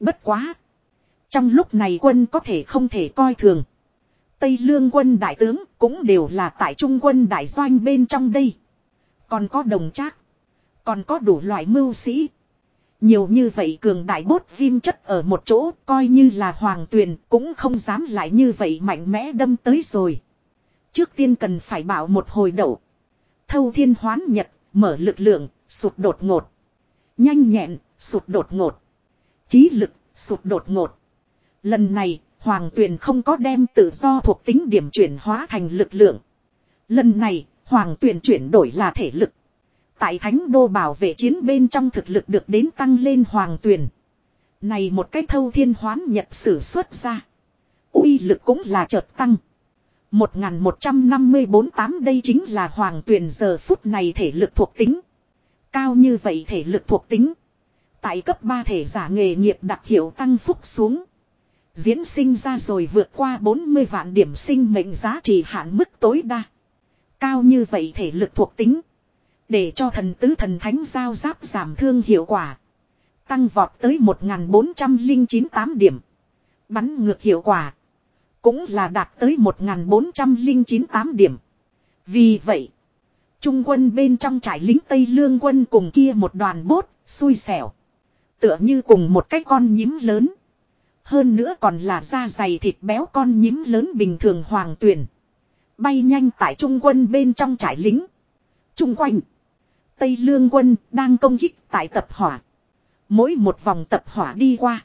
A: Bất quá. Trong lúc này quân có thể không thể coi thường. Tây lương quân đại tướng cũng đều là tại trung quân đại doanh bên trong đây. Còn có đồng trác. Còn có đủ loại mưu sĩ. Nhiều như vậy cường đại bốt viêm chất ở một chỗ coi như là hoàng tuyền cũng không dám lại như vậy mạnh mẽ đâm tới rồi. Trước tiên cần phải bảo một hồi đậu. Thâu thiên hoán nhật, mở lực lượng, sụt đột ngột. Nhanh nhẹn, sụt đột ngột. Trí lực, sụt đột ngột. Lần này, Hoàng Tuyền không có đem tự do thuộc tính điểm chuyển hóa thành lực lượng. Lần này, Hoàng Tuyền chuyển đổi là thể lực. Tại Thánh Đô bảo vệ chiến bên trong thực lực được đến tăng lên Hoàng Tuyền. Này một cái thâu thiên hoán nhật sử xuất ra. uy lực cũng là chợt tăng. 1154 tám đây chính là hoàng Tuyền giờ phút này thể lực thuộc tính. Cao như vậy thể lực thuộc tính. Tại cấp 3 thể giả nghề nghiệp đặc hiệu tăng phúc xuống. Diễn sinh ra rồi vượt qua 40 vạn điểm sinh mệnh giá trị hạn mức tối đa. Cao như vậy thể lực thuộc tính. Để cho thần tứ thần thánh giao giáp giảm thương hiệu quả. Tăng vọt tới 1498 điểm. Bắn ngược hiệu quả. Cũng là đạt tới 1498 điểm. Vì vậy. Trung quân bên trong trải lính Tây Lương quân cùng kia một đoàn bốt, xui xẻo. Tựa như cùng một cái con nhím lớn. Hơn nữa còn là da dày thịt béo con nhím lớn bình thường hoàng tuyển. Bay nhanh tại trung quân bên trong trải lính. Trung quanh. Tây Lương quân đang công kích tại tập hỏa. Mỗi một vòng tập hỏa đi qua.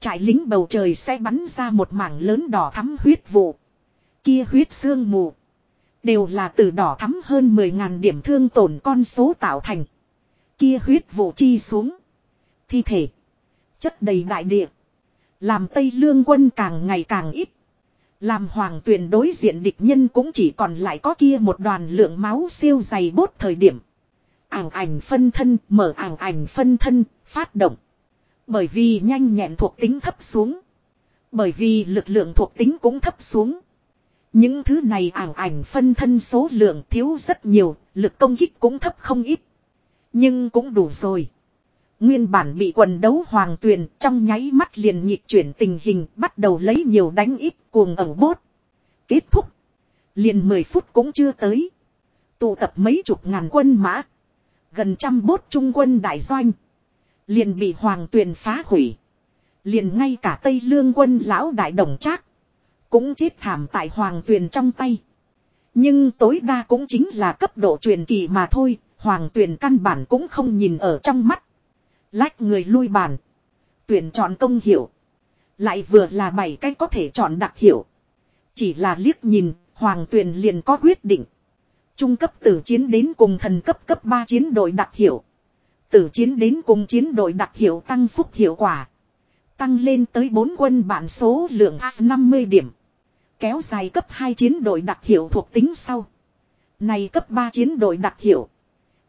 A: Trại lính bầu trời sẽ bắn ra một mảng lớn đỏ thắm huyết vụ. Kia huyết sương mù. Đều là từ đỏ thắm hơn 10.000 điểm thương tổn con số tạo thành. Kia huyết vụ chi xuống. Thi thể. Chất đầy đại địa. Làm Tây Lương quân càng ngày càng ít. Làm hoàng tuyển đối diện địch nhân cũng chỉ còn lại có kia một đoàn lượng máu siêu dày bốt thời điểm. Ảng ảnh phân thân mở ảng ảnh phân thân phát động. Bởi vì nhanh nhẹn thuộc tính thấp xuống. Bởi vì lực lượng thuộc tính cũng thấp xuống. Những thứ này Ảng ảnh phân thân số lượng thiếu rất nhiều, lực công kích cũng thấp không ít. Nhưng cũng đủ rồi. Nguyên bản bị quần đấu hoàng tuyền trong nháy mắt liền nhịp chuyển tình hình, bắt đầu lấy nhiều đánh ít cuồng ẩu bốt. Kết thúc. Liền 10 phút cũng chưa tới. Tụ tập mấy chục ngàn quân mã. Gần trăm bốt trung quân đại doanh. Liền bị hoàng tuyền phá hủy. Liền ngay cả Tây Lương quân lão đại đồng trác Cũng chết thảm tại hoàng tuyền trong tay. Nhưng tối đa cũng chính là cấp độ truyền kỳ mà thôi. Hoàng tuyền căn bản cũng không nhìn ở trong mắt. Lách người lui bàn. Tuyển chọn công hiệu. Lại vừa là bảy cách có thể chọn đặc hiệu. Chỉ là liếc nhìn, Hoàng Tuyền liền có quyết định. Trung cấp tử chiến đến cùng thần cấp cấp 3 chiến đội đặc hiệu. Tử chiến đến cùng chiến đội đặc hiệu tăng phúc hiệu quả. Tăng lên tới 4 quân bản số lượng A50 điểm. Kéo dài cấp 2 chiến đội đặc hiệu thuộc tính sau. Này cấp 3 chiến đội đặc hiệu.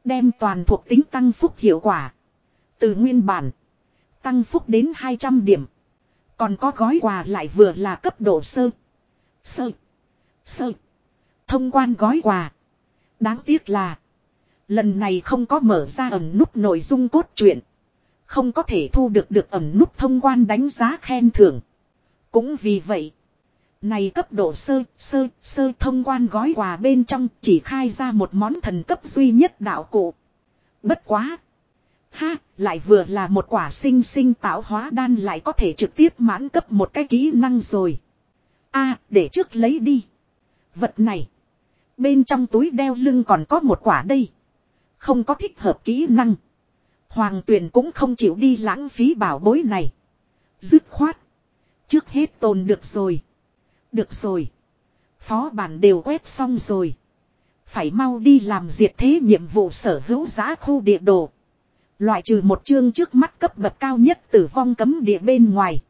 A: Đem toàn thuộc tính tăng phúc hiệu quả. Từ nguyên bản. Tăng phúc đến 200 điểm. Còn có gói quà lại vừa là cấp độ sơ. Sơ. Sơ. Thông quan gói quà. Đáng tiếc là. Lần này không có mở ra ẩn nút nội dung cốt truyện. Không có thể thu được được ẩn nút thông quan đánh giá khen thưởng. Cũng vì vậy. Này cấp độ sơ, sơ, sơ thông quan gói quà bên trong chỉ khai ra một món thần cấp duy nhất đạo cụ. Bất quá. Ha, lại vừa là một quả sinh sinh tạo hóa đan lại có thể trực tiếp mãn cấp một cái kỹ năng rồi. a để trước lấy đi. Vật này. Bên trong túi đeo lưng còn có một quả đây. Không có thích hợp kỹ năng. Hoàng tuyền cũng không chịu đi lãng phí bảo bối này. Dứt khoát. Trước hết tồn được rồi. Được rồi. Phó bản đều quét xong rồi. Phải mau đi làm diệt thế nhiệm vụ sở hữu giá khu địa đồ. Loại trừ một chương trước mắt cấp bậc cao nhất tử vong cấm địa bên ngoài.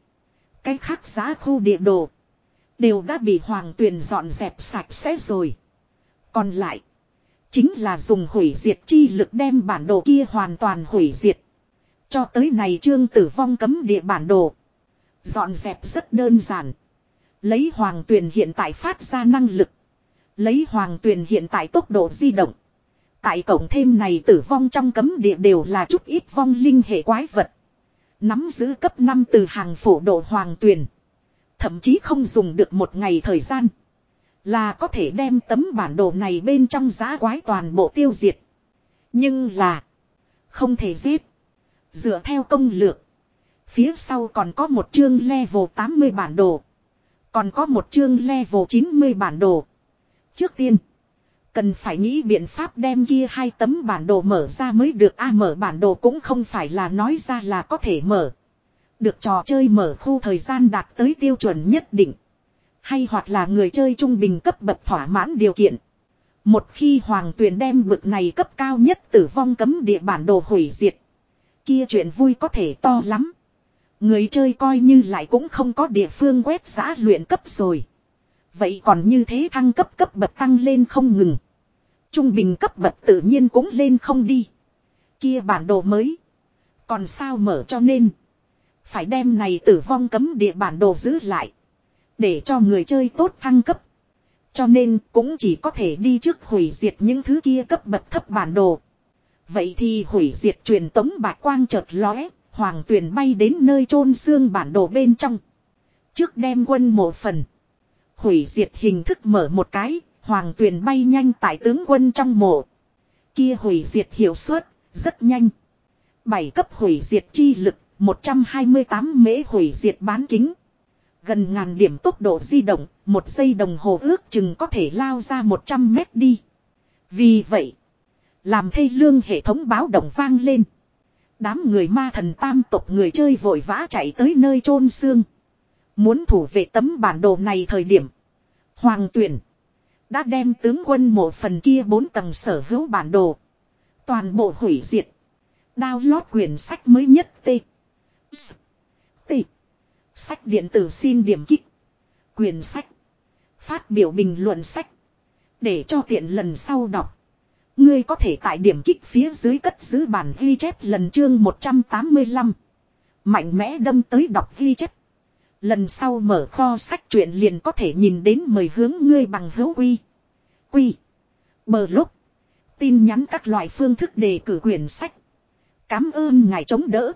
A: Cái khác giá khu địa đồ. Đều đã bị hoàng tuyền dọn dẹp sạch sẽ rồi. Còn lại. Chính là dùng hủy diệt chi lực đem bản đồ kia hoàn toàn hủy diệt. Cho tới này trương tử vong cấm địa bản đồ. Dọn dẹp rất đơn giản. Lấy hoàng tuyền hiện tại phát ra năng lực. Lấy hoàng tuyền hiện tại tốc độ di động. Tại cổng thêm này tử vong trong cấm địa đều là chút ít vong linh hệ quái vật. Nắm giữ cấp 5 từ hàng phổ độ hoàng tuyền. Thậm chí không dùng được một ngày thời gian. Là có thể đem tấm bản đồ này bên trong giá quái toàn bộ tiêu diệt. Nhưng là. Không thể giết. Dựa theo công lược. Phía sau còn có một chương level 80 bản đồ. Còn có một chương level 90 bản đồ. Trước tiên. Cần phải nghĩ biện pháp đem kia hai tấm bản đồ mở ra mới được a, mở bản đồ cũng không phải là nói ra là có thể mở. Được trò chơi mở khu thời gian đạt tới tiêu chuẩn nhất định. Hay hoặc là người chơi trung bình cấp bậc thỏa mãn điều kiện. Một khi hoàng tuyền đem bực này cấp cao nhất tử vong cấm địa bản đồ hủy diệt. Kia chuyện vui có thể to lắm. Người chơi coi như lại cũng không có địa phương quét giã luyện cấp rồi. Vậy còn như thế thăng cấp cấp bậc tăng lên không ngừng. Trung bình cấp bậc tự nhiên cũng lên không đi. Kia bản đồ mới. Còn sao mở cho nên. Phải đem này tử vong cấm địa bản đồ giữ lại. Để cho người chơi tốt thăng cấp. Cho nên cũng chỉ có thể đi trước hủy diệt những thứ kia cấp bậc thấp bản đồ. Vậy thì hủy diệt truyền tống bạch quang chợt lóe, hoàng tuyền bay đến nơi chôn xương bản đồ bên trong. Trước đem quân một phần. Hủy diệt hình thức mở một cái, hoàng tuyền bay nhanh tại tướng quân trong mộ. Kia hủy diệt hiệu suất, rất nhanh. Bảy cấp hủy diệt chi lực, 128 mễ hủy diệt bán kính. Gần ngàn điểm tốc độ di động, một giây đồng hồ ước chừng có thể lao ra 100 mét đi. Vì vậy, làm thây lương hệ thống báo động vang lên. Đám người ma thần tam tộc người chơi vội vã chạy tới nơi chôn xương. Muốn thủ vệ tấm bản đồ này thời điểm. Hoàng tuyển. Đã đem tướng quân một phần kia bốn tầng sở hữu bản đồ. Toàn bộ hủy diệt. Download quyển sách mới nhất T. S. T. Sách điện tử xin điểm kích. Quyền sách. Phát biểu bình luận sách. Để cho tiện lần sau đọc. Ngươi có thể tại điểm kích phía dưới cất giữ bản ghi chép lần chương 185. Mạnh mẽ đâm tới đọc ghi chép. Lần sau mở kho sách truyện liền có thể nhìn đến mời hướng ngươi bằng hữu quy. Quy. Bờ lúc. Tin nhắn các loại phương thức đề cử quyển sách. Cám ơn ngài chống đỡ.